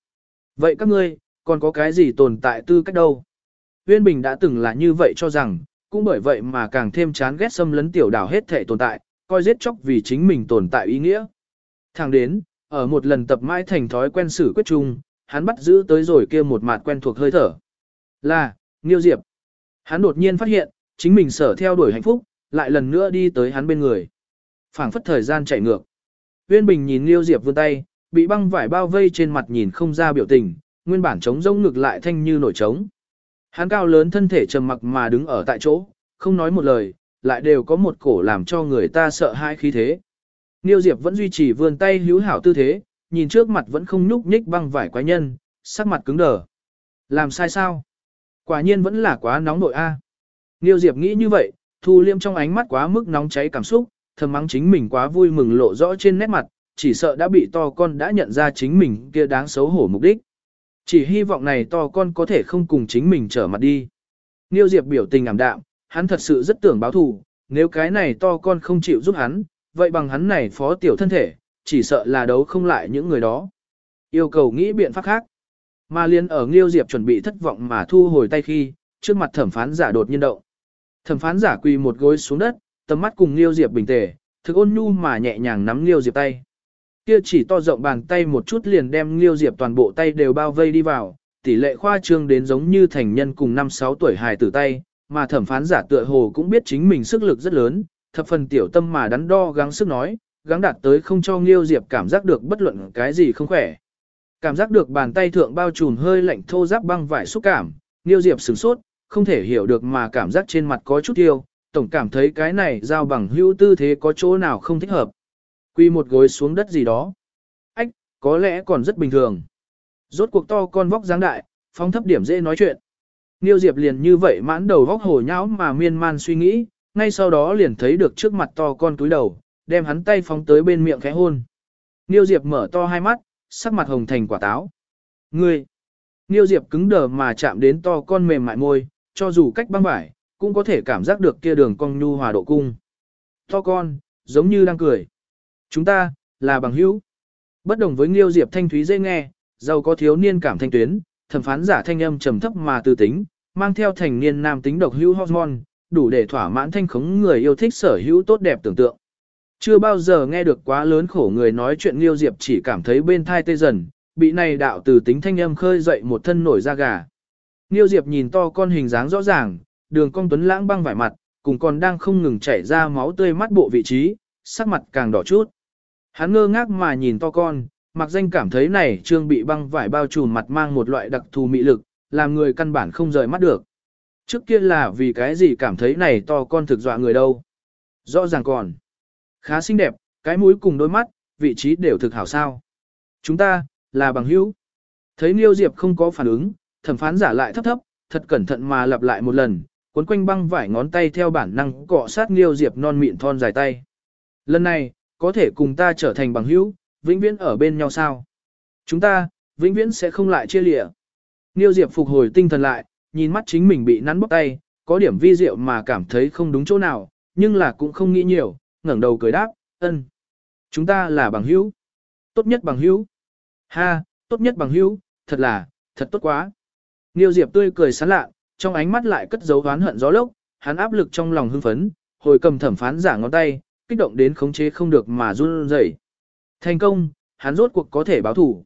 S1: Vậy các ngươi, còn có cái gì tồn tại tư cách đâu? Uyên Bình đã từng là như vậy cho rằng, cũng bởi vậy mà càng thêm chán ghét xâm lấn tiểu đảo hết thể tồn tại, coi giết chóc vì chính mình tồn tại ý nghĩa. Thẳng đến, ở một lần tập mãi thành thói quen xử quyết chung, hắn bắt giữ tới rồi kia một mặt quen thuộc hơi thở. Là, Nghiêu Diệp. Hắn đột nhiên phát hiện, chính mình sở theo đuổi hạnh phúc, lại lần nữa đi tới hắn bên người. phảng phất thời gian chạy ngược. Uyên Bình nhìn Nghiêu Diệp vươn tay, bị băng vải bao vây trên mặt nhìn không ra biểu tình, nguyên bản trống rỗng ngược lại thanh như nổi trống. Hắn cao lớn thân thể trầm mặc mà đứng ở tại chỗ, không nói một lời, lại đều có một cổ làm cho người ta sợ hãi khí thế. Niêu Diệp vẫn duy trì vươn tay hữu hảo tư thế, nhìn trước mặt vẫn không nhúc nhích băng vải quái nhân, sắc mặt cứng đờ. Làm sai sao? Quả nhiên vẫn là quá nóng nội a. À. Niêu Diệp nghĩ như vậy, thu liêm trong ánh mắt quá mức nóng cháy cảm xúc, thầm mắng chính mình quá vui mừng lộ rõ trên nét mặt, chỉ sợ đã bị to con đã nhận ra chính mình kia đáng xấu hổ mục đích. Chỉ hy vọng này to con có thể không cùng chính mình trở mặt đi. Niêu Diệp biểu tình ảm đạm, hắn thật sự rất tưởng báo thù, nếu cái này to con không chịu giúp hắn, vậy bằng hắn này phó tiểu thân thể, chỉ sợ là đấu không lại những người đó. Yêu cầu nghĩ biện pháp khác. Mà liên ở Nghiêu Diệp chuẩn bị thất vọng mà thu hồi tay khi, trước mặt thẩm phán giả đột nhiên động. Thẩm phán giả quỳ một gối xuống đất, tầm mắt cùng Nghiêu Diệp bình tề, thực ôn nhu mà nhẹ nhàng nắm Nghiêu Diệp tay. Kia chỉ to rộng bàn tay một chút liền đem Nghiêu Diệp toàn bộ tay đều bao vây đi vào, tỷ lệ khoa trương đến giống như thành nhân cùng 5-6 tuổi hài tử tay, mà thẩm phán giả tựa hồ cũng biết chính mình sức lực rất lớn, thập phần tiểu tâm mà đắn đo gắng sức nói, gắng đạt tới không cho Nghiêu Diệp cảm giác được bất luận cái gì không khỏe. Cảm giác được bàn tay thượng bao trùm hơi lạnh thô giáp băng vải xúc cảm, Nghiêu Diệp sửng sốt, không thể hiểu được mà cảm giác trên mặt có chút tiêu, tổng cảm thấy cái này giao bằng hữu tư thế có chỗ nào không thích hợp. Quy một gối xuống đất gì đó. Ách, có lẽ còn rất bình thường. Rốt cuộc to con vóc dáng đại, phong thấp điểm dễ nói chuyện. Niêu Diệp liền như vậy mãn đầu vóc hổ nhão mà miên man suy nghĩ, ngay sau đó liền thấy được trước mặt to con túi đầu, đem hắn tay phóng tới bên miệng khẽ hôn. Niêu Diệp mở to hai mắt, sắc mặt hồng thành quả táo. Ngươi! Niêu Diệp cứng đờ mà chạm đến to con mềm mại môi, cho dù cách băng vải, cũng có thể cảm giác được kia đường cong nhu hòa độ cung. To con, giống như đang cười. Chúng ta, là bằng hữu. Bất đồng với Niêu Diệp thanh thúy dễ nghe, giàu có thiếu niên cảm thanh tuyến, thẩm phán giả thanh âm trầm thấp mà tư tính, mang theo thành niên nam tính độc hữu hormone, đủ để thỏa mãn thanh khống người yêu thích sở hữu tốt đẹp tưởng tượng. Chưa bao giờ nghe được quá lớn khổ người nói chuyện Liêu Diệp chỉ cảm thấy bên thai tê dần, bị này đạo từ tính thanh âm khơi dậy một thân nổi da gà. Liêu Diệp nhìn to con hình dáng rõ ràng, đường cong tuấn lãng băng vải mặt, cùng còn đang không ngừng chảy ra máu tươi mắt bộ vị trí, sắc mặt càng đỏ chút. Hắn ngơ ngác mà nhìn to con, mặc danh cảm thấy này trương bị băng vải bao trùm mặt mang một loại đặc thù mị lực, làm người căn bản không rời mắt được. Trước kia là vì cái gì cảm thấy này to con thực dọa người đâu. Rõ ràng còn. Khá xinh đẹp, cái mũi cùng đôi mắt, vị trí đều thực hảo sao. Chúng ta, là bằng hữu. Thấy Niêu Diệp không có phản ứng, thẩm phán giả lại thấp thấp, thật cẩn thận mà lặp lại một lần, cuốn quanh băng vải ngón tay theo bản năng cọ sát Niêu Diệp non mịn thon dài tay. Lần này, có thể cùng ta trở thành bằng hữu, vĩnh viễn ở bên nhau sao? Chúng ta, vĩnh viễn sẽ không lại chia lìa. Niêu Diệp phục hồi tinh thần lại, nhìn mắt chính mình bị nắn bóp tay, có điểm vi diệu mà cảm thấy không đúng chỗ nào, nhưng là cũng không nghĩ nhiều, ngẩng đầu cười đáp, ân. Chúng ta là bằng hữu. Tốt nhất bằng hữu. Ha, tốt nhất bằng hữu, thật là, thật tốt quá. Niêu Diệp tươi cười sán lạ, trong ánh mắt lại cất dấu oán hận gió lốc, hắn áp lực trong lòng hưng phấn, hồi cầm thẩm phán giả ngón tay, kích động đến khống chế không được mà run rẩy. Thành công, hắn rốt cuộc có thể báo thủ.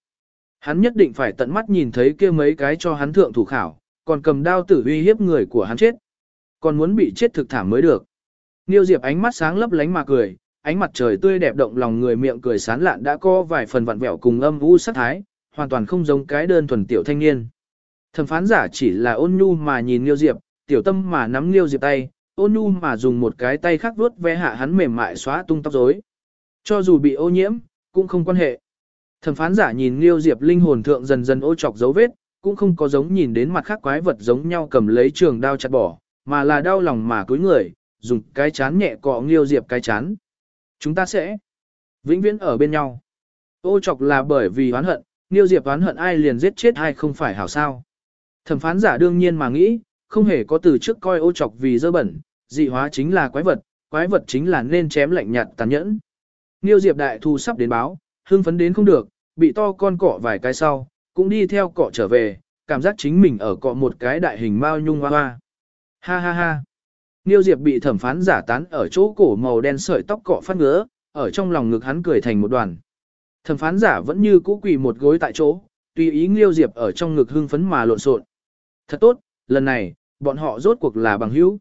S1: Hắn nhất định phải tận mắt nhìn thấy kia mấy cái cho hắn thượng thủ khảo, còn cầm đao tử uy hiếp người của hắn chết. Còn muốn bị chết thực thảm mới được. Niêu Diệp ánh mắt sáng lấp lánh mà cười, ánh mặt trời tươi đẹp động lòng người miệng cười sán lạn đã có vài phần vặn vẹo cùng âm u sắc thái, hoàn toàn không giống cái đơn thuần tiểu thanh niên. Thẩm phán giả chỉ là ôn nhu mà nhìn Niêu Diệp, tiểu tâm mà nắm Niêu Diệp tay, ôn nhu mà dùng một cái tay khác vuốt ve hạ hắn mềm mại xóa tung tóc rối. Cho dù bị ô nhiễm, cũng không quan hệ. Thẩm phán giả nhìn Liêu Diệp linh hồn thượng dần dần ô chọc dấu vết, cũng không có giống nhìn đến mặt khác quái vật giống nhau cầm lấy trường đao chặt bỏ, mà là đau lòng mà cúi người, dùng cái chán nhẹ cọ Liêu Diệp cái chán. Chúng ta sẽ vĩnh viễn ở bên nhau. Ô chọc là bởi vì oán hận, Liêu Diệp oán hận ai liền giết chết ai không phải hảo sao. Thẩm phán giả đương nhiên mà nghĩ, không hề có từ trước coi ô chọc vì dơ bẩn, dị hóa chính là quái vật, quái vật chính là nên chém lạnh nhạt tàn nhẫn. Niêu Diệp đại thu sắp đến báo, hưng phấn đến không được, bị to con cọ vài cái sau, cũng đi theo cọ trở về, cảm giác chính mình ở cọ một cái đại hình mao nhung hoa hoa. Ha ha ha. Niêu Diệp bị thẩm phán giả tán ở chỗ cổ màu đen sợi tóc cọ phát ngứa, ở trong lòng ngực hắn cười thành một đoàn. Thẩm phán giả vẫn như cũ quỳ một gối tại chỗ, tùy ý Liêu Diệp ở trong ngực hưng phấn mà lộn xộn. Thật tốt, lần này, bọn họ rốt cuộc là bằng hữu.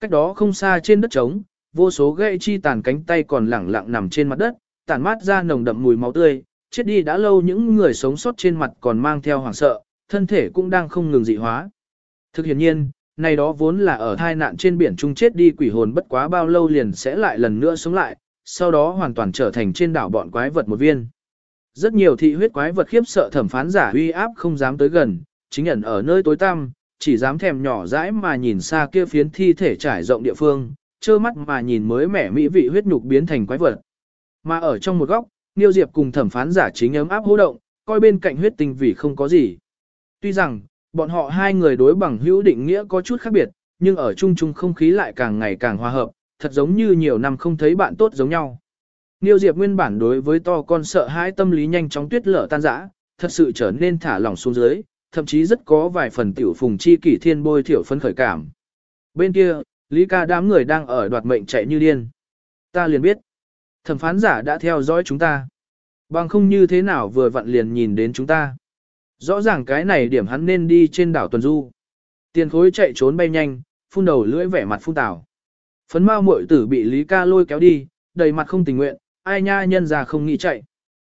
S1: Cách đó không xa trên đất trống, vô số gậy chi tàn cánh tay còn lẳng lặng nằm trên mặt đất, tàn mát ra nồng đậm mùi máu tươi, chết đi đã lâu những người sống sót trên mặt còn mang theo hoảng sợ, thân thể cũng đang không ngừng dị hóa. Thực hiện nhiên, này đó vốn là ở thai nạn trên biển chung chết đi quỷ hồn bất quá bao lâu liền sẽ lại lần nữa sống lại, sau đó hoàn toàn trở thành trên đảo bọn quái vật một viên. Rất nhiều thị huyết quái vật khiếp sợ thẩm phán giả uy áp không dám tới gần, chính ẩn ở nơi tối tăm, chỉ dám thèm nhỏ dãi mà nhìn xa kia phiến thi thể trải rộng địa phương, trơ mắt mà nhìn mới mẻ mỹ vị huyết nhục biến thành quái vật. Mà ở trong một góc, Niêu Diệp cùng thẩm phán giả chính ấm áp hô động, coi bên cạnh huyết tinh vì không có gì. Tuy rằng, bọn họ hai người đối bằng hữu định nghĩa có chút khác biệt, nhưng ở chung chung không khí lại càng ngày càng hòa hợp, thật giống như nhiều năm không thấy bạn tốt giống nhau. Niêu Diệp nguyên bản đối với to con sợ hãi tâm lý nhanh chóng tuyết lở tan rã, thật sự trở nên thả lỏng xuống dưới, thậm chí rất có vài phần tiểu phùng chi kỷ thiên bôi thiểu phân khởi cảm. Bên kia, Lý ca đám người đang ở đoạt mệnh chạy như điên. Ta liền biết, thẩm phán giả đã theo dõi chúng ta. Bằng không như thế nào vừa vặn liền nhìn đến chúng ta. Rõ ràng cái này điểm hắn nên đi trên đảo tuần du. Tiền khối chạy trốn bay nhanh, phun đầu lưỡi vẻ mặt phun tảo. Phấn mao muội tử bị Lý ca lôi kéo đi, đầy mặt không tình nguyện, ai nha nhân ra không nghĩ chạy.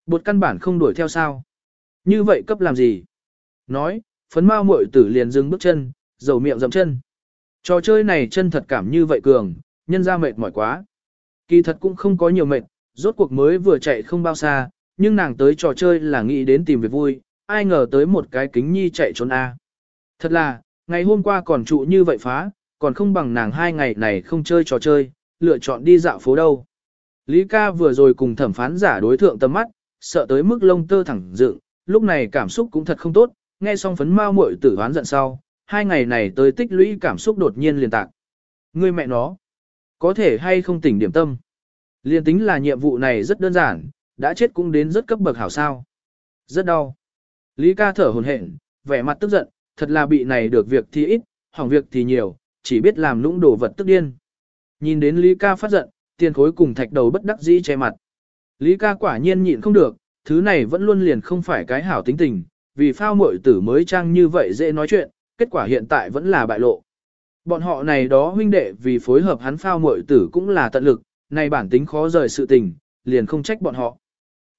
S1: Bột căn bản không đuổi theo sao. Như vậy cấp làm gì? Nói, phấn mao muội tử liền dừng bước chân, dầu miệng dậm chân. Trò chơi này chân thật cảm như vậy cường, nhân ra mệt mỏi quá. Kỳ thật cũng không có nhiều mệt, rốt cuộc mới vừa chạy không bao xa, nhưng nàng tới trò chơi là nghĩ đến tìm việc vui, ai ngờ tới một cái kính nhi chạy trốn A. Thật là, ngày hôm qua còn trụ như vậy phá, còn không bằng nàng hai ngày này không chơi trò chơi, lựa chọn đi dạo phố đâu. Lý ca vừa rồi cùng thẩm phán giả đối thượng tầm mắt, sợ tới mức lông tơ thẳng dựng, lúc này cảm xúc cũng thật không tốt, nghe xong phấn mau muội tử hoán giận sau, hai ngày này tới tích lũy cảm xúc đột nhiên liền tạc. Ngươi mẹ nó, có thể hay không tỉnh điểm tâm. Liên tính là nhiệm vụ này rất đơn giản, đã chết cũng đến rất cấp bậc hảo sao. Rất đau. Lý ca thở hồn hển, vẻ mặt tức giận, thật là bị này được việc thì ít, hỏng việc thì nhiều, chỉ biết làm lũng đổ vật tức điên. Nhìn đến Lý ca phát giận, tiền khối cùng thạch đầu bất đắc dĩ che mặt. Lý ca quả nhiên nhịn không được, thứ này vẫn luôn liền không phải cái hảo tính tình, vì phao muội tử mới trang như vậy dễ nói chuyện, kết quả hiện tại vẫn là bại lộ. Bọn họ này đó huynh đệ vì phối hợp hắn phao muội tử cũng là tận lực, này bản tính khó rời sự tình, liền không trách bọn họ.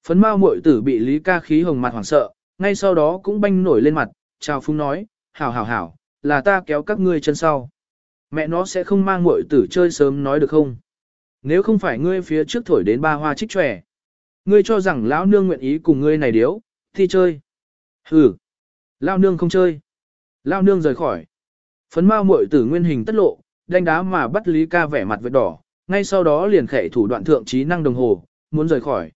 S1: Phấn mao muội tử bị Lý ca khí hồng mặt hoảng sợ, ngay sau đó cũng banh nổi lên mặt, chào phúng nói, hảo hảo hảo, là ta kéo các ngươi chân sau. Mẹ nó sẽ không mang muội tử chơi sớm nói được không? Nếu không phải ngươi phía trước thổi đến ba hoa trích trẻ, ngươi cho rằng lão nương nguyện ý cùng ngươi này điếu, thì chơi. Hừ, lão nương không chơi. Lao nương rời khỏi. Phấn mao muội tử nguyên hình tất lộ, đánh đá mà bắt Lý ca vẻ mặt vết đỏ, ngay sau đó liền khệ thủ đoạn thượng trí năng đồng hồ, muốn rời khỏi.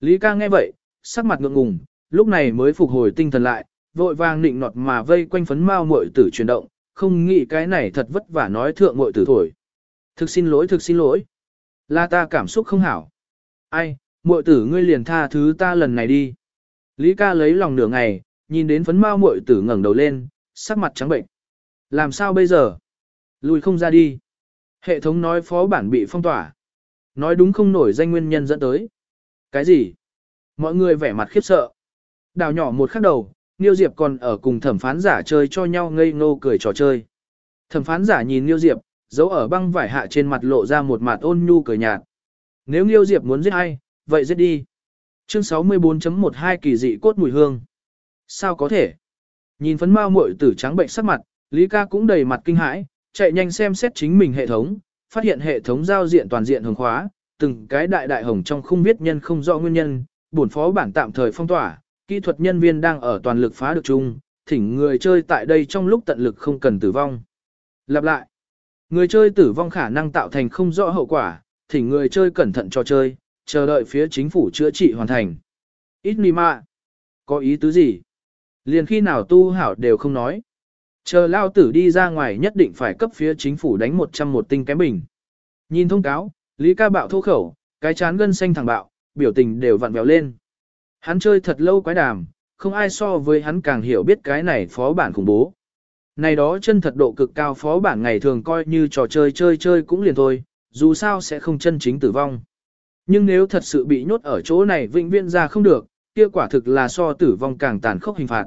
S1: Lý ca nghe vậy, sắc mặt ngượng ngùng, lúc này mới phục hồi tinh thần lại, vội vàng nịnh nọt mà vây quanh phấn mao muội tử chuyển động, không nghĩ cái này thật vất vả nói thượng muội tử thổi. Thực xin lỗi, thực xin lỗi. Là ta cảm xúc không hảo. Ai, muội tử ngươi liền tha thứ ta lần này đi. Lý ca lấy lòng nửa ngày, nhìn đến phấn mao muội tử ngẩng đầu lên, sắc mặt trắng bệnh. Làm sao bây giờ? Lùi không ra đi. Hệ thống nói phó bản bị phong tỏa. Nói đúng không nổi danh nguyên nhân dẫn tới. Cái gì? Mọi người vẻ mặt khiếp sợ. Đào nhỏ một khắc đầu, Niêu Diệp còn ở cùng thẩm phán giả chơi cho nhau ngây ngô cười trò chơi. Thẩm phán giả nhìn Niêu Diệp, giấu ở băng vải hạ trên mặt lộ ra một mặt ôn nhu cười nhạt. Nếu Niêu Diệp muốn giết ai, vậy giết đi. Chương 64.12 kỳ dị cốt mùi hương. Sao có thể? Nhìn phấn mao muội tử trắng bệnh sắc mặt, Lý ca cũng đầy mặt kinh hãi, chạy nhanh xem xét chính mình hệ thống, phát hiện hệ thống giao diện toàn diện hồng khóa, từng cái đại đại hồng trong không biết nhân không rõ nguyên nhân, bổn phó bản tạm thời phong tỏa, kỹ thuật nhân viên đang ở toàn lực phá được chung, thỉnh người chơi tại đây trong lúc tận lực không cần tử vong. Lặp lại, người chơi tử vong khả năng tạo thành không rõ hậu quả, thỉnh người chơi cẩn thận cho chơi, chờ đợi phía chính phủ chữa trị hoàn thành. Ít mà, có ý tứ gì? Liền khi nào tu hảo đều không nói. Chờ lao tử đi ra ngoài nhất định phải cấp phía chính phủ đánh 100 một tinh kém bình. Nhìn thông cáo, Lý ca bạo thô khẩu, cái chán gân xanh thẳng bạo, biểu tình đều vặn vẹo lên. Hắn chơi thật lâu quái đàm, không ai so với hắn càng hiểu biết cái này phó bản khủng bố. Này đó chân thật độ cực cao phó bản ngày thường coi như trò chơi chơi chơi cũng liền thôi, dù sao sẽ không chân chính tử vong. Nhưng nếu thật sự bị nhốt ở chỗ này vĩnh viễn ra không được, kia quả thực là so tử vong càng tàn khốc hình phạt.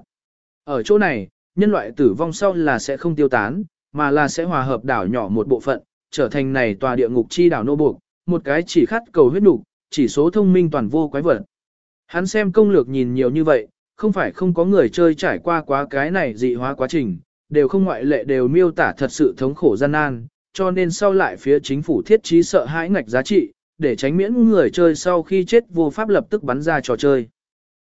S1: Ở chỗ này, nhân loại tử vong sau là sẽ không tiêu tán, mà là sẽ hòa hợp đảo nhỏ một bộ phận, trở thành này tòa địa ngục chi đảo nô buộc, một cái chỉ khát cầu huyết nục, chỉ số thông minh toàn vô quái vật. Hắn xem công lược nhìn nhiều như vậy, không phải không có người chơi trải qua quá cái này dị hóa quá trình, đều không ngoại lệ đều miêu tả thật sự thống khổ gian nan, cho nên sau lại phía chính phủ thiết trí sợ hãi ngạch giá trị, để tránh miễn người chơi sau khi chết vô pháp lập tức bắn ra trò chơi.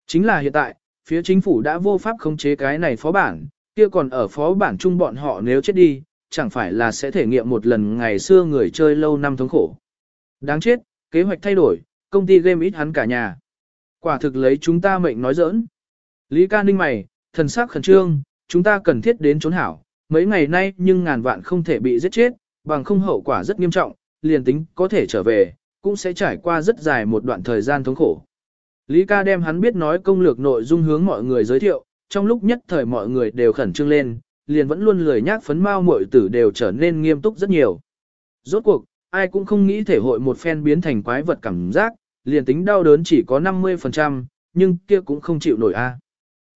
S1: Chính là hiện tại, phía chính phủ đã vô pháp khống chế cái này phó bản, kia còn ở phó bản chung bọn họ nếu chết đi, chẳng phải là sẽ thể nghiệm một lần ngày xưa người chơi lâu năm thống khổ. Đáng chết, kế hoạch thay đổi, công ty game ít hắn cả nhà. Quả thực lấy chúng ta mệnh nói giỡn. Lý ca ninh mày, thần sắc khẩn trương, chúng ta cần thiết đến trốn hảo, mấy ngày nay nhưng ngàn vạn không thể bị giết chết, bằng không hậu quả rất nghiêm trọng, liền tính có thể trở về, cũng sẽ trải qua rất dài một đoạn thời gian thống khổ. Lý ca đem hắn biết nói công lược nội dung hướng mọi người giới thiệu, trong lúc nhất thời mọi người đều khẩn trương lên, liền vẫn luôn lười nhác phấn mau muội tử đều trở nên nghiêm túc rất nhiều. Rốt cuộc, ai cũng không nghĩ thể hội một phen biến thành quái vật cảm giác, liền tính đau đớn chỉ có 50%, nhưng kia cũng không chịu nổi a. À.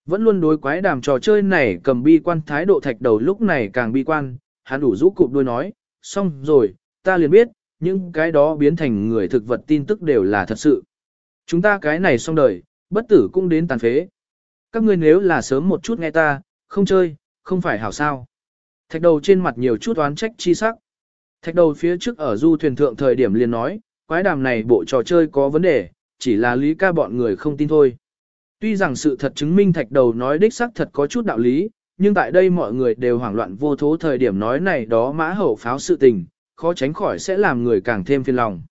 S1: Vẫn luôn đối quái đàm trò chơi này cầm bi quan thái độ thạch đầu lúc này càng bi quan, hắn đủ rũ cụp đuôi nói, xong rồi, ta liền biết, những cái đó biến thành người thực vật tin tức đều là thật sự. Chúng ta cái này xong đời, bất tử cũng đến tàn phế. Các ngươi nếu là sớm một chút nghe ta, không chơi, không phải hảo sao. Thạch đầu trên mặt nhiều chút oán trách chi sắc. Thạch đầu phía trước ở du thuyền thượng thời điểm liền nói, quái đàm này bộ trò chơi có vấn đề, chỉ là lý ca bọn người không tin thôi. Tuy rằng sự thật chứng minh thạch đầu nói đích xác thật có chút đạo lý, nhưng tại đây mọi người đều hoảng loạn vô thố thời điểm nói này đó mã hậu pháo sự tình, khó tránh khỏi sẽ làm người càng thêm phiền lòng.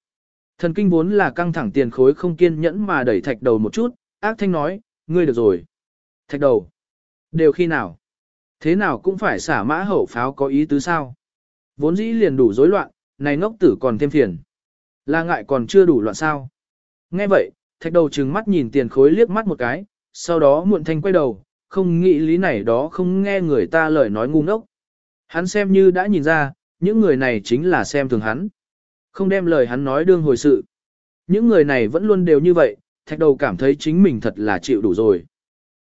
S1: Thần kinh vốn là căng thẳng tiền khối không kiên nhẫn mà đẩy thạch đầu một chút, ác thanh nói, ngươi được rồi. Thạch đầu. Đều khi nào? Thế nào cũng phải xả mã hậu pháo có ý tứ sao? Vốn dĩ liền đủ rối loạn, này ngốc tử còn thêm phiền. Là ngại còn chưa đủ loạn sao? Nghe vậy, thạch đầu trừng mắt nhìn tiền khối liếc mắt một cái, sau đó muộn thanh quay đầu, không nghĩ lý này đó không nghe người ta lời nói ngu ngốc. Hắn xem như đã nhìn ra, những người này chính là xem thường hắn. Không đem lời hắn nói đương hồi sự. Những người này vẫn luôn đều như vậy, thạch đầu cảm thấy chính mình thật là chịu đủ rồi.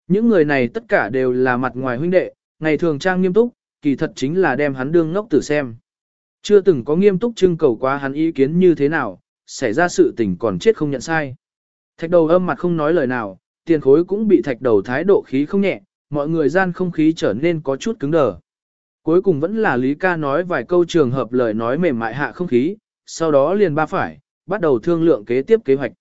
S1: Những người này tất cả đều là mặt ngoài huynh đệ, ngày thường trang nghiêm túc, kỳ thật chính là đem hắn đương ngốc tử xem. Chưa từng có nghiêm túc trưng cầu quá hắn ý kiến như thế nào, xảy ra sự tình còn chết không nhận sai. Thạch đầu âm mặt không nói lời nào, tiền khối cũng bị thạch đầu thái độ khí không nhẹ, mọi người gian không khí trở nên có chút cứng đờ. Cuối cùng vẫn là Lý ca nói vài câu trường hợp lời nói mềm mại hạ không khí, sau đó liền ba phải, bắt đầu thương lượng kế tiếp kế hoạch.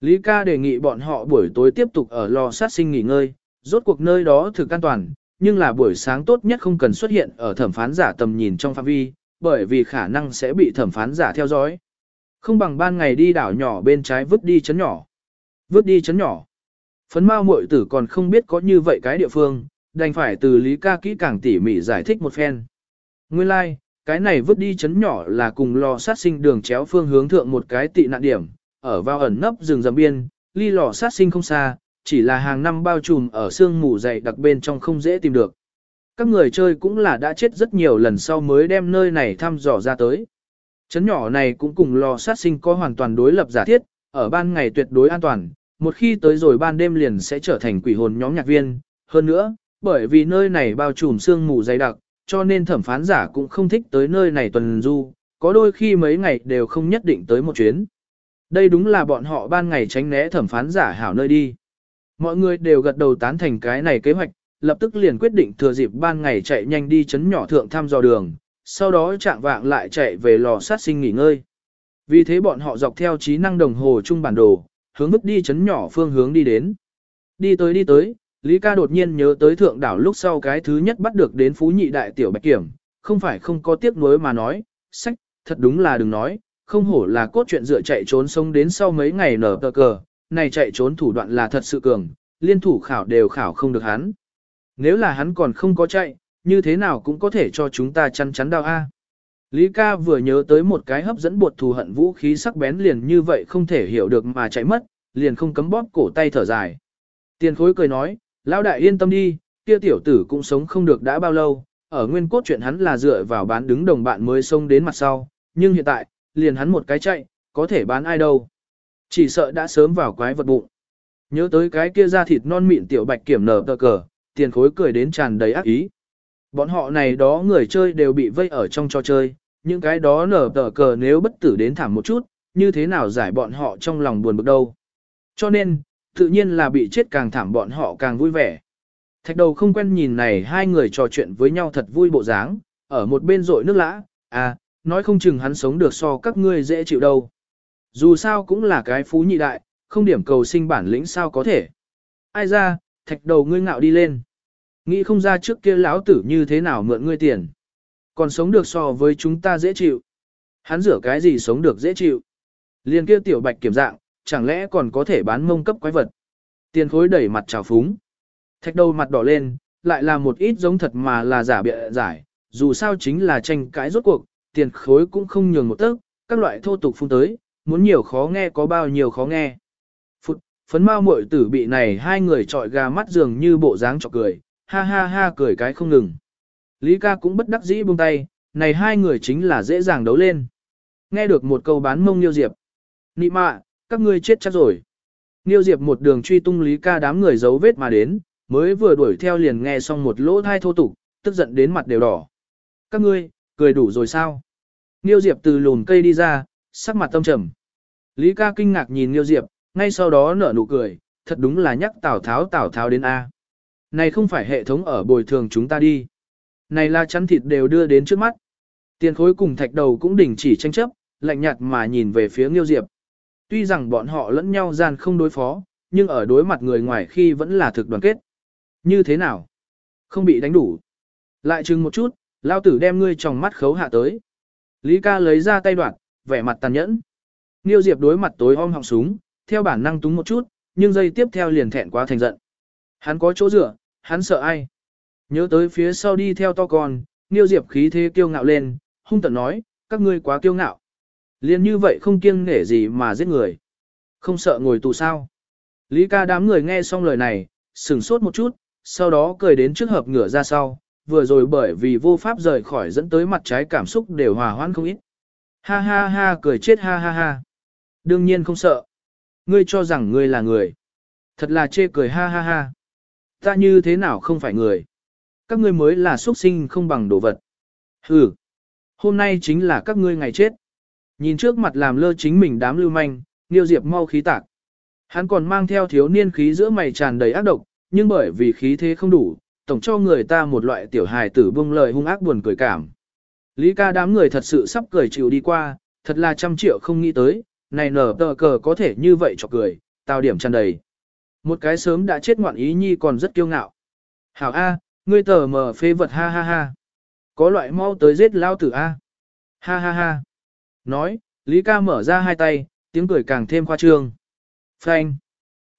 S1: Lý ca đề nghị bọn họ buổi tối tiếp tục ở lò sát sinh nghỉ ngơi, rốt cuộc nơi đó thực an toàn, nhưng là buổi sáng tốt nhất không cần xuất hiện ở thẩm phán giả tầm nhìn trong phạm vi, bởi vì khả năng sẽ bị thẩm phán giả theo dõi. Không bằng ban ngày đi đảo nhỏ bên trái vứt đi chấn nhỏ. Vứt đi chấn nhỏ. Phấn mao muội tử còn không biết có như vậy cái địa phương, đành phải từ Lý ca kỹ càng tỉ mỉ giải thích một phen. Nguyên lai, like, cái này vứt đi chấn nhỏ là cùng lò sát sinh đường chéo phương hướng thượng một cái tị nạn điểm, ở vào ẩn nấp rừng rậm biên, ly lò sát sinh không xa, chỉ là hàng năm bao trùm ở xương mù dày đặc bên trong không dễ tìm được. Các người chơi cũng là đã chết rất nhiều lần sau mới đem nơi này thăm dò ra tới. Chấn nhỏ này cũng cùng lò sát sinh có hoàn toàn đối lập giả thiết, ở ban ngày tuyệt đối an toàn, một khi tới rồi ban đêm liền sẽ trở thành quỷ hồn nhóm nhạc viên. Hơn nữa, bởi vì nơi này bao trùm sương mù dày đặc, cho nên thẩm phán giả cũng không thích tới nơi này tuần du, có đôi khi mấy ngày đều không nhất định tới một chuyến. Đây đúng là bọn họ ban ngày tránh né thẩm phán giả hảo nơi đi. Mọi người đều gật đầu tán thành cái này kế hoạch, lập tức liền quyết định thừa dịp ban ngày chạy nhanh đi chấn nhỏ thượng thăm dò đường, sau đó chạm vạng lại chạy về lò sát sinh nghỉ ngơi. Vì thế bọn họ dọc theo trí năng đồng hồ chung bản đồ, hướng bước đi chấn nhỏ phương hướng đi đến. Đi tới đi tới, Lý ca đột nhiên nhớ tới thượng đảo lúc sau cái thứ nhất bắt được đến phú nhị đại tiểu bạch kiểm, không phải không có tiếc nuối mà nói, sách, thật đúng là đừng nói, không hổ là cốt truyện dựa chạy trốn sống đến sau mấy ngày nở tờ cờ, này chạy trốn thủ đoạn là thật sự cường, liên thủ khảo đều khảo không được hắn. Nếu là hắn còn không có chạy, như thế nào cũng có thể cho chúng ta chăn chắn đau A. Lý ca vừa nhớ tới một cái hấp dẫn buộc thù hận vũ khí sắc bén liền như vậy không thể hiểu được mà chạy mất, liền không cấm bóp cổ tay thở dài. Tiền khối cười nói, lão đại yên tâm đi, kia tiểu tử cũng sống không được đã bao lâu, ở nguyên cốt chuyện hắn là dựa vào bán đứng đồng bạn mới sống đến mặt sau, nhưng hiện tại, liền hắn một cái chạy, có thể bán ai đâu. Chỉ sợ đã sớm vào quái vật bụng. Nhớ tới cái kia da thịt non mịn tiểu bạch kiểm nở tờ cờ, tiền khối cười đến tràn đầy ác ý. Bọn họ này đó người chơi đều bị vây ở trong trò chơi, những cái đó nở tờ cờ nếu bất tử đến thảm một chút, như thế nào giải bọn họ trong lòng buồn bực đâu. Cho nên, tự nhiên là bị chết càng thảm bọn họ càng vui vẻ. Thạch đầu không quen nhìn này hai người trò chuyện với nhau thật vui bộ dáng, ở một bên rội nước lã, à, nói không chừng hắn sống được so các ngươi dễ chịu đâu. Dù sao cũng là cái phú nhị đại, không điểm cầu sinh bản lĩnh sao có thể. Ai ra, thạch đầu ngươi ngạo đi lên. Nghĩ không ra trước kia lão tử như thế nào mượn ngươi tiền. Còn sống được so với chúng ta dễ chịu. Hắn rửa cái gì sống được dễ chịu. Liên kia tiểu bạch kiểm dạng, chẳng lẽ còn có thể bán mông cấp quái vật. Tiền khối đẩy mặt trào phúng. Thạch đầu mặt đỏ lên, lại là một ít giống thật mà là giả bịa giải, dù sao chính là tranh cãi rốt cuộc, tiền khối cũng không nhường một tấc, các loại thô tục phun tới, muốn nhiều khó nghe có bao nhiêu khó nghe. Phụt, phấn mau muội tử bị này hai người trọi gà mắt dường như bộ dáng trọc cười, ha ha ha cười cái không ngừng. Lý ca cũng bất đắc dĩ buông tay, này hai người chính là dễ dàng đấu lên. Nghe được một câu bán mông Niêu Diệp. Nị mạ, các ngươi chết chắc rồi. Niêu Diệp một đường truy tung Lý ca đám người giấu vết mà đến, mới vừa đuổi theo liền nghe xong một lỗ thai thô tục, tức giận đến mặt đều đỏ. Các ngươi, cười đủ rồi sao? Niêu Diệp từ lùn cây đi ra, sắc mặt tâm trầm. Lý ca kinh ngạc nhìn Niêu Diệp, ngay sau đó nở nụ cười, thật đúng là nhắc Tào Tháo Tào Tháo đến A. Này không phải hệ thống ở bồi thường chúng ta đi. Này là chắn thịt đều đưa đến trước mắt. Tiền khối cùng thạch đầu cũng đình chỉ tranh chấp, lạnh nhạt mà nhìn về phía Nghiêu Diệp. Tuy rằng bọn họ lẫn nhau gian không đối phó, nhưng ở đối mặt người ngoài khi vẫn là thực đoàn kết. Như thế nào? Không bị đánh đủ. Lại chừng một chút, lao tử đem ngươi trong mắt khấu hạ tới. Lý ca lấy ra tay đoạn, vẻ mặt tàn nhẫn. Niêu Diệp đối mặt tối om họng súng, theo bản năng túng một chút, nhưng giây tiếp theo liền thẹn quá thành giận. Hắn có chỗ dựa, hắn sợ ai? Nhớ tới phía sau đi theo to con, Niêu Diệp khí thế kiêu ngạo lên, hung tận nói, các ngươi quá kiêu ngạo. Liên như vậy không kiêng nể gì mà giết người. Không sợ ngồi tù sao. Lý ca đám người nghe xong lời này, sửng sốt một chút, sau đó cười đến trước hợp ngửa ra sau, vừa rồi bởi vì vô pháp rời khỏi dẫn tới mặt trái cảm xúc đều hòa hoãn không ít. Ha ha ha cười chết ha ha ha. Đương nhiên không sợ. Ngươi cho rằng ngươi là người. Thật là chê cười ha ha ha. Ta như thế nào không phải người. Các ngươi mới là xuất sinh không bằng đồ vật. Hừ. Hôm nay chính là các ngươi ngày chết. Nhìn trước mặt làm lơ chính mình đám lưu manh, Niêu Diệp mau khí tạc. Hắn còn mang theo thiếu niên khí giữa mày tràn đầy ác độc, nhưng bởi vì khí thế không đủ, tổng cho người ta một loại tiểu hài tử buông lời hung ác buồn cười cảm. Lý ca đám người thật sự sắp cười chịu đi qua, thật là trăm triệu không nghĩ tới, này nở tờ cờ có thể như vậy cho cười, tao điểm tràn đầy. Một cái sớm đã chết ngoạn ý nhi còn rất kiêu ngạo. Hảo A, ngươi tờ mờ phê vật ha ha ha. Có loại mau tới giết lao tử A. Ha ha ha. Nói, Lý ca mở ra hai tay, tiếng cười càng thêm khoa trương. Phanh.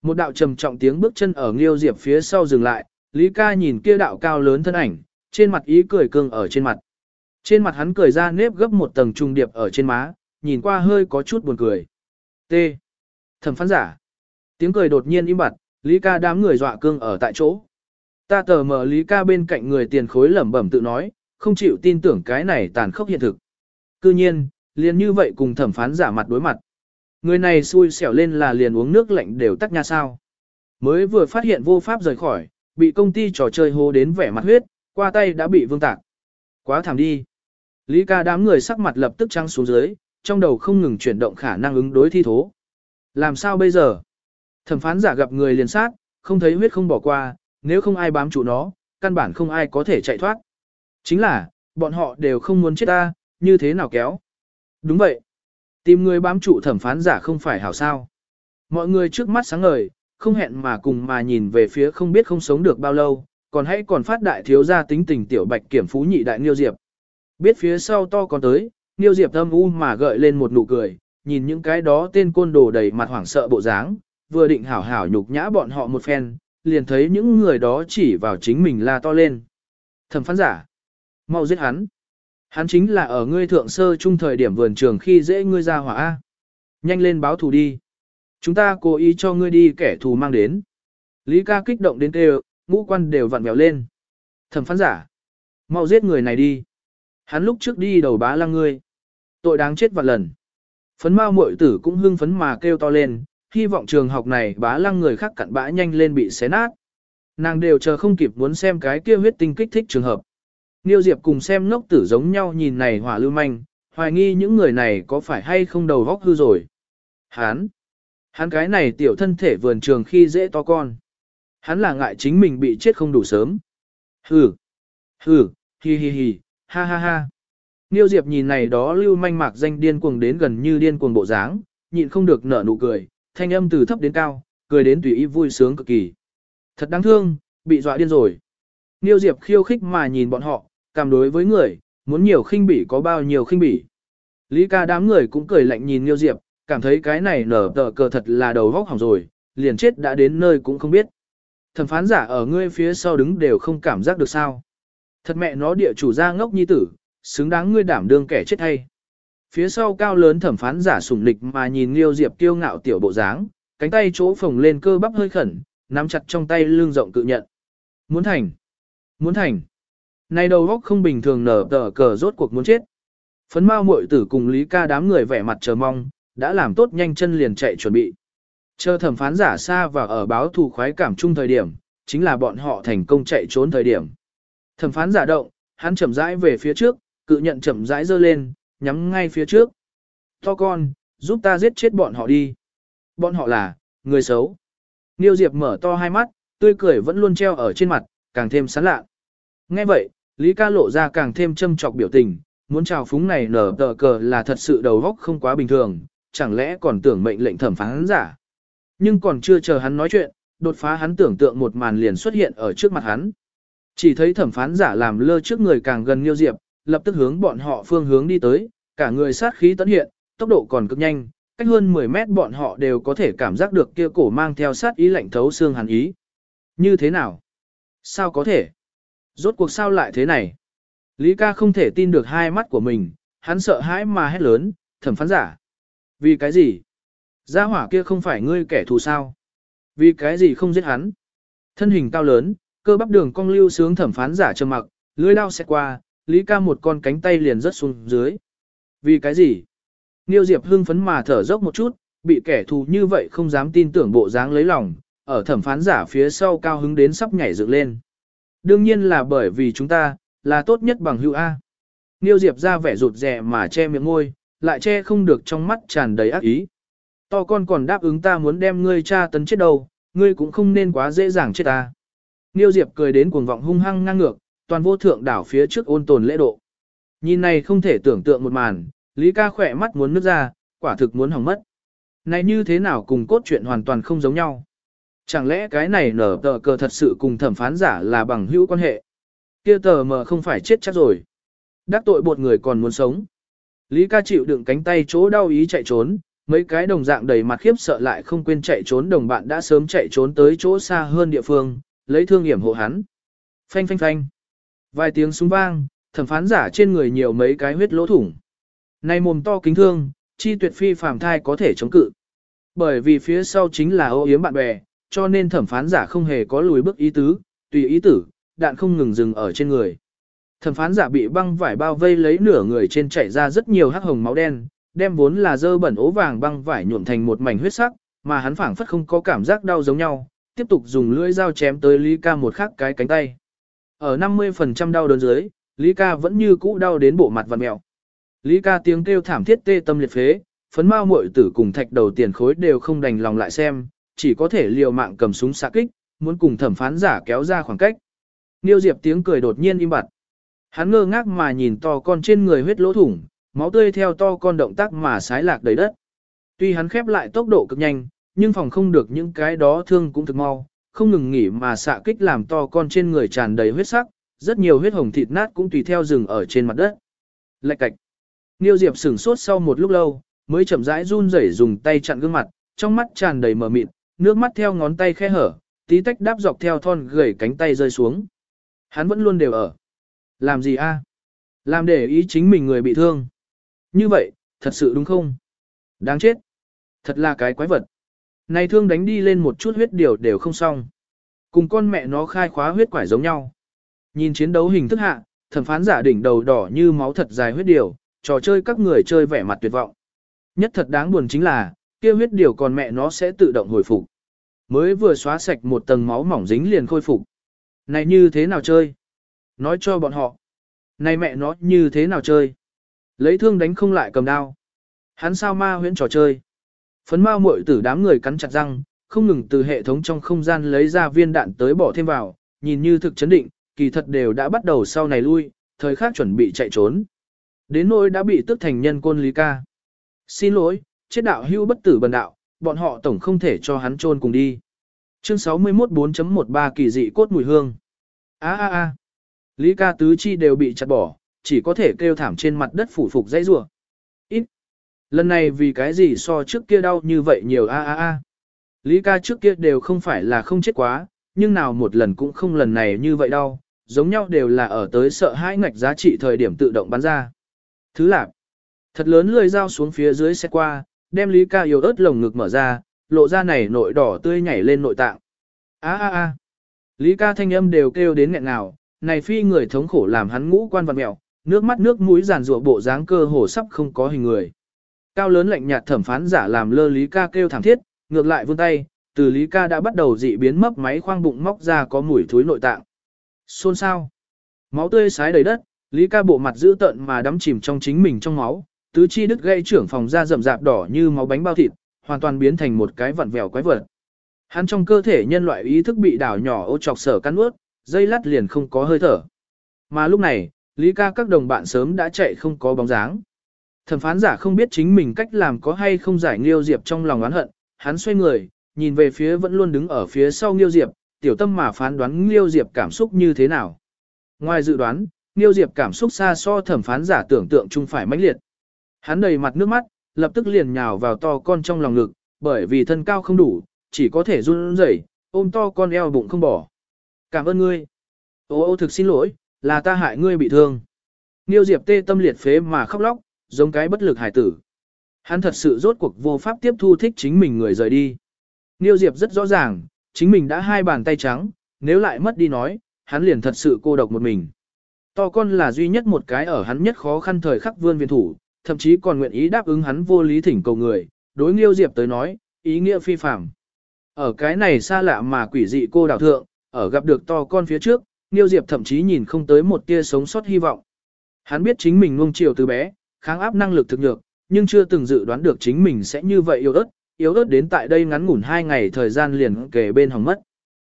S1: Một đạo trầm trọng tiếng bước chân ở Nghiêu Diệp phía sau dừng lại, Lý ca nhìn kia đạo cao lớn thân ảnh, trên mặt ý cười cương ở trên mặt. Trên mặt hắn cười ra nếp gấp một tầng trung điệp ở trên má, nhìn qua hơi có chút buồn cười. T. Thẩm phán giả. Tiếng cười đột nhiên im bặt, Lý ca đám người dọa cương ở tại chỗ. Ta tờ mở Lý ca bên cạnh người tiền khối lẩm bẩm tự nói, không chịu tin tưởng cái này tàn khốc hiện thực. Cư nhiên, liền như vậy cùng thẩm phán giả mặt đối mặt. Người này xui xẻo lên là liền uống nước lạnh đều tắt nha sao. Mới vừa phát hiện vô pháp rời khỏi, bị công ty trò chơi hô đến vẻ mặt huyết, qua tay đã bị vương tạc. Quá thảm đi. Lý ca đám người sắc mặt lập tức trăng xuống dưới, trong đầu không ngừng chuyển động khả năng ứng đối thi thố. Làm sao bây giờ? Thẩm phán giả gặp người liền sát, không thấy huyết không bỏ qua, nếu không ai bám trụ nó, căn bản không ai có thể chạy thoát. Chính là, bọn họ đều không muốn chết ta, như thế nào kéo? Đúng vậy. Tìm người bám trụ thẩm phán giả không phải hảo sao. Mọi người trước mắt sáng ngời, không hẹn mà cùng mà nhìn về phía không biết không sống được bao lâu, còn hãy còn phát đại thiếu gia tính tình tiểu bạch kiểm phú nhị đại Niêu Diệp. Biết phía sau to còn tới, Niêu Diệp âm u mà gợi lên một nụ cười, nhìn những cái đó tên côn đồ đầy mặt hoảng sợ bộ dáng, vừa định hảo hảo nhục nhã bọn họ một phen, liền thấy những người đó chỉ vào chính mình la to lên. Thẩm phán giả, mau giết hắn. Hắn chính là ở ngươi thượng sơ trung thời điểm vườn trường khi dễ ngươi ra hỏa A. Nhanh lên báo thù đi. Chúng ta cố ý cho ngươi đi kẻ thù mang đến. Lý ca kích động đến kêu, ngũ quan đều vặn vẹo lên. Thẩm phán giả. Mau giết người này đi. Hắn lúc trước đi đầu bá lăng ngươi. Tội đáng chết vạn lần. Phấn mao muội tử cũng hưng phấn mà kêu to lên, hy vọng trường học này bá lăng người khác cặn bã nhanh lên bị xé nát. Nàng đều chờ không kịp muốn xem cái kia huyết tinh kích thích trường hợp. Niêu Diệp cùng xem ngốc tử giống nhau nhìn này hỏa lưu manh, hoài nghi những người này có phải hay không đầu góc hư rồi. Hán! Hắn cái này tiểu thân thể vườn trường khi dễ to con. Hắn là ngại chính mình bị chết không đủ sớm. Hừ! Hừ! Hi hi hi! Ha ha ha! Niêu Diệp nhìn này đó lưu manh mạc danh điên cuồng đến gần như điên cuồng bộ dáng, nhịn không được nở nụ cười, thanh âm từ thấp đến cao, cười đến tùy ý vui sướng cực kỳ. Thật đáng thương, bị dọa điên rồi. Niêu Diệp khiêu khích mà nhìn bọn họ, cảm đối với người, muốn nhiều khinh bỉ có bao nhiêu khinh bỉ. Lý ca đám người cũng cười lạnh nhìn Nghiêu Diệp, cảm thấy cái này nở tờ cờ thật là đầu vóc hỏng rồi, liền chết đã đến nơi cũng không biết. Thẩm phán giả ở ngươi phía sau đứng đều không cảm giác được sao. Thật mẹ nó địa chủ ra ngốc nhi tử, xứng đáng ngươi đảm đương kẻ chết hay. Phía sau cao lớn thẩm phán giả sủng nịch mà nhìn Liêu Diệp kiêu ngạo tiểu bộ dáng, cánh tay chỗ phồng lên cơ bắp hơi khẩn, nắm chặt trong tay lưng rộng cự nhận. Muốn thành. Muốn thành. Này đầu góc không bình thường nở tờ cờ rốt cuộc muốn chết. Phấn mau muội tử cùng Lý ca đám người vẻ mặt chờ mong, đã làm tốt nhanh chân liền chạy chuẩn bị. Chờ thẩm phán giả xa và ở báo thù khoái cảm chung thời điểm, chính là bọn họ thành công chạy trốn thời điểm. Thẩm phán giả động, hắn chậm rãi về phía trước, cự nhận chậm rãi giơ lên, nhắm ngay phía trước. To con, giúp ta giết chết bọn họ đi. Bọn họ là, người xấu. Niêu Diệp mở to hai mắt, tươi cười vẫn luôn treo ở trên mặt, càng thêm sán lạ. Nghe vậy, Lý ca lộ ra càng thêm châm trọc biểu tình, muốn chào phúng này nở tờ cờ là thật sự đầu góc không quá bình thường, chẳng lẽ còn tưởng mệnh lệnh thẩm phán giả. Nhưng còn chưa chờ hắn nói chuyện, đột phá hắn tưởng tượng một màn liền xuất hiện ở trước mặt hắn. Chỉ thấy thẩm phán giả làm lơ trước người càng gần Nghiêu Diệp, lập tức hướng bọn họ phương hướng đi tới, cả người sát khí tấn hiện, tốc độ còn cực nhanh, cách hơn 10 mét bọn họ đều có thể cảm giác được kia cổ mang theo sát ý lạnh thấu xương hàn ý. Như thế nào? Sao có thể? Rốt cuộc sao lại thế này? Lý ca không thể tin được hai mắt của mình, hắn sợ hãi mà hét lớn, thẩm phán giả. Vì cái gì? Gia hỏa kia không phải ngươi kẻ thù sao? Vì cái gì không giết hắn? Thân hình cao lớn, cơ bắp đường cong lưu sướng thẩm phán giả trầm mặc, lưỡi lao sẽ qua, Lý ca một con cánh tay liền rớt xuống dưới. Vì cái gì? Niêu Diệp hưng phấn mà thở dốc một chút, bị kẻ thù như vậy không dám tin tưởng bộ dáng lấy lòng, ở thẩm phán giả phía sau cao hứng đến sắp nhảy dựng lên. Đương nhiên là bởi vì chúng ta, là tốt nhất bằng hữu A. Niêu Diệp ra vẻ rụt rè mà che miệng môi, lại che không được trong mắt tràn đầy ác ý. To con còn đáp ứng ta muốn đem ngươi cha tấn chết đâu, ngươi cũng không nên quá dễ dàng chết ta. Niêu Diệp cười đến cuồng vọng hung hăng ngang ngược, toàn vô thượng đảo phía trước ôn tồn lễ độ. Nhìn này không thể tưởng tượng một màn, Lý ca khỏe mắt muốn nước ra, quả thực muốn hỏng mất. Này như thế nào cùng cốt truyện hoàn toàn không giống nhau. Chẳng lẽ cái này nở tờ cờ thật sự cùng thẩm phán giả là bằng hữu quan hệ? Kia tờ mờ không phải chết chắc rồi. Đắc tội bột người còn muốn sống. Lý ca chịu đựng cánh tay chỗ đau ý chạy trốn, mấy cái đồng dạng đầy mặt khiếp sợ lại không quên chạy trốn đồng bạn đã sớm chạy trốn tới chỗ xa hơn địa phương, lấy thương hiểm hộ hắn. Phanh phanh phanh. Vài tiếng súng vang, thẩm phán giả trên người nhiều mấy cái huyết lỗ thủng. nay mồm to kính thương, chi tuyệt phi phàm thai có thể chống cự. Bởi vì phía sau chính là ô yếm bạn bè, cho nên thẩm phán giả không hề có lùi bước ý tứ, tùy ý tử, đạn không ngừng dừng ở trên người. Thẩm phán giả bị băng vải bao vây lấy nửa người trên chảy ra rất nhiều hắc hồng máu đen, đem vốn là dơ bẩn ố vàng băng vải nhuộm thành một mảnh huyết sắc, mà hắn phảng phất không có cảm giác đau giống nhau, tiếp tục dùng lưỡi dao chém tới Lý Ca một khắc cái cánh tay. Ở 50% đau đớn dưới, Lý Ca vẫn như cũ đau đến bộ mặt vặn mèo. Lý Ca tiếng kêu thảm thiết tê tâm liệt phế, phấn mao muội tử cùng thạch đầu tiền khối đều không đành lòng lại xem, chỉ có thể liều mạng cầm súng xạ kích, muốn cùng thẩm phán giả kéo ra khoảng cách. Niêu Diệp tiếng cười đột nhiên im bặt. Hắn ngơ ngác mà nhìn to con trên người huyết lỗ thủng, máu tươi theo to con động tác mà sái lạc đầy đất. Tuy hắn khép lại tốc độ cực nhanh, nhưng phòng không được những cái đó thương cũng thực mau, không ngừng nghỉ mà xạ kích làm to con trên người tràn đầy huyết sắc, rất nhiều huyết hồng thịt nát cũng tùy theo rừng ở trên mặt đất. Lạch cạch. Niêu Diệp sửng sốt sau một lúc lâu, mới chậm rãi run rẩy dùng tay chặn gương mặt, trong mắt tràn đầy mờ mịt, nước mắt theo ngón tay khe hở, tí tách đáp dọc theo thon gầy cánh tay rơi xuống. Hắn vẫn luôn đều ở. Làm gì a? Làm để ý chính mình người bị thương. Như vậy, thật sự đúng không? Đáng chết. Thật là cái quái vật. Này thương đánh đi lên một chút huyết điều đều không xong. Cùng con mẹ nó khai khóa huyết quải giống nhau. Nhìn chiến đấu hình thức hạ, thẩm phán giả đỉnh đầu đỏ như máu thật dài huyết điều, trò chơi các người chơi vẻ mặt tuyệt vọng. Nhất thật đáng buồn chính là, kia huyết điều còn mẹ nó sẽ tự động hồi phục. Mới vừa xóa sạch một tầng máu mỏng dính liền khôi phục. Này như thế nào chơi? Nói cho bọn họ. Này mẹ nó như thế nào chơi? Lấy thương đánh không lại cầm đao. Hắn sao ma huyễn trò chơi? Phấn mao muội tử đám người cắn chặt răng, không ngừng từ hệ thống trong không gian lấy ra viên đạn tới bỏ thêm vào, nhìn như thực chấn định, kỳ thật đều đã bắt đầu sau này lui, thời khắc chuẩn bị chạy trốn. Đến nỗi đã bị tức thành nhân côn lý ca. Xin lỗi, chết đạo hưu bất tử bần đạo, bọn họ tổng không thể cho hắn trôn cùng đi. Chương 61 4.13 kỳ dị cốt mùi hương. A a a. Lý ca tứ chi đều bị chặt bỏ, chỉ có thể kêu thảm trên mặt đất phủ phục dãy rủa. Ít. Lần này vì cái gì so trước kia đau như vậy nhiều a a a. Lý ca trước kia đều không phải là không chết quá, nhưng nào một lần cũng không lần này như vậy đau, giống nhau đều là ở tới sợ hãi ngạch giá trị thời điểm tự động bắn ra. Thứ lạc. Thật lớn lười dao xuống phía dưới xe qua, đem Lý ca yếu ớt lồng ngực mở ra, lộ ra này nội đỏ tươi nhảy lên nội tạng. A a a. Lý ca thanh âm đều kêu đến nghẹn ngào, này phi người thống khổ làm hắn ngũ quan vật mẹo, nước mắt nước mũi giàn rủa bộ dáng cơ hồ sắp không có hình người. Cao lớn lạnh nhạt thẩm phán giả làm lơ Lý ca kêu thảm thiết, ngược lại vươn tay, từ Lý ca đã bắt đầu dị biến mấp máy khoang bụng móc ra có mùi thối nội tạng. Xôn xao, Máu tươi sái đầy đất, Lý ca bộ mặt dữ tợn mà đắm chìm trong chính mình trong máu, tứ chi đứt gây trưởng phòng da rậm rạp đỏ như máu bánh bao thịt, hoàn toàn biến thành một cái vặn vẹo quái vật. Hắn trong cơ thể nhân loại ý thức bị đảo nhỏ ô chọc sở cắn ướt, dây lát liền không có hơi thở. Mà lúc này, Lý ca các đồng bạn sớm đã chạy không có bóng dáng. Thẩm phán giả không biết chính mình cách làm có hay không giải Nghiêu Diệp trong lòng oán hận, hắn xoay người, nhìn về phía vẫn luôn đứng ở phía sau Nghiêu Diệp, tiểu tâm mà phán đoán Nghiêu Diệp cảm xúc như thế nào. Ngoài dự đoán, Nghiêu Diệp cảm xúc xa so thẩm phán giả tưởng tượng chung phải mãnh liệt. Hắn đầy mặt nước mắt, lập tức liền nhào vào to con trong lòng ngực, bởi vì thân cao không đủ, chỉ có thể run rẩy, ôm to con eo bụng không bỏ. Cảm ơn ngươi. Ô ô thực xin lỗi, là ta hại ngươi bị thương. Niêu Diệp tê tâm liệt phế mà khóc lóc, giống cái bất lực hải tử. Hắn thật sự rốt cuộc vô pháp tiếp thu thích chính mình người rời đi. Niêu Diệp rất rõ ràng, chính mình đã hai bàn tay trắng, nếu lại mất đi nói, hắn liền thật sự cô độc một mình. To con là duy nhất một cái ở hắn nhất khó khăn thời khắc vươn viên thủ, thậm chí còn nguyện ý đáp ứng hắn vô lý thỉnh cầu người, đối Nghiêu Diệp tới nói, ý nghĩa phi phàm. Ở cái này xa lạ mà quỷ dị cô đảo thượng, ở gặp được to con phía trước, Nghiêu Diệp thậm chí nhìn không tới một tia sống sót hy vọng. Hắn biết chính mình nuông chiều từ bé, kháng áp năng lực thực nhược, nhưng chưa từng dự đoán được chính mình sẽ như vậy yếu ớt, yếu ớt đến tại đây ngắn ngủn hai ngày thời gian liền kề bên hỏng mất.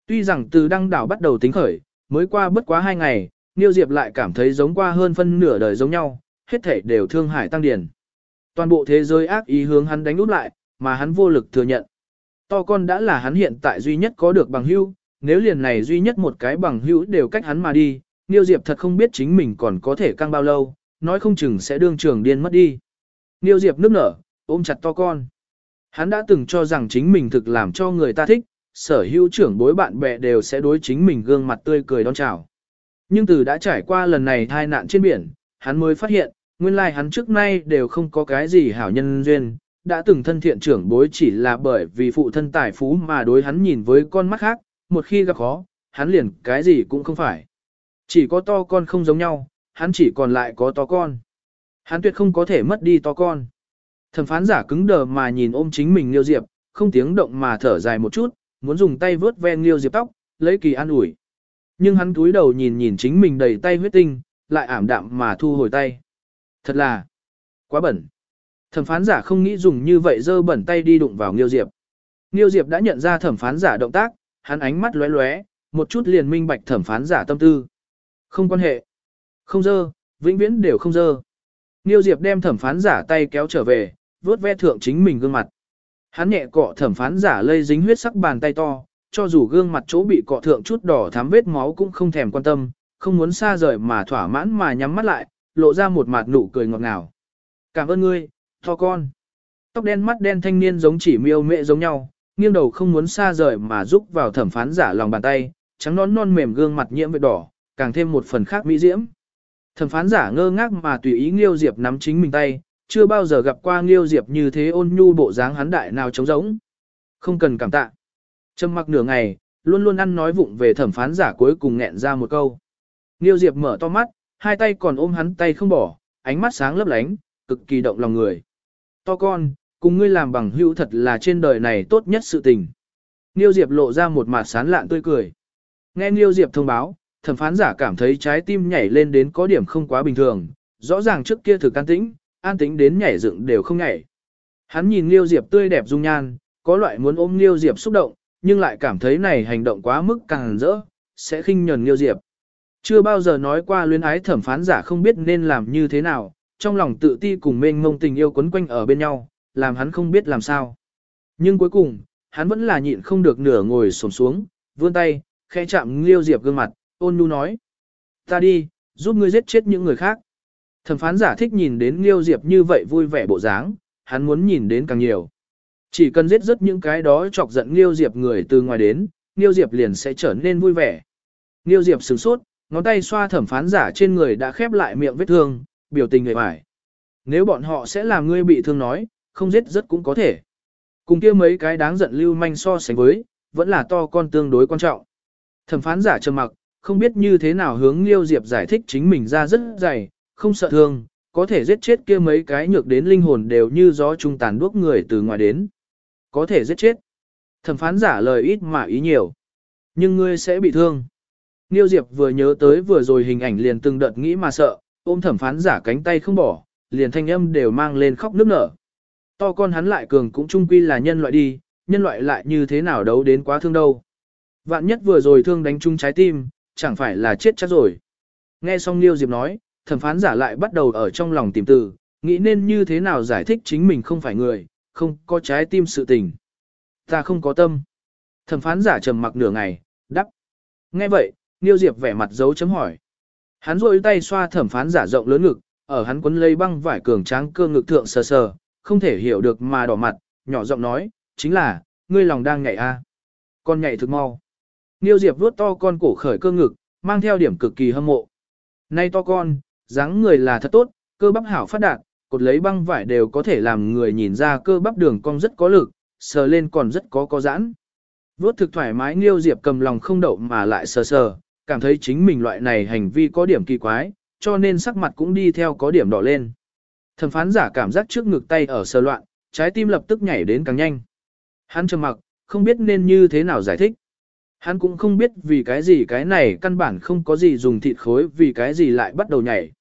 S1: Tuy rằng từ đăng đảo bắt đầu tính khởi, mới qua bất quá hai ngày, Niêu Diệp lại cảm thấy giống qua hơn phân nửa đời giống nhau, hết thể đều thương hải tăng điển. Toàn bộ thế giới ác ý hướng hắn đánh út lại, mà hắn vô lực thừa nhận. To con đã là hắn hiện tại duy nhất có được bằng hữu, nếu liền này duy nhất một cái bằng hữu đều cách hắn mà đi, Niêu Diệp thật không biết chính mình còn có thể căng bao lâu, nói không chừng sẽ đương trường điên mất đi. Niêu Diệp nước nở, ôm chặt to con. Hắn đã từng cho rằng chính mình thực làm cho người ta thích, sở hữu trưởng bối bạn bè đều sẽ đối chính mình gương mặt tươi cười đón chào. Nhưng từ đã trải qua lần này thai nạn trên biển, hắn mới phát hiện, nguyên lai hắn trước nay đều không có cái gì hảo nhân duyên, đã từng thân thiện trưởng bối chỉ là bởi vì phụ thân tài phú mà đối hắn nhìn với con mắt khác, một khi gặp khó, hắn liền cái gì cũng không phải. Chỉ có to con không giống nhau, hắn chỉ còn lại có to con. Hắn tuyệt không có thể mất đi to con. Thẩm phán giả cứng đờ mà nhìn ôm chính mình Liêu Diệp, không tiếng động mà thở dài một chút, muốn dùng tay vớt ven Liêu Diệp tóc, lấy kỳ an ủi. Nhưng hắn cúi đầu nhìn nhìn chính mình đầy tay huyết tinh, lại ảm đạm mà thu hồi tay. Thật là quá bẩn. Thẩm phán giả không nghĩ dùng như vậy dơ bẩn tay đi đụng vào Nghiêu Diệp. Nghiêu Diệp đã nhận ra thẩm phán giả động tác, hắn ánh mắt lóe lóe, một chút liền minh bạch thẩm phán giả tâm tư. Không quan hệ. Không dơ, vĩnh viễn đều không dơ. Nghiêu Diệp đem thẩm phán giả tay kéo trở về, vuốt ve thượng chính mình gương mặt. Hắn nhẹ cọ thẩm phán giả lây dính huyết sắc bàn tay to, cho dù gương mặt chỗ bị cọ thượng chút đỏ thắm vết máu cũng không thèm quan tâm, không muốn xa rời mà thỏa mãn mà nhắm mắt lại, lộ ra một mặt nụ cười ngọt ngào. Cảm ơn ngươi, to con. Tóc đen mắt đen thanh niên giống chỉ miêu mẹ giống nhau, nghiêng đầu không muốn xa rời mà giúp vào thẩm phán giả lòng bàn tay, trắng nón non mềm gương mặt nhiễm vết đỏ, càng thêm một phần khác mỹ diễm. Thẩm phán giả ngơ ngác mà tùy ý Nghiêu Diệp nắm chính mình tay, chưa bao giờ gặp qua Nghiêu Diệp như thế ôn nhu bộ dáng hắn đại nào trống rỗng. Không cần cảm tạ. Trầm mặc nửa ngày, luôn luôn ăn nói vụng về thẩm phán giả cuối cùng nghẹn ra một câu. Nghiêu Diệp mở to mắt, hai tay còn ôm hắn tay không bỏ, ánh mắt sáng lấp lánh, cực kỳ động lòng người. To con, Cùng ngươi làm bằng hữu thật là trên đời này tốt nhất sự tình. Niêu Diệp lộ ra một mặt sán lạn tươi cười. Nghe Niêu Diệp thông báo, thẩm phán giả cảm thấy trái tim nhảy lên đến có điểm không quá bình thường, rõ ràng trước kia thực an tĩnh, an tĩnh đến nhảy dựng đều không nhảy. Hắn nhìn Niêu Diệp tươi đẹp dung nhan, có loại muốn ôm Niêu Diệp xúc động, nhưng lại cảm thấy này hành động quá mức càng rỡ, sẽ khinh nhẫn Niêu Diệp. Chưa bao giờ nói qua luyến ái thẩm phán giả không biết nên làm như thế nào, trong lòng tự ti cùng mênh mông tình yêu quấn quanh ở bên nhau, làm hắn không biết làm sao. Nhưng cuối cùng, hắn vẫn là nhịn không được nửa ngồi xổm xuống, vươn tay, khẽ chạm Liêu Diệp gương mặt, ôn nhu nói. Ta đi, giúp ngươi giết chết những người khác. Thẩm phán giả thích nhìn đến Liêu Diệp như vậy vui vẻ bộ dáng, hắn muốn nhìn đến càng nhiều. Chỉ cần giết rất những cái đó chọc giận Liêu Diệp người từ ngoài đến, Liêu Diệp liền sẽ trở nên vui vẻ. Liêu Diệp sửng sốt, ngón tay xoa thẩm phán giả trên người đã khép lại miệng vết thương, biểu tình người bài. Nếu bọn họ sẽ làm ngươi bị thương nói, không giết rất cũng có thể. Cùng kia mấy cái đáng giận lưu manh so sánh với, vẫn là to con tương đối quan trọng. Thẩm phán giả trầm mặc, không biết như thế nào hướng Liêu Diệp giải thích chính mình ra rất dày, không sợ thương, có thể giết chết kia mấy cái nhược đến linh hồn đều như gió trung tàn đuốc người từ ngoài đến. Có thể giết chết. Thẩm phán giả lời ít mà ý nhiều. Nhưng ngươi sẽ bị thương. Niêu Diệp vừa nhớ tới vừa rồi hình ảnh liền từng đợt nghĩ mà sợ, ôm thẩm phán giả cánh tay không bỏ, liền thanh âm đều mang lên khóc nức nở. To con hắn lại cường cũng chung quy là nhân loại đi, nhân loại lại như thế nào đấu đến quá thương đâu. Vạn nhất vừa rồi thương đánh chung trái tim, chẳng phải là chết chắc rồi. Nghe xong Niêu Diệp nói, thẩm phán giả lại bắt đầu ở trong lòng tìm từ, nghĩ nên như thế nào giải thích chính mình không phải người, không có trái tim sự tình. Ta không có tâm. Thẩm phán giả trầm mặc nửa ngày, đắp. Nghe vậy, Niêu Diệp vẻ mặt dấu chấm hỏi. Hắn rôi tay xoa thẩm phán giả rộng lớn ngực, ở hắn quấn lấy băng vải cường tráng cơ ngực thượng sờ sờ, không thể hiểu được mà đỏ mặt, nhỏ giọng nói, chính là, ngươi lòng đang nhảy a. Con nhảy thực mau. Niêu Diệp vuốt to con cổ khởi cơ ngực, mang theo điểm cực kỳ hâm mộ. Nay to con, dáng người là thật tốt, cơ bắp hảo phát đạt, cột lấy băng vải đều có thể làm người nhìn ra cơ bắp đường cong rất có lực, sờ lên còn rất có có giãn. Vuốt thực thoải mái Niêu Diệp cầm lòng không đậu mà lại sờ sờ, cảm thấy chính mình loại này hành vi có điểm kỳ quái, cho nên sắc mặt cũng đi theo có điểm đỏ lên. Thẩm phán giả cảm giác trước ngực tay ở sờ loạn, trái tim lập tức nhảy đến càng nhanh. Hắn trầm mặc, không biết nên như thế nào giải thích. Hắn cũng không biết vì cái gì cái này căn bản không có gì dùng thịt khối vì cái gì lại bắt đầu nhảy.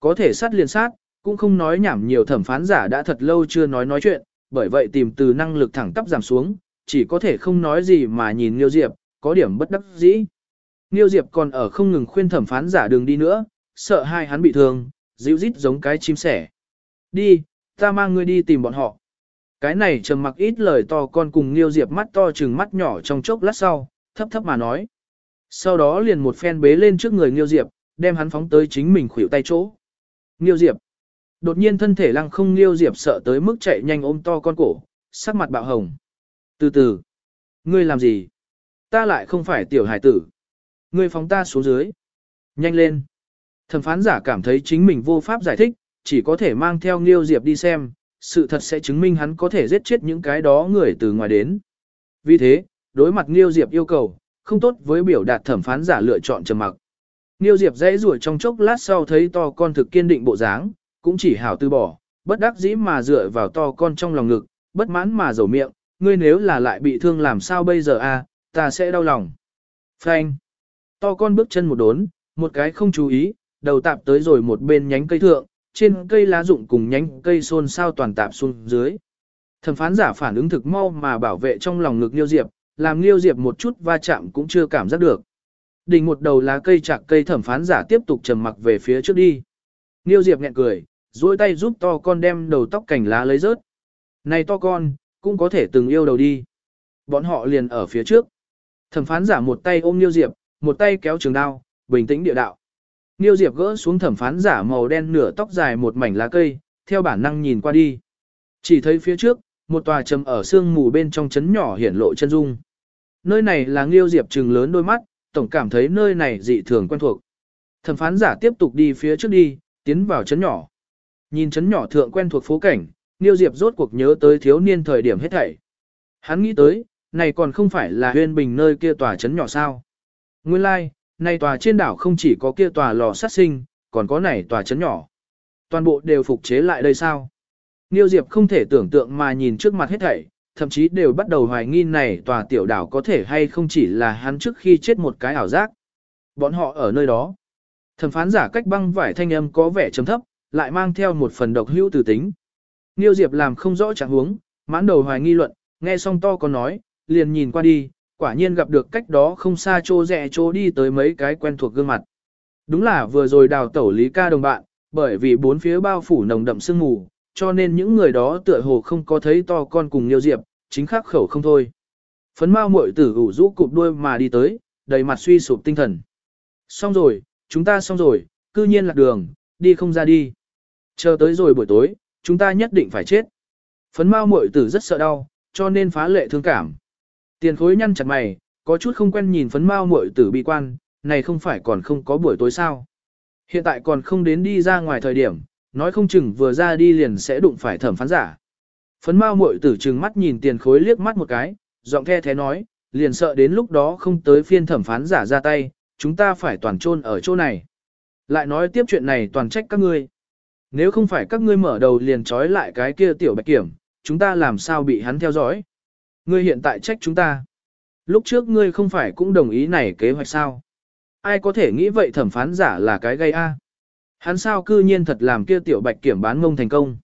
S1: Có thể sát liền sát, cũng không nói nhảm nhiều thẩm phán giả đã thật lâu chưa nói nói chuyện, bởi vậy tìm từ năng lực thẳng tắp giảm xuống, chỉ có thể không nói gì mà nhìn liêu Diệp, có điểm bất đắc dĩ. Niêu Diệp còn ở không ngừng khuyên thẩm phán giả đường đi nữa, sợ hai hắn bị thương, dịu dít giống cái chim sẻ. Đi, ta mang ngươi đi tìm bọn họ. Cái này trầm mặc ít lời to con cùng Niêu Diệp mắt to trừng mắt nhỏ trong chốc lát sau, thấp thấp mà nói. Sau đó liền một phen bế lên trước người Niêu Diệp, đem hắn phóng tới chính mình khuỷu tay chỗ. Niêu Diệp. Đột nhiên thân thể lăng không Niêu Diệp sợ tới mức chạy nhanh ôm to con cổ, sắc mặt bạo hồng. Từ từ. Ngươi làm gì? Ta lại không phải tiểu hải tử. Ngươi phóng ta xuống dưới. Nhanh lên. Thẩm phán giả cảm thấy chính mình vô pháp giải thích, chỉ có thể mang theo Nghiêu Diệp đi xem, sự thật sẽ chứng minh hắn có thể giết chết những cái đó người từ ngoài đến. Vì thế, đối mặt Nghiêu Diệp yêu cầu, không tốt với biểu đạt thẩm phán giả lựa chọn trầm mặc. Nghiêu Diệp dãy rủa trong chốc lát sau thấy to con thực kiên định bộ dáng, cũng chỉ hảo từ bỏ, bất đắc dĩ mà dựa vào to con trong lòng ngực, bất mãn mà dầu miệng, ngươi nếu là lại bị thương làm sao bây giờ a, ta sẽ đau lòng. Phanh. To con bước chân một đốn, một cái không chú ý, đầu tạp tới rồi một bên nhánh cây thượng, trên cây lá rụng cùng nhánh cây xôn sao toàn tạp xuống dưới. Thẩm phán giả phản ứng thực mau mà bảo vệ trong lòng ngực Liêu Diệp, làm Liêu Diệp một chút va chạm cũng chưa cảm giác được. Đỉnh một đầu lá cây chạc cây thẩm phán giả tiếp tục trầm mặc về phía trước đi. Liêu Diệp nghẹn cười, duỗi tay giúp to con đem đầu tóc cành lá lấy rớt. Này to con, cũng có thể từng yêu đầu đi. Bọn họ liền ở phía trước. Thẩm phán giả một tay ôm Liêu Diệp, một tay kéo trường đao, bình tĩnh địa đạo. Niêu Diệp gỡ xuống thẩm phán giả màu đen nửa tóc dài một mảnh lá cây, theo bản năng nhìn qua đi. Chỉ thấy phía trước, một tòa trầm ở sương mù bên trong chấn nhỏ hiển lộ chân dung. Nơi này là Niêu Diệp trừng lớn đôi mắt, tổng cảm thấy nơi này dị thường quen thuộc. Thẩm phán giả tiếp tục đi phía trước đi, tiến vào chấn nhỏ. Nhìn chấn nhỏ thượng quen thuộc phố cảnh, Niêu Diệp rốt cuộc nhớ tới thiếu niên thời điểm hết thảy. Hắn nghĩ tới, này còn không phải là huyên bình nơi kia tòa chấn nhỏ sao. Nguyên lai, like, nay tòa trên đảo không chỉ có kia tòa lò sát sinh, còn có này tòa chấn nhỏ. Toàn bộ đều phục chế lại đây sao? Niêu Diệp không thể tưởng tượng mà nhìn trước mặt hết thảy, thậm chí đều bắt đầu hoài nghi này tòa tiểu đảo có thể hay không chỉ là hắn trước khi chết một cái ảo giác. Bọn họ ở nơi đó. Thẩm phán giả cách băng vải thanh âm có vẻ trầm thấp, lại mang theo một phần độc hữu từ tính. Niêu Diệp làm không rõ trạng huống, mãn đầu hoài nghi luận, nghe xong to có nói, liền nhìn qua đi, quả nhiên gặp được cách đó không xa chỗ rẽ chỗ đi tới mấy cái quen thuộc gương mặt. Đúng là vừa rồi đào tẩu Lý ca đồng bạn, bởi vì bốn phía bao phủ nồng đậm sương mù, cho nên những người đó tựa hồ không có thấy to con cùng liêu Diệp, chính khắc khẩu không thôi. Phấn mau muội tử ủ rũ cụp đuôi mà đi tới, đầy mặt suy sụp tinh thần. Xong rồi, chúng ta xong rồi, cư nhiên lạc đường, đi không ra đi. Chờ tới rồi buổi tối, chúng ta nhất định phải chết. Phấn mau muội tử rất sợ đau, cho nên phá lệ thương cảm. Tiền khối nhăn chặt mày, có chút không quen nhìn phấn Mao muội tử bị quan, này không phải còn không có buổi tối sao. Hiện tại còn không đến đi ra ngoài thời điểm, nói không chừng vừa ra đi liền sẽ đụng phải thẩm phán giả. Phấn Mao muội tử trừng mắt nhìn tiền khối liếc mắt một cái, giọng the thế nói, liền sợ đến lúc đó không tới phiên thẩm phán giả ra tay, chúng ta phải toàn chôn ở chỗ này. Lại nói tiếp chuyện này toàn trách các ngươi. Nếu không phải các ngươi mở đầu liền trói lại cái kia tiểu bạch kiểm, chúng ta làm sao bị hắn theo dõi. Ngươi hiện tại trách chúng ta. Lúc trước ngươi không phải cũng đồng ý này kế hoạch sao. Ai có thể nghĩ vậy thẩm phán giả là cái gây a? Hắn sao cư nhiên thật làm kia tiểu bạch kiểm bán ngông thành công.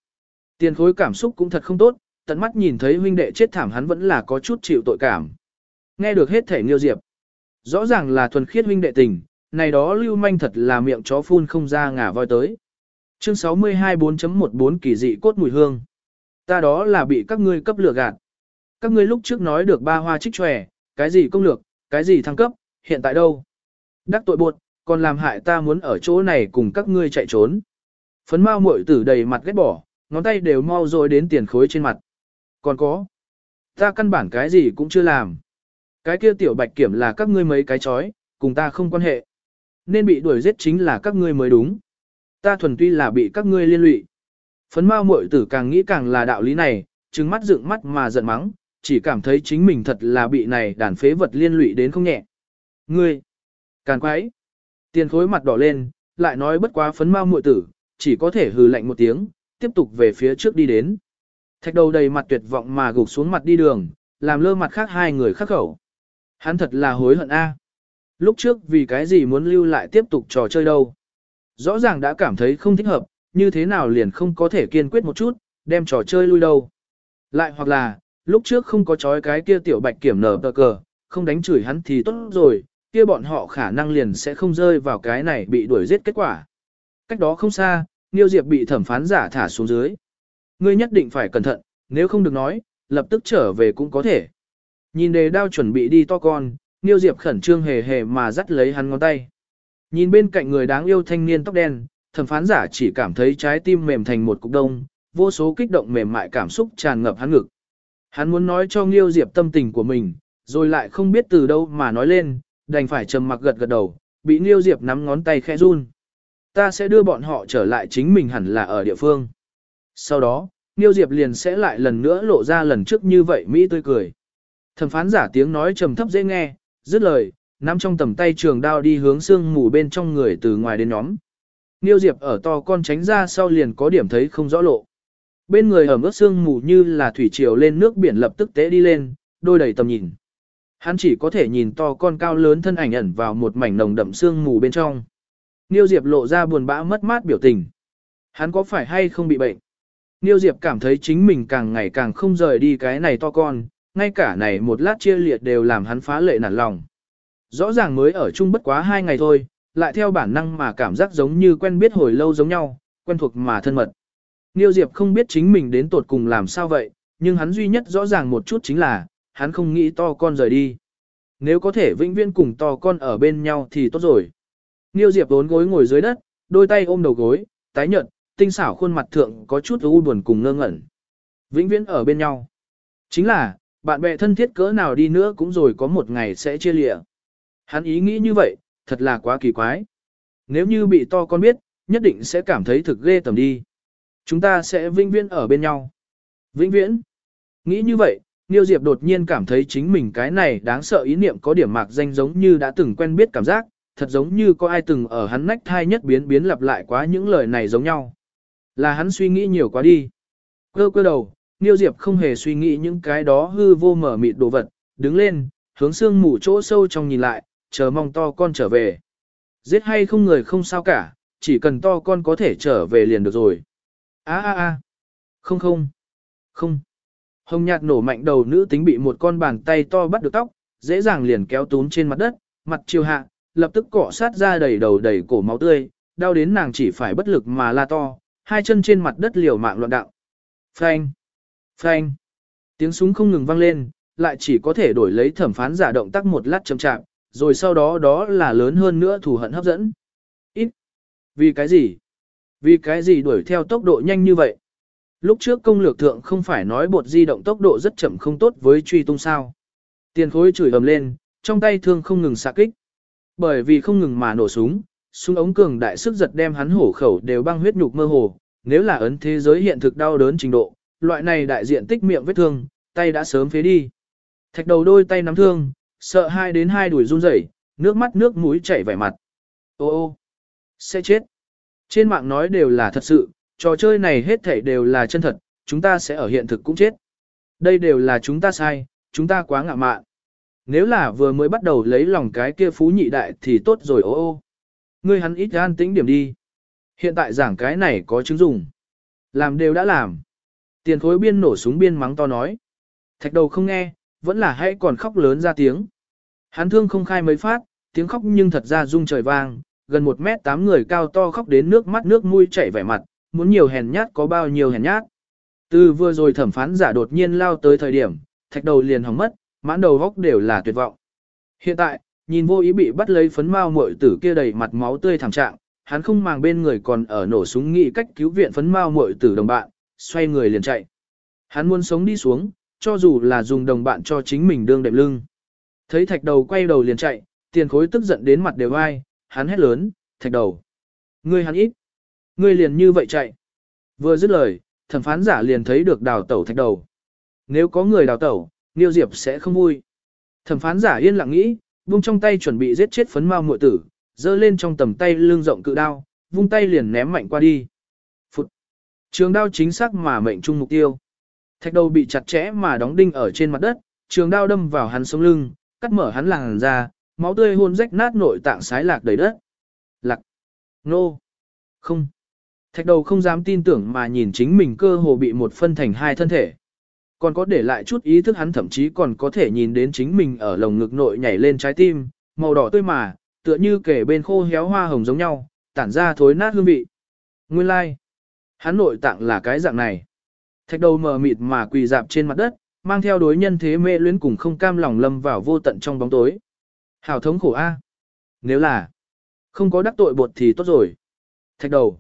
S1: Tiền khối cảm xúc cũng thật không tốt, tận mắt nhìn thấy huynh đệ chết thảm hắn vẫn là có chút chịu tội cảm. Nghe được hết thể nghiêu diệp. Rõ ràng là thuần khiết huynh đệ tình, này đó lưu manh thật là miệng chó phun không ra ngả voi tới. Chương 62 4.14 kỳ dị cốt mùi hương. Ta đó là bị các ngươi cấp lừa gạt. Các ngươi lúc trước nói được ba hoa trích tròe, cái gì công lược, cái gì thăng cấp, hiện tại đâu? Đắc tội buộc, còn làm hại ta muốn ở chỗ này cùng các ngươi chạy trốn. Phấn mau muội tử đầy mặt ghét bỏ, ngón tay đều mau rồi đến tiền khối trên mặt. Còn có, ta căn bản cái gì cũng chưa làm. Cái kia tiểu bạch kiểm là các ngươi mấy cái chói, cùng ta không quan hệ. Nên bị đuổi giết chính là các ngươi mới đúng. Ta thuần tuy là bị các ngươi liên lụy. Phấn mau muội tử càng nghĩ càng là đạo lý này, trừng mắt dựng mắt mà giận mắng, chỉ cảm thấy chính mình thật là bị này đàn phế vật liên lụy đến không nhẹ. Ngươi, càng quái. Tiền khối mặt đỏ lên, lại nói bất quá phấn mau muội tử, chỉ có thể hừ lạnh một tiếng, tiếp tục về phía trước đi đến. Thạch đầu đầy mặt tuyệt vọng mà gục xuống mặt đi đường, làm lơ mặt khác hai người khắc khẩu. Hắn thật là hối hận a. Lúc trước vì cái gì muốn lưu lại tiếp tục trò chơi đâu. Rõ ràng đã cảm thấy không thích hợp, như thế nào liền không có thể kiên quyết một chút, đem trò chơi lui đâu. Lại hoặc là, lúc trước không có chói cái kia tiểu bạch kiểm nở tờ cờ, không đánh chửi hắn thì tốt rồi, kia bọn họ khả năng liền sẽ không rơi vào cái này bị đuổi giết kết quả. Cách đó không xa, Niêu Diệp bị thẩm phán giả thả xuống dưới. Ngươi nhất định phải cẩn thận, nếu không được nói, lập tức trở về cũng có thể. Nhìn đề đao chuẩn bị đi to con, Niêu Diệp khẩn trương hề hề mà dắt lấy hắn ngón tay. Nhìn bên cạnh người đáng yêu thanh niên tóc đen, thẩm phán giả chỉ cảm thấy trái tim mềm thành một cục đông, vô số kích động mềm mại cảm xúc tràn ngập hắn ngực. Hắn muốn nói cho Nghiêu Diệp tâm tình của mình, rồi lại không biết từ đâu mà nói lên, đành phải trầm mặc gật gật đầu, bị Nghiêu Diệp nắm ngón tay khẽ run. Ta sẽ đưa bọn họ trở lại chính mình hẳn là ở địa phương. Sau đó, Nghiêu Diệp liền sẽ lại lần nữa lộ ra lần trước như vậy Mỹ tươi cười. Thẩm phán giả tiếng nói trầm thấp dễ nghe, dứt lời, nắm trong tầm tay trường đao đi hướng xương mù bên trong người từ ngoài đến nhóm. Nghiêu Diệp ở to con tránh ra sau liền có điểm thấy không rõ lộ. Bên người ở ướt xương mù như là thủy triều lên nước biển lập tức tế đi lên, đôi đầy tầm nhìn. Hắn chỉ có thể nhìn to con cao lớn thân ảnh ẩn vào một mảnh nồng đậm xương mù bên trong. Niêu Diệp lộ ra buồn bã mất mát biểu tình. Hắn có phải hay không bị bệnh? Niêu Diệp cảm thấy chính mình càng ngày càng không rời đi cái này to con, ngay cả này một lát chia liệt đều làm hắn phá lệ nản lòng. Rõ ràng mới ở chung bất quá hai ngày thôi, lại theo bản năng mà cảm giác giống như quen biết hồi lâu giống nhau, quen thuộc mà thân mật. Niêu Diệp không biết chính mình đến tột cùng làm sao vậy, nhưng hắn duy nhất rõ ràng một chút chính là, hắn không nghĩ to con rời đi. Nếu có thể vĩnh viễn cùng to con ở bên nhau thì tốt rồi. Niêu Diệp vốn gối ngồi dưới đất, đôi tay ôm đầu gối, tái nhợt, tinh xảo khuôn mặt thượng có chút u buồn cùng ngơ ngẩn. Vĩnh viễn ở bên nhau. Chính là, bạn bè thân thiết cỡ nào đi nữa cũng rồi có một ngày sẽ chia lịa. Hắn ý nghĩ như vậy, thật là quá kỳ quái. Nếu như bị to con biết, nhất định sẽ cảm thấy thực ghê tầm đi. Chúng ta sẽ vĩnh viễn ở bên nhau. Vĩnh viễn. Nghĩ như vậy, Niêu Diệp đột nhiên cảm thấy chính mình cái này đáng sợ ý niệm có điểm mạc danh giống như đã từng quen biết cảm giác, thật giống như có ai từng ở hắn nách thai nhất biến biến lặp lại quá những lời này giống nhau. Là hắn suy nghĩ nhiều quá đi. Cơ cơ đầu, Niêu Diệp không hề suy nghĩ những cái đó hư vô mở mịt đồ vật, đứng lên, hướng xương mù chỗ sâu trong nhìn lại, chờ mong to con trở về. Giết hay không người không sao cả, chỉ cần to con có thể trở về liền được rồi. A a a. Không không. Không. Hồng nhạt nổ mạnh đầu nữ tính bị một con bàn tay to bắt được tóc, dễ dàng liền kéo túm trên mặt đất, mặt chiều hạ, lập tức cọ sát ra đầy đầu đầy cổ máu tươi, đau đến nàng chỉ phải bất lực mà la to, hai chân trên mặt đất liều mạng loạn đạo. Phanh! Phanh! Tiếng súng không ngừng vang lên, lại chỉ có thể đổi lấy thẩm phán giả động tác một lát chậm chạp, rồi sau đó đó là lớn hơn nữa thù hận hấp dẫn. Ít! Vì cái gì? Vì cái gì đuổi theo tốc độ nhanh như vậy? Lúc trước công lược thượng không phải nói bột di động tốc độ rất chậm không tốt với truy tung sao. Tiền khối chửi ầm lên, trong tay thương không ngừng xạ kích. Bởi vì không ngừng mà nổ súng, súng ống cường đại sức giật đem hắn hổ khẩu đều băng huyết nhục mơ hồ, nếu là ấn thế giới hiện thực đau đớn trình độ, loại này đại diện tích miệng vết thương, tay đã sớm phế đi. Thạch đầu đôi tay nắm thương, sợ hai đến hai đuổi run rẩy, nước mắt nước mũi chảy vẻ mặt. Ô ô, sẽ chết. Trên mạng nói đều là thật sự, trò chơi này hết thảy đều là chân thật, chúng ta sẽ ở hiện thực cũng chết. Đây đều là chúng ta sai, chúng ta quá ngạ mạn. Nếu là vừa mới bắt đầu lấy lòng cái kia phú nhị đại thì tốt rồi ô ô. Ngươi hắn ít an tĩnh điểm đi. Hiện tại giảng cái này có chứng dùng. Làm đều đã làm. Tiền khối biên nổ súng biên mắng to nói. Thạch đầu không nghe, vẫn là hãy còn khóc lớn ra tiếng. Hắn thương không khai mấy phát, tiếng khóc nhưng thật ra rung trời vang, gần một mét tám người cao to khóc đến nước mắt nước mũi chảy vẻ mặt, muốn nhiều hèn nhát có bao nhiêu hèn nhát. Từ vừa rồi thẩm phán giả đột nhiên lao tới thời điểm, thạch đầu liền hỏng mất, mãn đầu góc đều là tuyệt vọng. Hiện tại, nhìn vô ý bị bắt lấy phấn mao muội tử kia đầy mặt máu tươi thảm trạng, hắn không màng bên người còn ở nổ súng nghĩ cách cứu viện phấn mao muội tử đồng bạn, xoay người liền chạy. Hắn muốn sống đi xuống, cho dù là dùng đồng bạn cho chính mình đương đệm lưng. Thấy thạch đầu quay đầu liền chạy, tiền khối tức giận đến mặt đều ai, hắn hét lớn, thạch đầu. Ngươi hắn ít. Ngươi liền như vậy chạy. Vừa dứt lời, thẩm phán giả liền thấy được đào tẩu thạch đầu. Nếu có người đào tẩu, Niêu Diệp sẽ không vui. Thẩm phán giả yên lặng nghĩ, vung trong tay chuẩn bị giết chết phấn mao muội tử, giơ lên trong tầm tay lưng rộng cự đao, vung tay liền ném mạnh qua đi. Phụt. Trường đao chính xác mà mệnh trung mục tiêu. Thạch đầu bị chặt chẽ mà đóng đinh ở trên mặt đất, trường đao đâm vào hắn sống lưng, cắt mở hắn làn ra, máu tươi hôn rách nát nội tạng sái lạc đầy đất. Lạc. Nô. Không. Thạch đầu không dám tin tưởng mà nhìn chính mình cơ hồ bị một phân thành hai thân thể. Còn có để lại chút ý thức hắn thậm chí còn có thể nhìn đến chính mình ở lồng ngực nội nhảy lên trái tim, màu đỏ tươi mà, tựa như kể bên khô héo hoa hồng giống nhau, tản ra thối nát hương vị. Nguyên lai, like. hắn nội tạng là cái dạng này. Thạch đầu mờ mịt mà quỳ dạp trên mặt đất, mang theo đối nhân thế mê luyến cùng không cam lòng lâm vào vô tận trong bóng tối. Hảo thống khổ a. Nếu là không có đắc tội bột thì tốt rồi. Thạch đầu.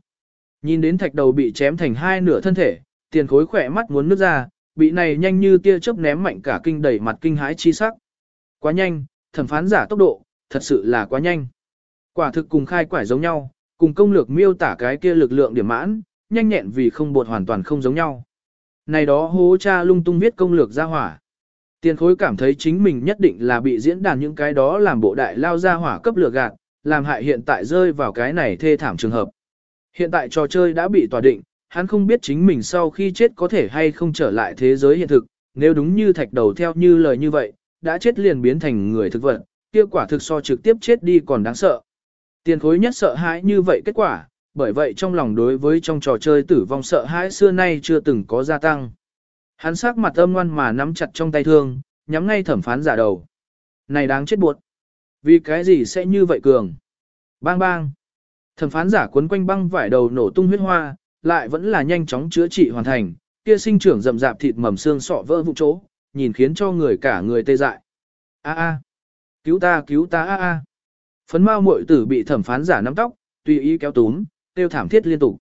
S1: Nhìn đến thạch đầu bị chém thành hai nửa thân thể, tiền khối khỏe mắt muốn nước ra, bị này nhanh như tia chớp ném mạnh cả kinh đẩy mặt kinh hãi chi sắc. Quá nhanh, thẩm phán giả tốc độ, thật sự là quá nhanh. Quả thực cùng khai quải giống nhau, cùng công lược miêu tả cái kia lực lượng điểm mãn, nhanh nhẹn vì không bột hoàn toàn không giống nhau. Này đó hố cha lung tung viết công lược ra hỏa. Tiền khối cảm thấy chính mình nhất định là bị diễn đàn những cái đó làm bộ đại lao ra hỏa cấp lừa gạt, làm hại hiện tại rơi vào cái này thê thảm trường hợp. Hiện tại trò chơi đã bị tòa định, hắn không biết chính mình sau khi chết có thể hay không trở lại thế giới hiện thực, nếu đúng như thạch đầu theo như lời như vậy, đã chết liền biến thành người thực vật, kia quả thực so trực tiếp chết đi còn đáng sợ. Tiền khối nhất sợ hãi như vậy kết quả, bởi vậy trong lòng đối với trong trò chơi tử vong sợ hãi xưa nay chưa từng có gia tăng. Hắn sắc mặt âm ngoan mà nắm chặt trong tay thương, nhắm ngay thẩm phán giả đầu. Này đáng chết buộc. Vì cái gì sẽ như vậy cường? Bang bang. Thẩm phán giả cuốn quanh băng vải đầu nổ tung huyết hoa, lại vẫn là nhanh chóng chữa trị hoàn thành, kia sinh trưởng rậm rạp thịt mầm xương sọ vỡ vụ chỗ, nhìn khiến cho người cả người tê dại. A a, cứu ta cứu ta a a. Phấn mao muội tử bị thẩm phán giả nắm tóc, tùy ý kéo túm, tiêu thảm thiết liên tục.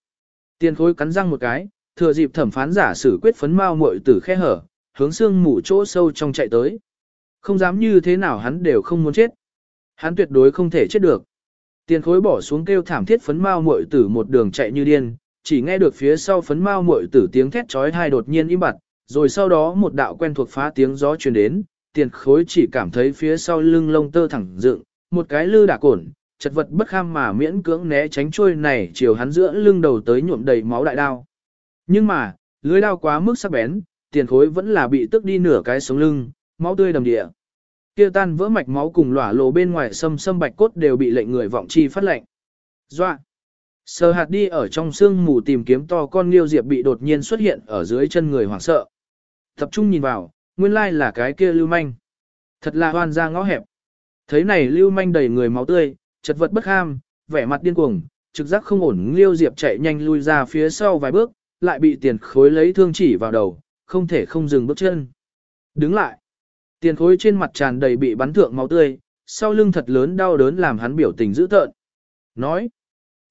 S1: Tiền khối cắn răng một cái, thừa dịp thẩm phán giả xử quyết phấn mao muội tử khe hở, hướng xương mù chỗ sâu trong chạy tới. Không dám như thế nào hắn đều không muốn chết. Hắn tuyệt đối không thể chết được. Tiền khối bỏ xuống kêu thảm thiết phấn mao muội tử một đường chạy như điên, chỉ nghe được phía sau phấn mao muội tử tiếng thét chói tai đột nhiên im bặt, rồi sau đó một đạo quen thuộc phá tiếng gió truyền đến, tiền khối chỉ cảm thấy phía sau lưng lông tơ thẳng dựng, một cái lư đả cổn, chật vật bất kham mà miễn cưỡng né tránh trôi này chiều hắn giữa lưng đầu tới nhuộm đầy máu đại đao. Nhưng mà, lưới đao quá mức sắc bén, tiền khối vẫn là bị tức đi nửa cái sống lưng, máu tươi đầm địa. Kia tan vỡ mạch máu cùng lỏa lộ bên ngoài sâm sâm bạch cốt đều bị lệnh người vọng chi phát lệnh. Doa. Sờ hạt đi ở trong sương mù tìm kiếm to con liêu diệp bị đột nhiên xuất hiện ở dưới chân người hoảng sợ. Tập trung nhìn vào, nguyên lai là cái kia lưu manh. Thật là hoan ra ngõ hẹp. Thấy này lưu manh đầy người máu tươi, chật vật bất ham, vẻ mặt điên cuồng, trực giác không ổn liêu diệp chạy nhanh lui ra phía sau vài bước, lại bị tiền khối lấy thương chỉ vào đầu, không thể không dừng bước chân. Đứng lại. Tiền khối trên mặt tràn đầy bị bắn thượng máu tươi, sau lưng thật lớn đau đớn làm hắn biểu tình dữ tợn. Nói,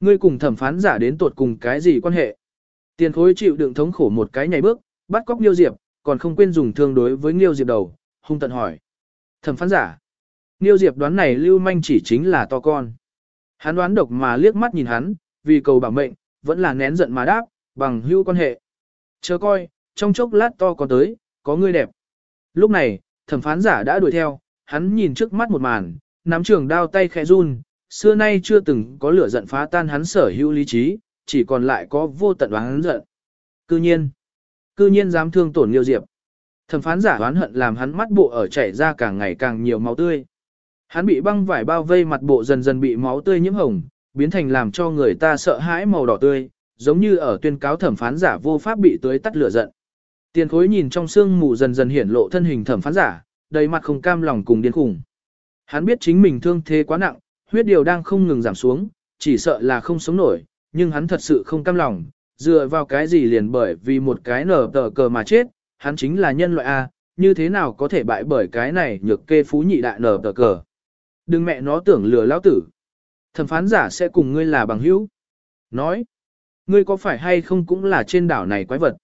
S1: ngươi cùng thẩm phán giả đến tột cùng cái gì quan hệ? Tiền khối chịu đựng thống khổ một cái nhảy bước, bắt cóc Nghiêu Diệp, còn không quên dùng thương đối với Nghiêu Diệp đầu, hung tận hỏi. Thẩm phán giả, Nghiêu Diệp đoán này lưu manh chỉ chính là to con. Hắn đoán độc mà liếc mắt nhìn hắn, vì cầu bảo mệnh, vẫn là nén giận mà đáp, bằng hữu quan hệ. Chờ coi, trong chốc lát to có tới, có người đẹp. Lúc này, thẩm phán giả đã đuổi theo, hắn nhìn trước mắt một màn, nắm trường đao tay khẽ run, xưa nay chưa từng có lửa giận phá tan hắn sở hữu lý trí, chỉ còn lại có vô tận oán giận. Cư nhiên, cư nhiên dám thương tổn Liêu Diệp. Thẩm phán giả oán hận làm hắn mắt bộ ở chảy ra càng ngày càng nhiều máu tươi. Hắn bị băng vải bao vây mặt bộ dần dần bị máu tươi nhiễm hồng, biến thành làm cho người ta sợ hãi màu đỏ tươi, giống như ở tuyên cáo thẩm phán giả vô pháp bị tưới tắt lửa giận. Tiền khối nhìn trong sương mù dần dần hiển lộ thân hình thẩm phán giả, đầy mặt không cam lòng cùng điên khủng. Hắn biết chính mình thương thế quá nặng, huyết điều đang không ngừng giảm xuống, chỉ sợ là không sống nổi, nhưng hắn thật sự không cam lòng, dựa vào cái gì liền bởi vì một cái nở tờ cờ mà chết, hắn chính là nhân loại A, như thế nào có thể bại bởi cái này nhược kê phú nhị đại nở tờ cờ. Đừng mẹ nó tưởng lừa lão tử. Thẩm phán giả sẽ cùng ngươi là bằng hữu. Nói, ngươi có phải hay không cũng là trên đảo này quái vật.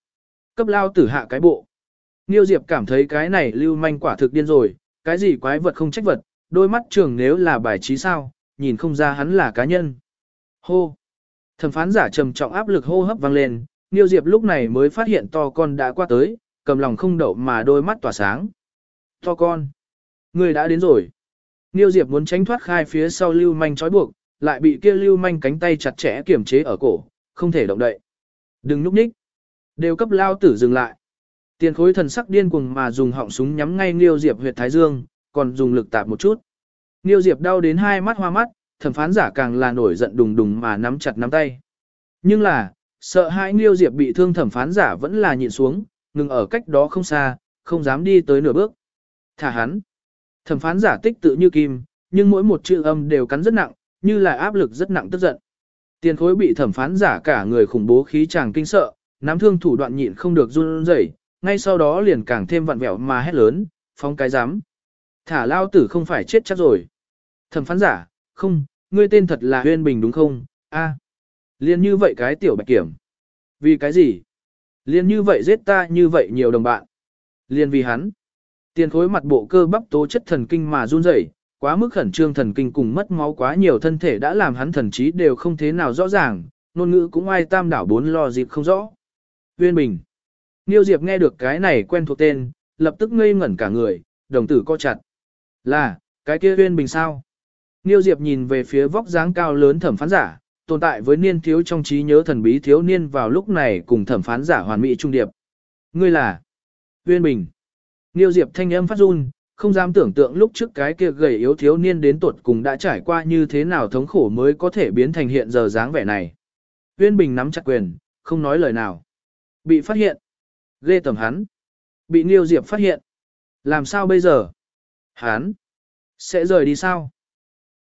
S1: Cấp lao tử hạ cái bộ. Niêu Diệp cảm thấy cái này lưu manh quả thực điên rồi, cái gì quái vật không trách vật, đôi mắt trường nếu là bài trí sao, nhìn không ra hắn là cá nhân. Hô! Thẩm phán giả trầm trọng áp lực hô hấp vang lên, Niêu Diệp lúc này mới phát hiện to con đã qua tới, cầm lòng không đậu mà đôi mắt tỏa sáng. To con! Người đã đến rồi. Niêu Diệp muốn tránh thoát khai phía sau lưu manh trói buộc, lại bị kia lưu manh cánh tay chặt chẽ kiểm chế ở cổ, không thể động đậy. Đừng núp nhích. Đều cấp lao tử dừng lại. Tiền khối thần sắc điên cuồng mà dùng họng súng nhắm ngay Nghiêu Diệp huyệt thái dương, còn dùng lực tạp một chút. Nghiêu Diệp đau đến hai mắt hoa mắt, thẩm phán giả càng là nổi giận đùng đùng mà nắm chặt nắm tay. Nhưng là, sợ hãi Nghiêu Diệp bị thương thẩm phán giả vẫn là nhịn xuống, ngừng ở cách đó không xa, không dám đi tới nửa bước. Thả hắn. Thẩm phán giả tích tự như kim, nhưng mỗi một chữ âm đều cắn rất nặng, như là áp lực rất nặng tức giận. Tiền khối bị thẩm phán giả cả người khủng bố khí chàng kinh sợ, nắm thương thủ đoạn nhịn không được run rẩy, ngay sau đó liền càng thêm vặn vẹo mà hét lớn, phóng cái dám. Thả lao tử không phải chết chắc rồi. Thẩm phán giả, không, ngươi tên thật là Huyên Bình đúng không? A, liên như vậy cái tiểu bạch kiểm. Vì cái gì? Liên như vậy giết ta như vậy nhiều đồng bạn. Liên vì hắn. Tiền khối mặt bộ cơ bắp tố chất thần kinh mà run rẩy, quá mức khẩn trương thần kinh cùng mất máu quá nhiều thân thể đã làm hắn thần trí đều không thế nào rõ ràng, ngôn ngữ cũng ai tam đảo bốn lo dịp không rõ. Uyên Bình. Niêu Diệp nghe được cái này quen thuộc tên, lập tức ngây ngẩn cả người, đồng tử co chặt. Là, cái kia Uyên Bình sao? Niêu Diệp nhìn về phía vóc dáng cao lớn thẩm phán giả, tồn tại với niên thiếu trong trí nhớ thần bí thiếu niên vào lúc này cùng thẩm phán giả hoàn mỹ trung điệp. Ngươi là Uyên Bình. Niêu Diệp thanh âm phát run, không dám tưởng tượng lúc trước cái kia gầy yếu thiếu niên đến tuột cùng đã trải qua như thế nào thống khổ mới có thể biến thành hiện giờ dáng vẻ này. Uyên Bình nắm chặt quyền, không nói lời nào. Bị phát hiện. Ghê tầm hắn. Bị Niêu Diệp phát hiện. Làm sao bây giờ? Hắn. Sẽ rời đi sao?